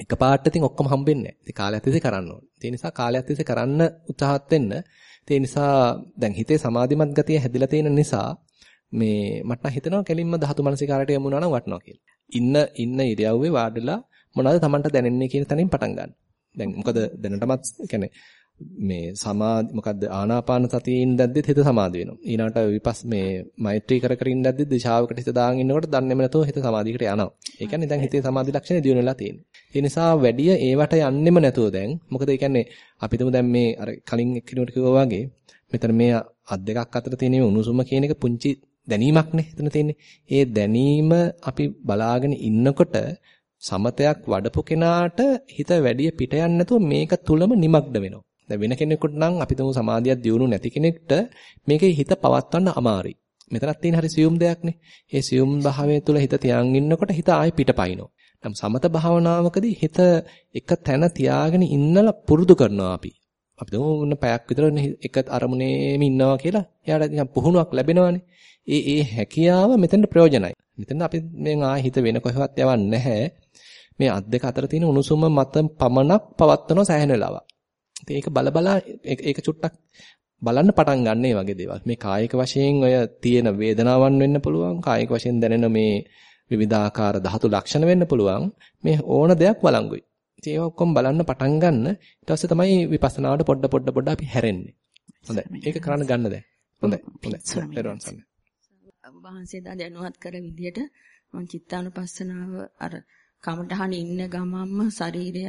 එකපාරට ඉතින් ඔක්කොම හම්බෙන්නේ නැහැ. ඉතින් කාලයක් තිස්සේ කරන්න ඕනේ. ඒ නිසා කාලයක් තිස්සේ කරන්න උත්සාහත් වෙන්න. ඒ නිසා දැන් හිතේ සමාධිමත් ගතිය හැදිලා තියෙන නිසා මේ මට හිතෙනවා කෙලින්ම ධාතු මනසිකාරයට යමු නම් වටනවා කියලා. ඉන්න ඉන්න ඉරියව්වේ වාඩිලා මොනවද Tamanට දැනෙන්නේ කියන තැනින් පටන් ගන්න. දැන් මොකද දැනටමත් කියන්නේ මේ සමාධි මොකද්ද ආනාපාන සතියේ ඉඳද්දිත් හිත සමාධි වෙනවා. ඊළඟට විපස් මේ මෛත්‍රී කර කර ඉඳද්දිත් දිශාවකට හිත දාගෙන ඉන්නකොට දන්නේම නැතුව හිත සමාධියකට යනවා. ඒ කියන්නේ දැන් හිතේ සමාධි ලක්ෂණ දියුණු වෙලා තියෙනවා. ඒ නිසා වැඩිය ඒවට යන්නෙම නැතුව දැන් මොකද ඒ කියන්නේ අපිටම දැන් මේ අර කලින් එක්කිනුට කිව්වා වගේ මෙතන මේ අත් දෙකක් අතර තියෙන උණුසුම කියන එක පුංචි දැනීමක්නේ එතන තියෙන්නේ. ඒ දැනීම අපි බලාගෙන ඉන්නකොට සමතයක් වඩපු කෙනාට හිත වැඩි පිට යන්නේ නැතුව මේක තුලම নিমগ্ন වෙනවා. දැන් වෙන කෙනෙකුට නම් අපි තුමු සමාධියක් දියුණු නැති කෙනෙක්ට මේකේ හිත පවත්වන්න අමාරුයි. මෙතනක් තියෙන හරි සියුම් දෙයක්නේ. ඒ සියුම් භාවය තුල හිත තියාගෙන ඉන්නකොට හිත ආයෙ පිටපයින්නවා. නම් සමත භාවනාවකදී හිත එක තැන තියාගෙන ඉන්නලා පුරුදු කරනවා අපි. අපි දුන්න පැයක් විතර එක අරමුණේම ඉන්නවා කියලා එයාට නිකන් පුහුණුවක් ලැබෙනවානේ. ඒ ඒ හැකියාව මෙතෙන්ට ප්‍රයෝජනයි. මෙතන අපි මේ ආයෙ හිත වෙන කොහෙවත් යවන්නේ නැහැ. මේ අත් දෙක අතර තියෙන උණුසුම මත පමණක් පවත්වන සෑහෙන වෙලාවක්. ඒක බල බල ඒක චුට්ටක් බලන්න පටන් ගන්න මේ වගේ දේවල්. මේ කායික වශයෙන් ඔය තියෙන වේදනාවන් වෙන්න පුළුවන්. කායික වශයෙන් දැනෙන මේ විවිධාකාර ධාතු ලක්ෂණ වෙන්න පුළුවන්. මේ ඕන දෙයක් වළංගුයි. ඉතින් ඒක ඔක්කොම බලන්න පටන් ගන්න. ඊට පස්සේ තමයි විපස්සනාවට පොඩ පොඩ පොඩ අපි හැරෙන්නේ. හොඳයි. ඒක කරන්න ගන්න දැන්. හොඳයි. හොඳයි. පෙරවන් සන්න. වහන්සේ දා දැනුවත් කර විදියට මම චිත්තානුපස්සනාව අර කමටහන ඉන්න ගමම්ම ශරීරය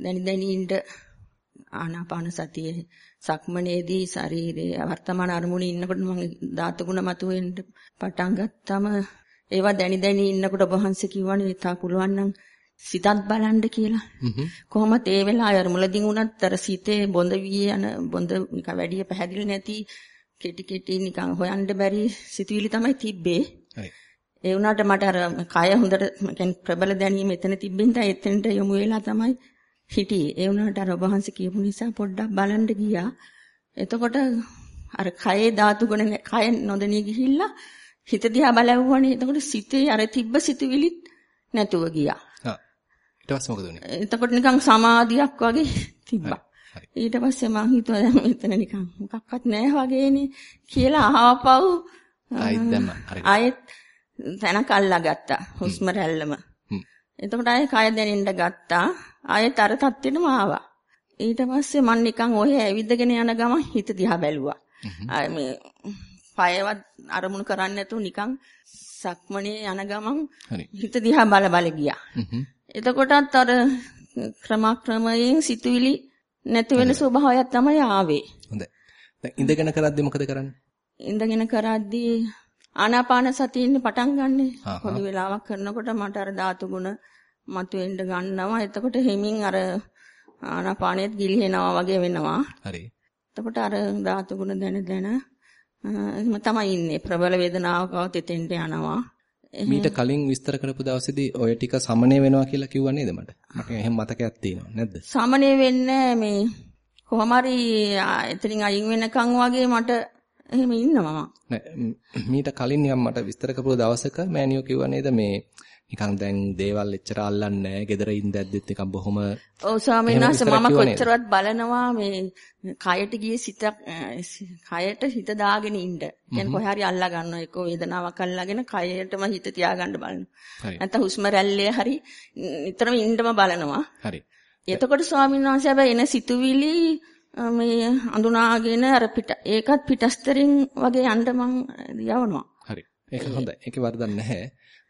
දැනි දැනි ඉන්න ආනාපාන සතිය සක්මනේදී ශරීරයේ වර්තමාන අරමුණේ ඉන්නකොට මම ධාතුගුණ මතුවෙන්න පටන් ගත්තම ඒවා දැනි දැනි ඉන්නකොට ඔබ වහන්සේ කිව්වනේ තා පුළුවන් නම් සිතත් බලන්න කියලා. කොහොමද ඒ වෙලාවේ අර මුලදී වුණත් අර සිතේ බොඳ වී යන බොඳ නිකන් වැඩි පැහැදිලි නැති කෙටි කෙටි නිකන් හොයන්න බැරි සිතුවිලි තමයි තිබ්බේ. ඒ වුණාට මට අර කය හොඳට ප්‍රබල දැනීම එතන තිබ්බෙන් තමයි එතනට යොමු වෙලා තමයි හිටියේ. ඒ වුණාට අර ඔබ වහන්සේ කියපු නිසා පොඩ්ඩක් බලන්න ගියා. එතකොට අර කයේ ධාතු ගුණ කය නොදෙනී ගිහිල්ලා හිත දිහා බලවුවනේ. එතකොට සිතේ අර තිබ්බ සිතුවිලිත් නැතුව ගියා. හා. ඊට පස්සේ මොකද වුනේ? එතකොට නිකන් සමාධියක් වගේ තිබ්බා. ඊට පස්සේ මං හිතුවා දැන් මෙතන නිකන් මොකක්වත් නැහැ වගේනේ කියලා ආපහු ආයෙත් දැම්ම. හරි. ආයෙත් තැනක අල්ලාගත්තා. හුස්ම රැල්ලම. එතකොට ආයෙ කය දැනෙන්න ගත්තා. ආයෙත් අර තත්ත්වෙටම ආවා. ඊට පස්සේ මම නිකන් ඔය ඇවිදගෙන යන ගමන් හිත දිහා බැලුවා. ආ මේ පයවත් අරමුණු කරන්නේ නැතුව නිකන් සක්මනේ යන ගමන් හිත දිහා බල බල ගියා. එතකොටත් අර ක්‍රමක්‍රමයෙන් සිතුවිලි නැති වෙන ස්වභාවයක් තමයි ආවේ. හොඳයි. දැන් ඉඳගෙන කරද්දී මොකද කරන්නේ? ඉඳගෙන කරද්දී ආනාපාන සතියින් පටන් ගන්නෙ. පොඩි වෙලාවක් කරනකොට මට අර ධාතු ගුණ මතුවෙන්න ගන්නවා. එතකොට හිමින් අර ආනාපානෙත් ගිලිහෙනවා වගේ වෙනවා. හරි. එතකොට අර ධාතු ගුණ දැන දැන එහෙම තමයි ඉන්නේ. ප්‍රබල වේදනාවකවත් එතෙන්ට යනවා. මීට කලින් විස්තර කරපු දවසේදී ඔය ටික සමනය වෙනවා කියලා කිව්වා නේද මට? මට එහෙම මතකයක් තියෙනවා නැද්ද? සමනය වෙන්නේ මේ කොහොම හරි එතනින් අයින් වෙනකන් වගේ මට එහෙම ඉන්නවා මම. මීට කලින් නිකන් මට විස්තර කරපු දවසක මෑනියෝ කිව්වා නේද මේ නිකන් දැන් දේවල් එච්චර අල්ලන්නේ නැහැ. gedara ඉඳද්දිත් නිකන් බොහොම ඔව් ස්වාමීන් වහන්සේ මම කොච්චරවත් බලනවා මේ කයට ගියේ සිත කයට හිත දාගෙන ඉන්න. කියන්නේ කොහේ හරි අල්ලා ගන්නවා එක්ක වේදනාවක් අල්ලාගෙන කයටම හිත තියාගන්න බලනවා. නැත්නම් හුස්ම රැල්ලේ හරි නිතරම ඉන්නම බලනවා. හරි. එතකොට ස්වාමීන් වහන්සේ හැබැයි එන සිතුවිලි මේ අඳුනාගෙන අර පිට ඒකත් පිටස්තරින් වගේ යන්න මං යවනවා. හරි. ඒක හොඳයි. ඒකේ වරදක් නැහැ.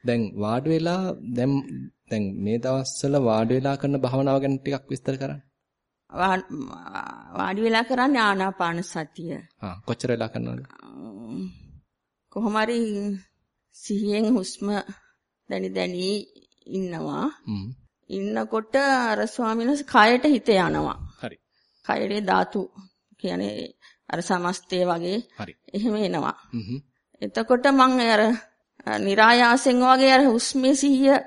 දැන් වාඩි වෙලා දැන් දැන් මේ දවස්වල වාඩි වෙලා කරන භාවනාව ගැන ටිකක් විස්තර කරන්න. වාඩි වෙලා කරන්නේ ආනාපාන සතිය. ආ කොච්චර වෙලා කරනවද? කොහොම හරි සිහියෙන් හුස්ම දැනි දැනි ඉන්නවා. ඉන්නකොට අර ස්වාමීන් කයට හිත යනවා. හරි. කයේ ධාතු කියන්නේ අර සමස්තය වගේ හරි. එහෙම එනවා. එතකොට මම අර નિરાයාසෙන් වගේ අර හුස්මේ සිහිය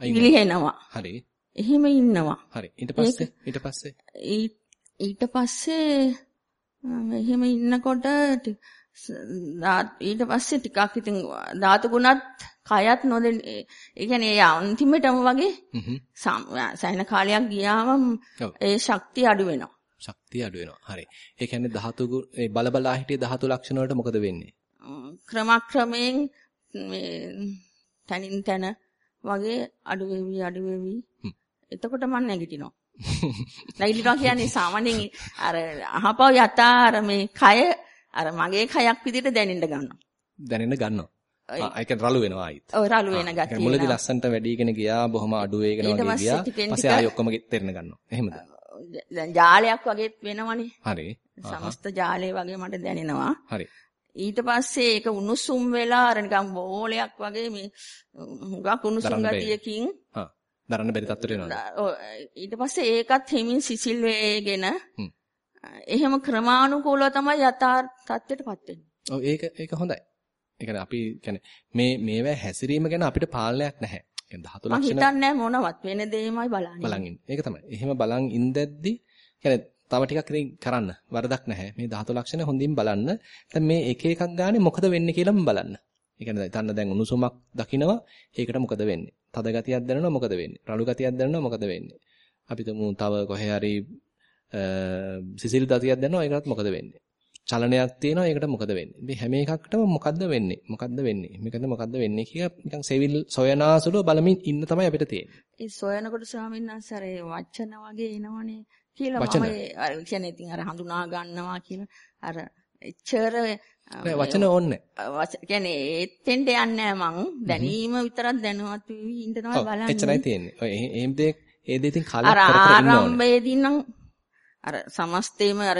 විලිහෙනවා. හරි. එහෙම ඉන්නවා. හරි. ඊට පස්සේ ඊට පස්සේ ඊට පස්සේ එහෙම ඉන්නකොට ඊට පස්සේ ටිකක් ඉතින් ධාතු ගුණත් කයත් නොදෙන ඒ කියන්නේ ඒ අන්තිමටම වගේ සයින කාලයක් ගියාම ඒ ශක්තිය අඩු වෙනවා. ශක්තිය අඩු වෙනවා. හරි. ඒ කියන්නේ ධාතු ඒ බලබලා හිටිය ධාතු ලක්ෂණ වලට මොකද වෙන්නේ? ක්‍රමක්‍රමයෙන් මේ තනින් තන වගේ අඩු වෙවි අඩු වෙවි. එතකොට මම නැගිටිනවා. නැගිටිනවා කියන්නේ සාමාන්‍යයෙන් අර අහපව යතා අර මේ කය අර මගේ කයක් විදිහට දැනෙන්න ගන්නවා. දැනෙන්න ගන්නවා. ඒක රළු වෙනවා ආයිත්. ඔව් රළු වෙන ගතිය. මුලදී ලස්සන්ට වැඩිගෙන ගියා බොහොම අඩු වේගෙන වගේ ගියා. පස්සේ ආයෙ ඔක්කොම තෙරෙන ගන්නවා. එහෙමද? දැන් ජාලයක් වගේ වෙනවනේ. හරි. සමස්ත ජාලය වගේ මට දැනෙනවා. හරි. ඊට පස්සේ ඒක උණුසුම් වෙලා අර නිකන් බෝලයක් වගේ මේ හුඟක් උණුසුම් ගතියකින් හා දරන්න බැරි තත්ත්වයට එනවා. ඊට පස්සේ ඒකත් හිමින් සිසිල් වේගෙන එහෙම ක්‍රමානුකූලව තමයි යථාර්ථ තත්ත්වයටපත් වෙන්නේ. ඔව් ඒක ඒක හොඳයි. ඒ කියන්නේ අපි කියන්නේ මේ මේවා හැසිරීම ගැන අපිට පාලනයක් නැහැ. කියන්නේ ධාතු ලක්ෂණ මම හිතන්නේ මොනවත් වෙන දෙයමයි බලන්නේ. බලන් ඉන්න. ඒක තමයි. එහෙම බලන් ඉඳද්දි කියන්නේ තව ටිකක් ඉතින් කරන්න වරදක් නැහැ. මේ ධාතු ලක්ෂණ හොඳින් බලන්න. දැන් මේ එක එකක් ගානේ මොකද වෙන්නේ කියලා බලන්න. ඒ කියන්නේ හිතන්න දැන් උණුසුමක් දකිනවා ඒකට මොකද වෙන්නේ? තද ගතියක් දැනෙනවා මොකද වෙන්නේ? රළු ගතියක් දැනෙනවා මොකද වෙන්නේ? අපි තුමු තව කොහේ හරි සිසිල් ගතියක් දැනෙනවා ඒකටත් මොකද වෙන්නේ? චලනයක් තියෙනවා ඒකට මොකද වෙන්නේ? මේ හැම එකකටම මොකද්ද වෙන්නේ? මොකද්ද වෙන්නේ? මේකද මොකද්ද වෙන්නේ කියලා නිකන් සෙවිල් සොයනාසුලව බලමින් ඉන්න තමයි අපිට තියෙන්නේ. ඒ සොයනකොට ස්වාමීන් වහන්සේ අර වචන වගේ එනවනේ කියලා මම අර කියන්නේ ඉතින් අර හඳුනා ගන්නවා කියන අර එච්චර නෑ වචන ඕනේ. කියන්නේ එතෙන්ට යන්නේ මං දැනීම විතරක් දැනුවත් වෙවි තමයි බලන්නේ. එච්චරයි තියෙන්නේ. ඔය එහෙම දෙයක් ඒ දෙය ඉතින් කාලයක් කර කර ඉන්න ඕනේ. අර ආරම්භයේදී නම් අර සමස්තේම අර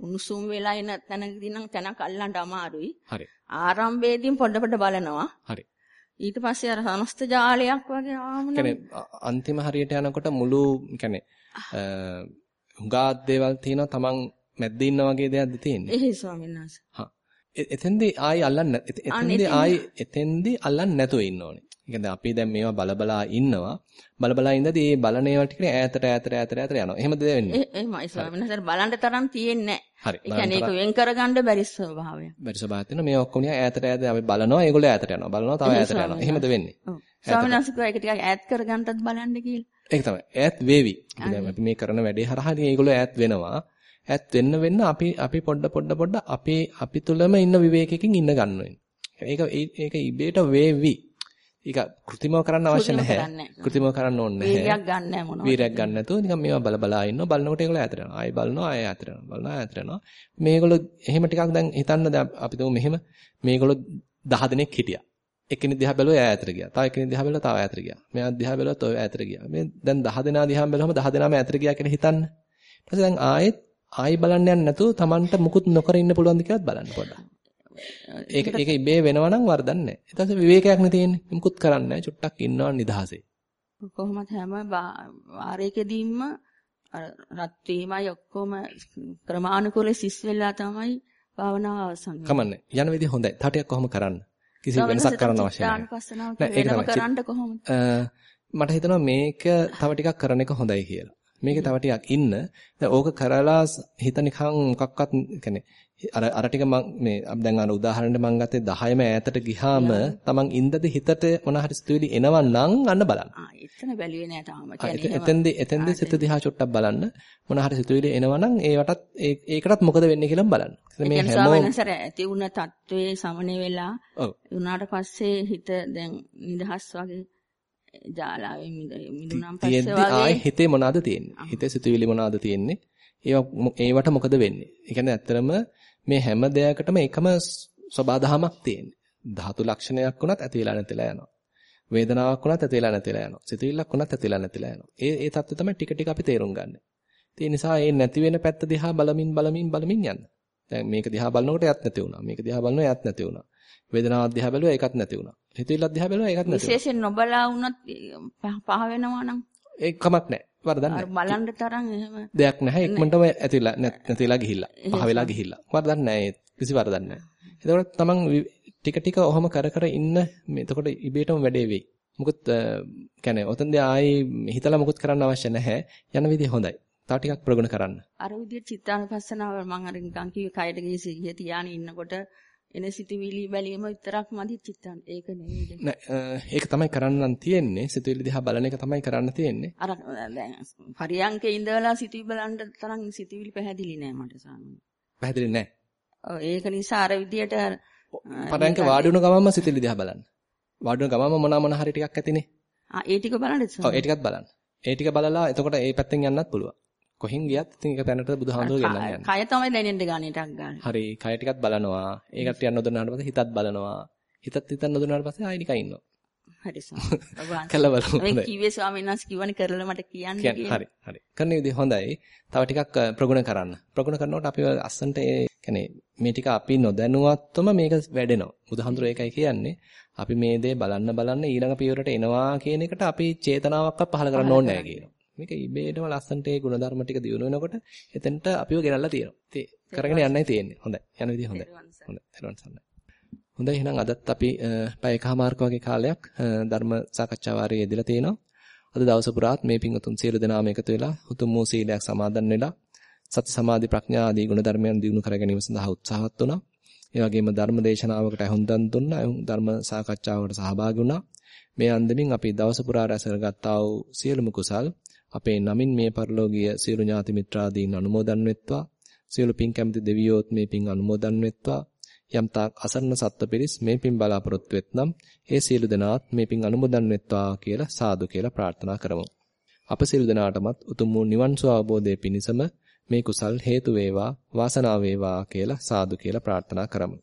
උණුසුම් වෙලා එන තැනකදී නම් තැනක් අල්ලන්න අමාරුයි. හරි. ආරම්භයේදී පොඩ පොඩ බලනවා. හරි. ඊට පස්සේ අර සමස්ත ජාලයක් වගේ ආවම අන්තිම හරියට යනකොට මුළු කියන්නේ හුඟා දේවල් තියෙනවා තමන් මැද්දේ ඉන්න වගේ දෙයක්ද තියෙන්නේ. එහේ ස්වාමීන් වහන්සේ. හා. එතෙන්දී ආයි අල්ලන්න එතෙන්දී ආයි එතෙන්දී අල්ලන්න නැතුව ඉන්න ඕනේ. කියන්නේ අපි දැන් මේවා බලබලා ඉන්නවා. බලබලා ඉඳදී මේ බලන ඒවා ටික ඈතට ඈතට ඈතට ඈතට යනවා. එහෙමද වෙන්නේ? එහෙමයි ස්වාමීන් වහන්සේ බලන්න තරම් තියෙන්නේ නැහැ. ඒ කියන්නේ ඒක වෙන් කරගන්න බැරි ස්වභාවයක්. බැරි ස්වභාවයක් තියෙනවා. මේ ඔක්කොම නිකන් ඈතට ඈතට අපි බලනවා. ඒගොල්ලෝ ඈතට යනවා. බලනවා තව ඈතට යනවා. එහෙමද වෙන්නේ? ඔව්. ස්වාමීන් වහන්සේ කිව්වා ඒක ටිකක් ඈත් කරගන්නත් බලන්න කියලා. ඒක තමයි. ඈත් වේවි. දැන් අපි මේ කරන වැඩේ හරහා ඉතින් ඒගොල්ලෝ ඈත් වෙනවා. ඈත් වෙන්න වෙන්න අපි අපි පොඩ පොඩ පොඩ අපේ අපි තුලම ඉන්න විවේකයකින් ඉන්න ගන්න ඒක ඒක ඉබේට වේවි. ඒක કૃතිමව කරන්න අවශ්‍ය නැහැ. કૃතිමව කරන්න ඕනේ නැහැ. වීරයක් ගන්න නැහැ මොනවද? වීරයක් ගන්න නැතුව නිකන් මේවා බල බලා ඉන්නවා. බලනකොට ඒගොල්ලෝ ඈතට යනවා. ආයෙ බලනවා ආයෙ ඈතට යනවා. බලනවා ඈතට යනවා. මේගොල්ලෝ එහෙම ටිකක් දැන් හිතන්න දැන් අපි තුමු මෙහෙම මේගොල්ලෝ 10 දෙනෙක් හිටියා. එක්කෙනෙක් දිහා බැලුවා ඈතට ගියා. තව එක්කෙනෙක් දිහා බැලුවා තව ඈතට ගියා. මෙයා දිහා බැලුවත් ඔය ඈතට ගියා. මේ දැන් 10 දෙනා දිහා බැලුවම 10 දෙනාම ඈතට ගියා කියලා හිතන්න. ඊට පස්සේ දැන් ආයෙත් ආයි බලන්න යන්නේ නැතුව Tamanට මුකුත් නොකර ඉන්න පුළුවන්ද කියලාත් බලන්න පොඩ්ඩක්. ඒක ඒක ඉබේ වෙනවා නම් වරදක් නැහැ. ඊට පස්සේ විවේකයක් නේ තියෙන්නේ. මුකුත් කරන්නේ නැහැ. චුට්ටක් ඉන්නවා නිදහසේ. කොහොමද හැම වාරයකදීම අර රත් වීමයි ඔක්කොම ක්‍රමානුකූලව සිස් වෙලා තමයි භාවනාව අවසන් වෙන්නේ. කමන්නේ. යන විදිහ හොඳයි. තටයක් කොහොම කරන්න? කිසි වෙනසක් කරන්න අවශ්‍ය නැහැ. කරන්න කොහොමද? මට හිතෙනවා මේක තව ටිකක් කරන එක හොඳයි කියලා. මේකේ තව ටිකක් ඉන්න. දැන් ඕක කරලා හිත නිකන් මොකක්වත් කියන්නේ අර අර ටික මම මේ දැන් අර උදාහරණෙට මම ගත්තේ 10ම ඈතට ගිහාම තමන් ඉඳදී හිතට මොන හරි සිතුවිලි එනවා නම් අන්න බලන්න. ආ එතන බැලුවේ නෑ තාම. එතෙන්දී එතෙන්දී සිත දිහා චුට්ටක් බලන්න. මොන හරි සිතුවිලි එනවා නම් ඒවටත් ඒකටත් මොකද වෙන්නේ කියලා බලන්න. මේ හැමෝම වෙනසර ඇති වුණ තත්වයේ සමනය වෙලා උනාට පස්සේ හිත දැන් නිදහස් වගේ ජාලාවෙන් මිදුණාන් පස්සේ වගේ ආයේ හිතේ මොනවද තියෙන්නේ? හිතේ සිතුවිලි මොනවද තියෙන්නේ? ඒවට මොකද වෙන්නේ? ඒ කියන්නේ ඇත්තටම මේ හැම දෙයකටම එකම සබාධමයක් තියෙන්නේ. ධාතු ලක්ෂණයක් වුණත් ඇති වෙලා නැතිලා යනවා. වේදනාවක් වුණත් ඇති වෙලා නැතිලා යනවා. සිතුවිල්ලක් වුණත් ඇති වෙලා නැතිලා යනවා. ඒ ඒ தත්ත්වය තමයි ටික ටික අපි තේරුම් ගන්න. ඒ නිසා මේ නැති වෙන පැත්ත දිහා බලමින් බලමින් බලමින් යන්න. දැන් මේක දිහා බලනකොට එයත් නැති වුණා. මේක දිහා බලනකොට එයත් නැති වුණා. වේදනාවක් දිහා බැලුවා ඒකත් නැති වුණා. හිතවිල්ලක් දිහා බැලුවා ඒකත් නැති වුණා. විශේෂයෙන් නොබලා වුණත් පහ වෙනවා නම් ඒක කමක් නැහැ. වරදක් නැහැ. බලන්න තරම් එහෙම දෙයක් නැහැ. ඉක්මනටම ඇතිලා නැතිලා ගිහිල්ලා. පහ වෙලා ගිහිල්ලා. වරදක් නැහැ. කිසි වරදක් නැහැ. එතකොට තමන් ටික ටික ඔහොම කර කර ඉන්න එතකොට ඉබේටම වැඩේ වෙයි. මොකද කියන්නේ ඔතනදී ආයේ හිතලා මොකුත් කරන්න අවශ්‍ය නැහැ. යන විදිහ හොඳයි. තව ටිකක් ප්‍රගුණ කරන්න. අර විදිහට චිත්තානුපස්සනාව මම අර නිකන් කිව්වේ කයට ගිහි සිහිය තියාගෙන ඉන්නකොට එන සිතුවිලි බැලීම විතරක් මදි චිත්තන් ඒක නෙවෙයිද නෑ ඒක තමයි කරන්න තියෙන්නේ. සිතුවිලි දිහා බලන එක තමයි කරන්න තියෙන්නේ. අර දැන් පරියංකේ ඉඳලා සිතුවිලි බලන්න තරම් සිතුවිලි පැහැදිලි නෑ මට සාමාන්‍යයෙන්. පැහැදිලි නෑ. ඔව් ඒක නිසා අර විදියට පරියංක වාඩි වුණ ගමන්ම සිතුවිලි දිහා බලන්න. වාඩි වුණ ගමන්ම මොනවා මොන හරි ටිකක් ඇතිනේ. ආ ඒ ටික බලන්නද ඔව් ඒ ටිකත් බලන්න. ඒ ටික බලලා එතකොට ඒ පැත්තෙන් යන්නත් පුළුවන් කොහෙන් ගියත් ඉතින් ඒක තැනට බුදුහාමුදුරුවෝ ගෙන්නන්න යනවා. කය තමයි දැනෙන්න ගන්නේ ටක් ගන්න. හරි කය ටිකත් බලනවා. ඒකට යන්න නොදන්නාට පස්සේ හිතත් බලනවා. හිතත් හිතත් නොදන්නාට පස්සේ ආයෙ නිකන් ඉන්නවා. හරි සමහරවිට. කළා බලමු. මේ කිව්වේ ස්වාමීන් වහන්සේ කිව්වනේ කරලා මට කියන්න කියලා. හරි හරි. කරන විදිහ හොඳයි. තව ටිකක් ප්‍රගුණ කරන්න. ප්‍රගුණ කරනකොට අපි අස්සන්ට ඒ කියන්නේ මේ ටික අපි නොදැනුවත්වම මේක වැඩෙනවා. බුදුහාමුදුරුවෝ ඒකයි කියන්නේ. අපි මේ දේ බලන්න බලන්න ඊළඟ පියවරට එනවා කියන එකට අපි චේතනාවක්වත් පහල කරන්න ඕනේ නැහැ කියනවා. මේක ඉබේටම ලස්සන්ට ඒ ಗುಣධර්ම ටික දිනු වෙනකොට එතනට අපිව ගෙනල්ලා තියෙනවා. ඉතින් කරගෙන යන්නයි තියෙන්නේ. හොඳයි. යන විදිහ හොඳයි. හොඳයි. ඊළඟ සම්මයි. හොඳයි එහෙනම් අදත් අපි පැය එකමාරක වගේ කාලයක් ධර්ම සාකච්ඡා වාරයේ යෙදලා තිනවා. අද දවස පුරාත් මේ පින්වතුන් සියලු දෙනාම එකතු වෙලා උතුම් වූ සීලයක් සමාදන් වෙලා සති සමාධි ප්‍රඥා ආදී ගුණ ධර්මයන් දිනු කර ගැනීම සඳහා උත්සාහවත් වුණා. ඒ වගේම ධර්ම දේශනාවකට අහුම්දන් දුන්නා. ධර්ම සාකච්ඡාවකට සහභාගී වුණා. මේ අන්දමින් අපි දවස පුරා රැස් කරගත්තා වූ සියලුම කුසල් අපේ නමින් මේ පරිලෝකීය සියලු ඥාති මිත්‍රාදීන් අනුමෝදන් වෙත්වා. සියලු පින් කැමති දෙවියෝත් මේ පින් අනුමෝදන් වෙත්වා. යම් තාක් අසරණ සත්ත්ව පිරිස් මේ පින් බලාපොරොත්තු වෙත්නම් ඒ සියලු දෙනාත් මේ පින් අනුමෝදන් වෙත්වා කියලා සාදු කියලා ප්‍රාර්ථනා කරමු. අප සියලු දෙනාටමත් උතුම් වූ නිවන් සුව අවබෝධයේ පිණසම මේ කුසල් හේතු වේවා වාසනාව වේවා කියලා සාදු කියලා ප්‍රාර්ථනා කරමු.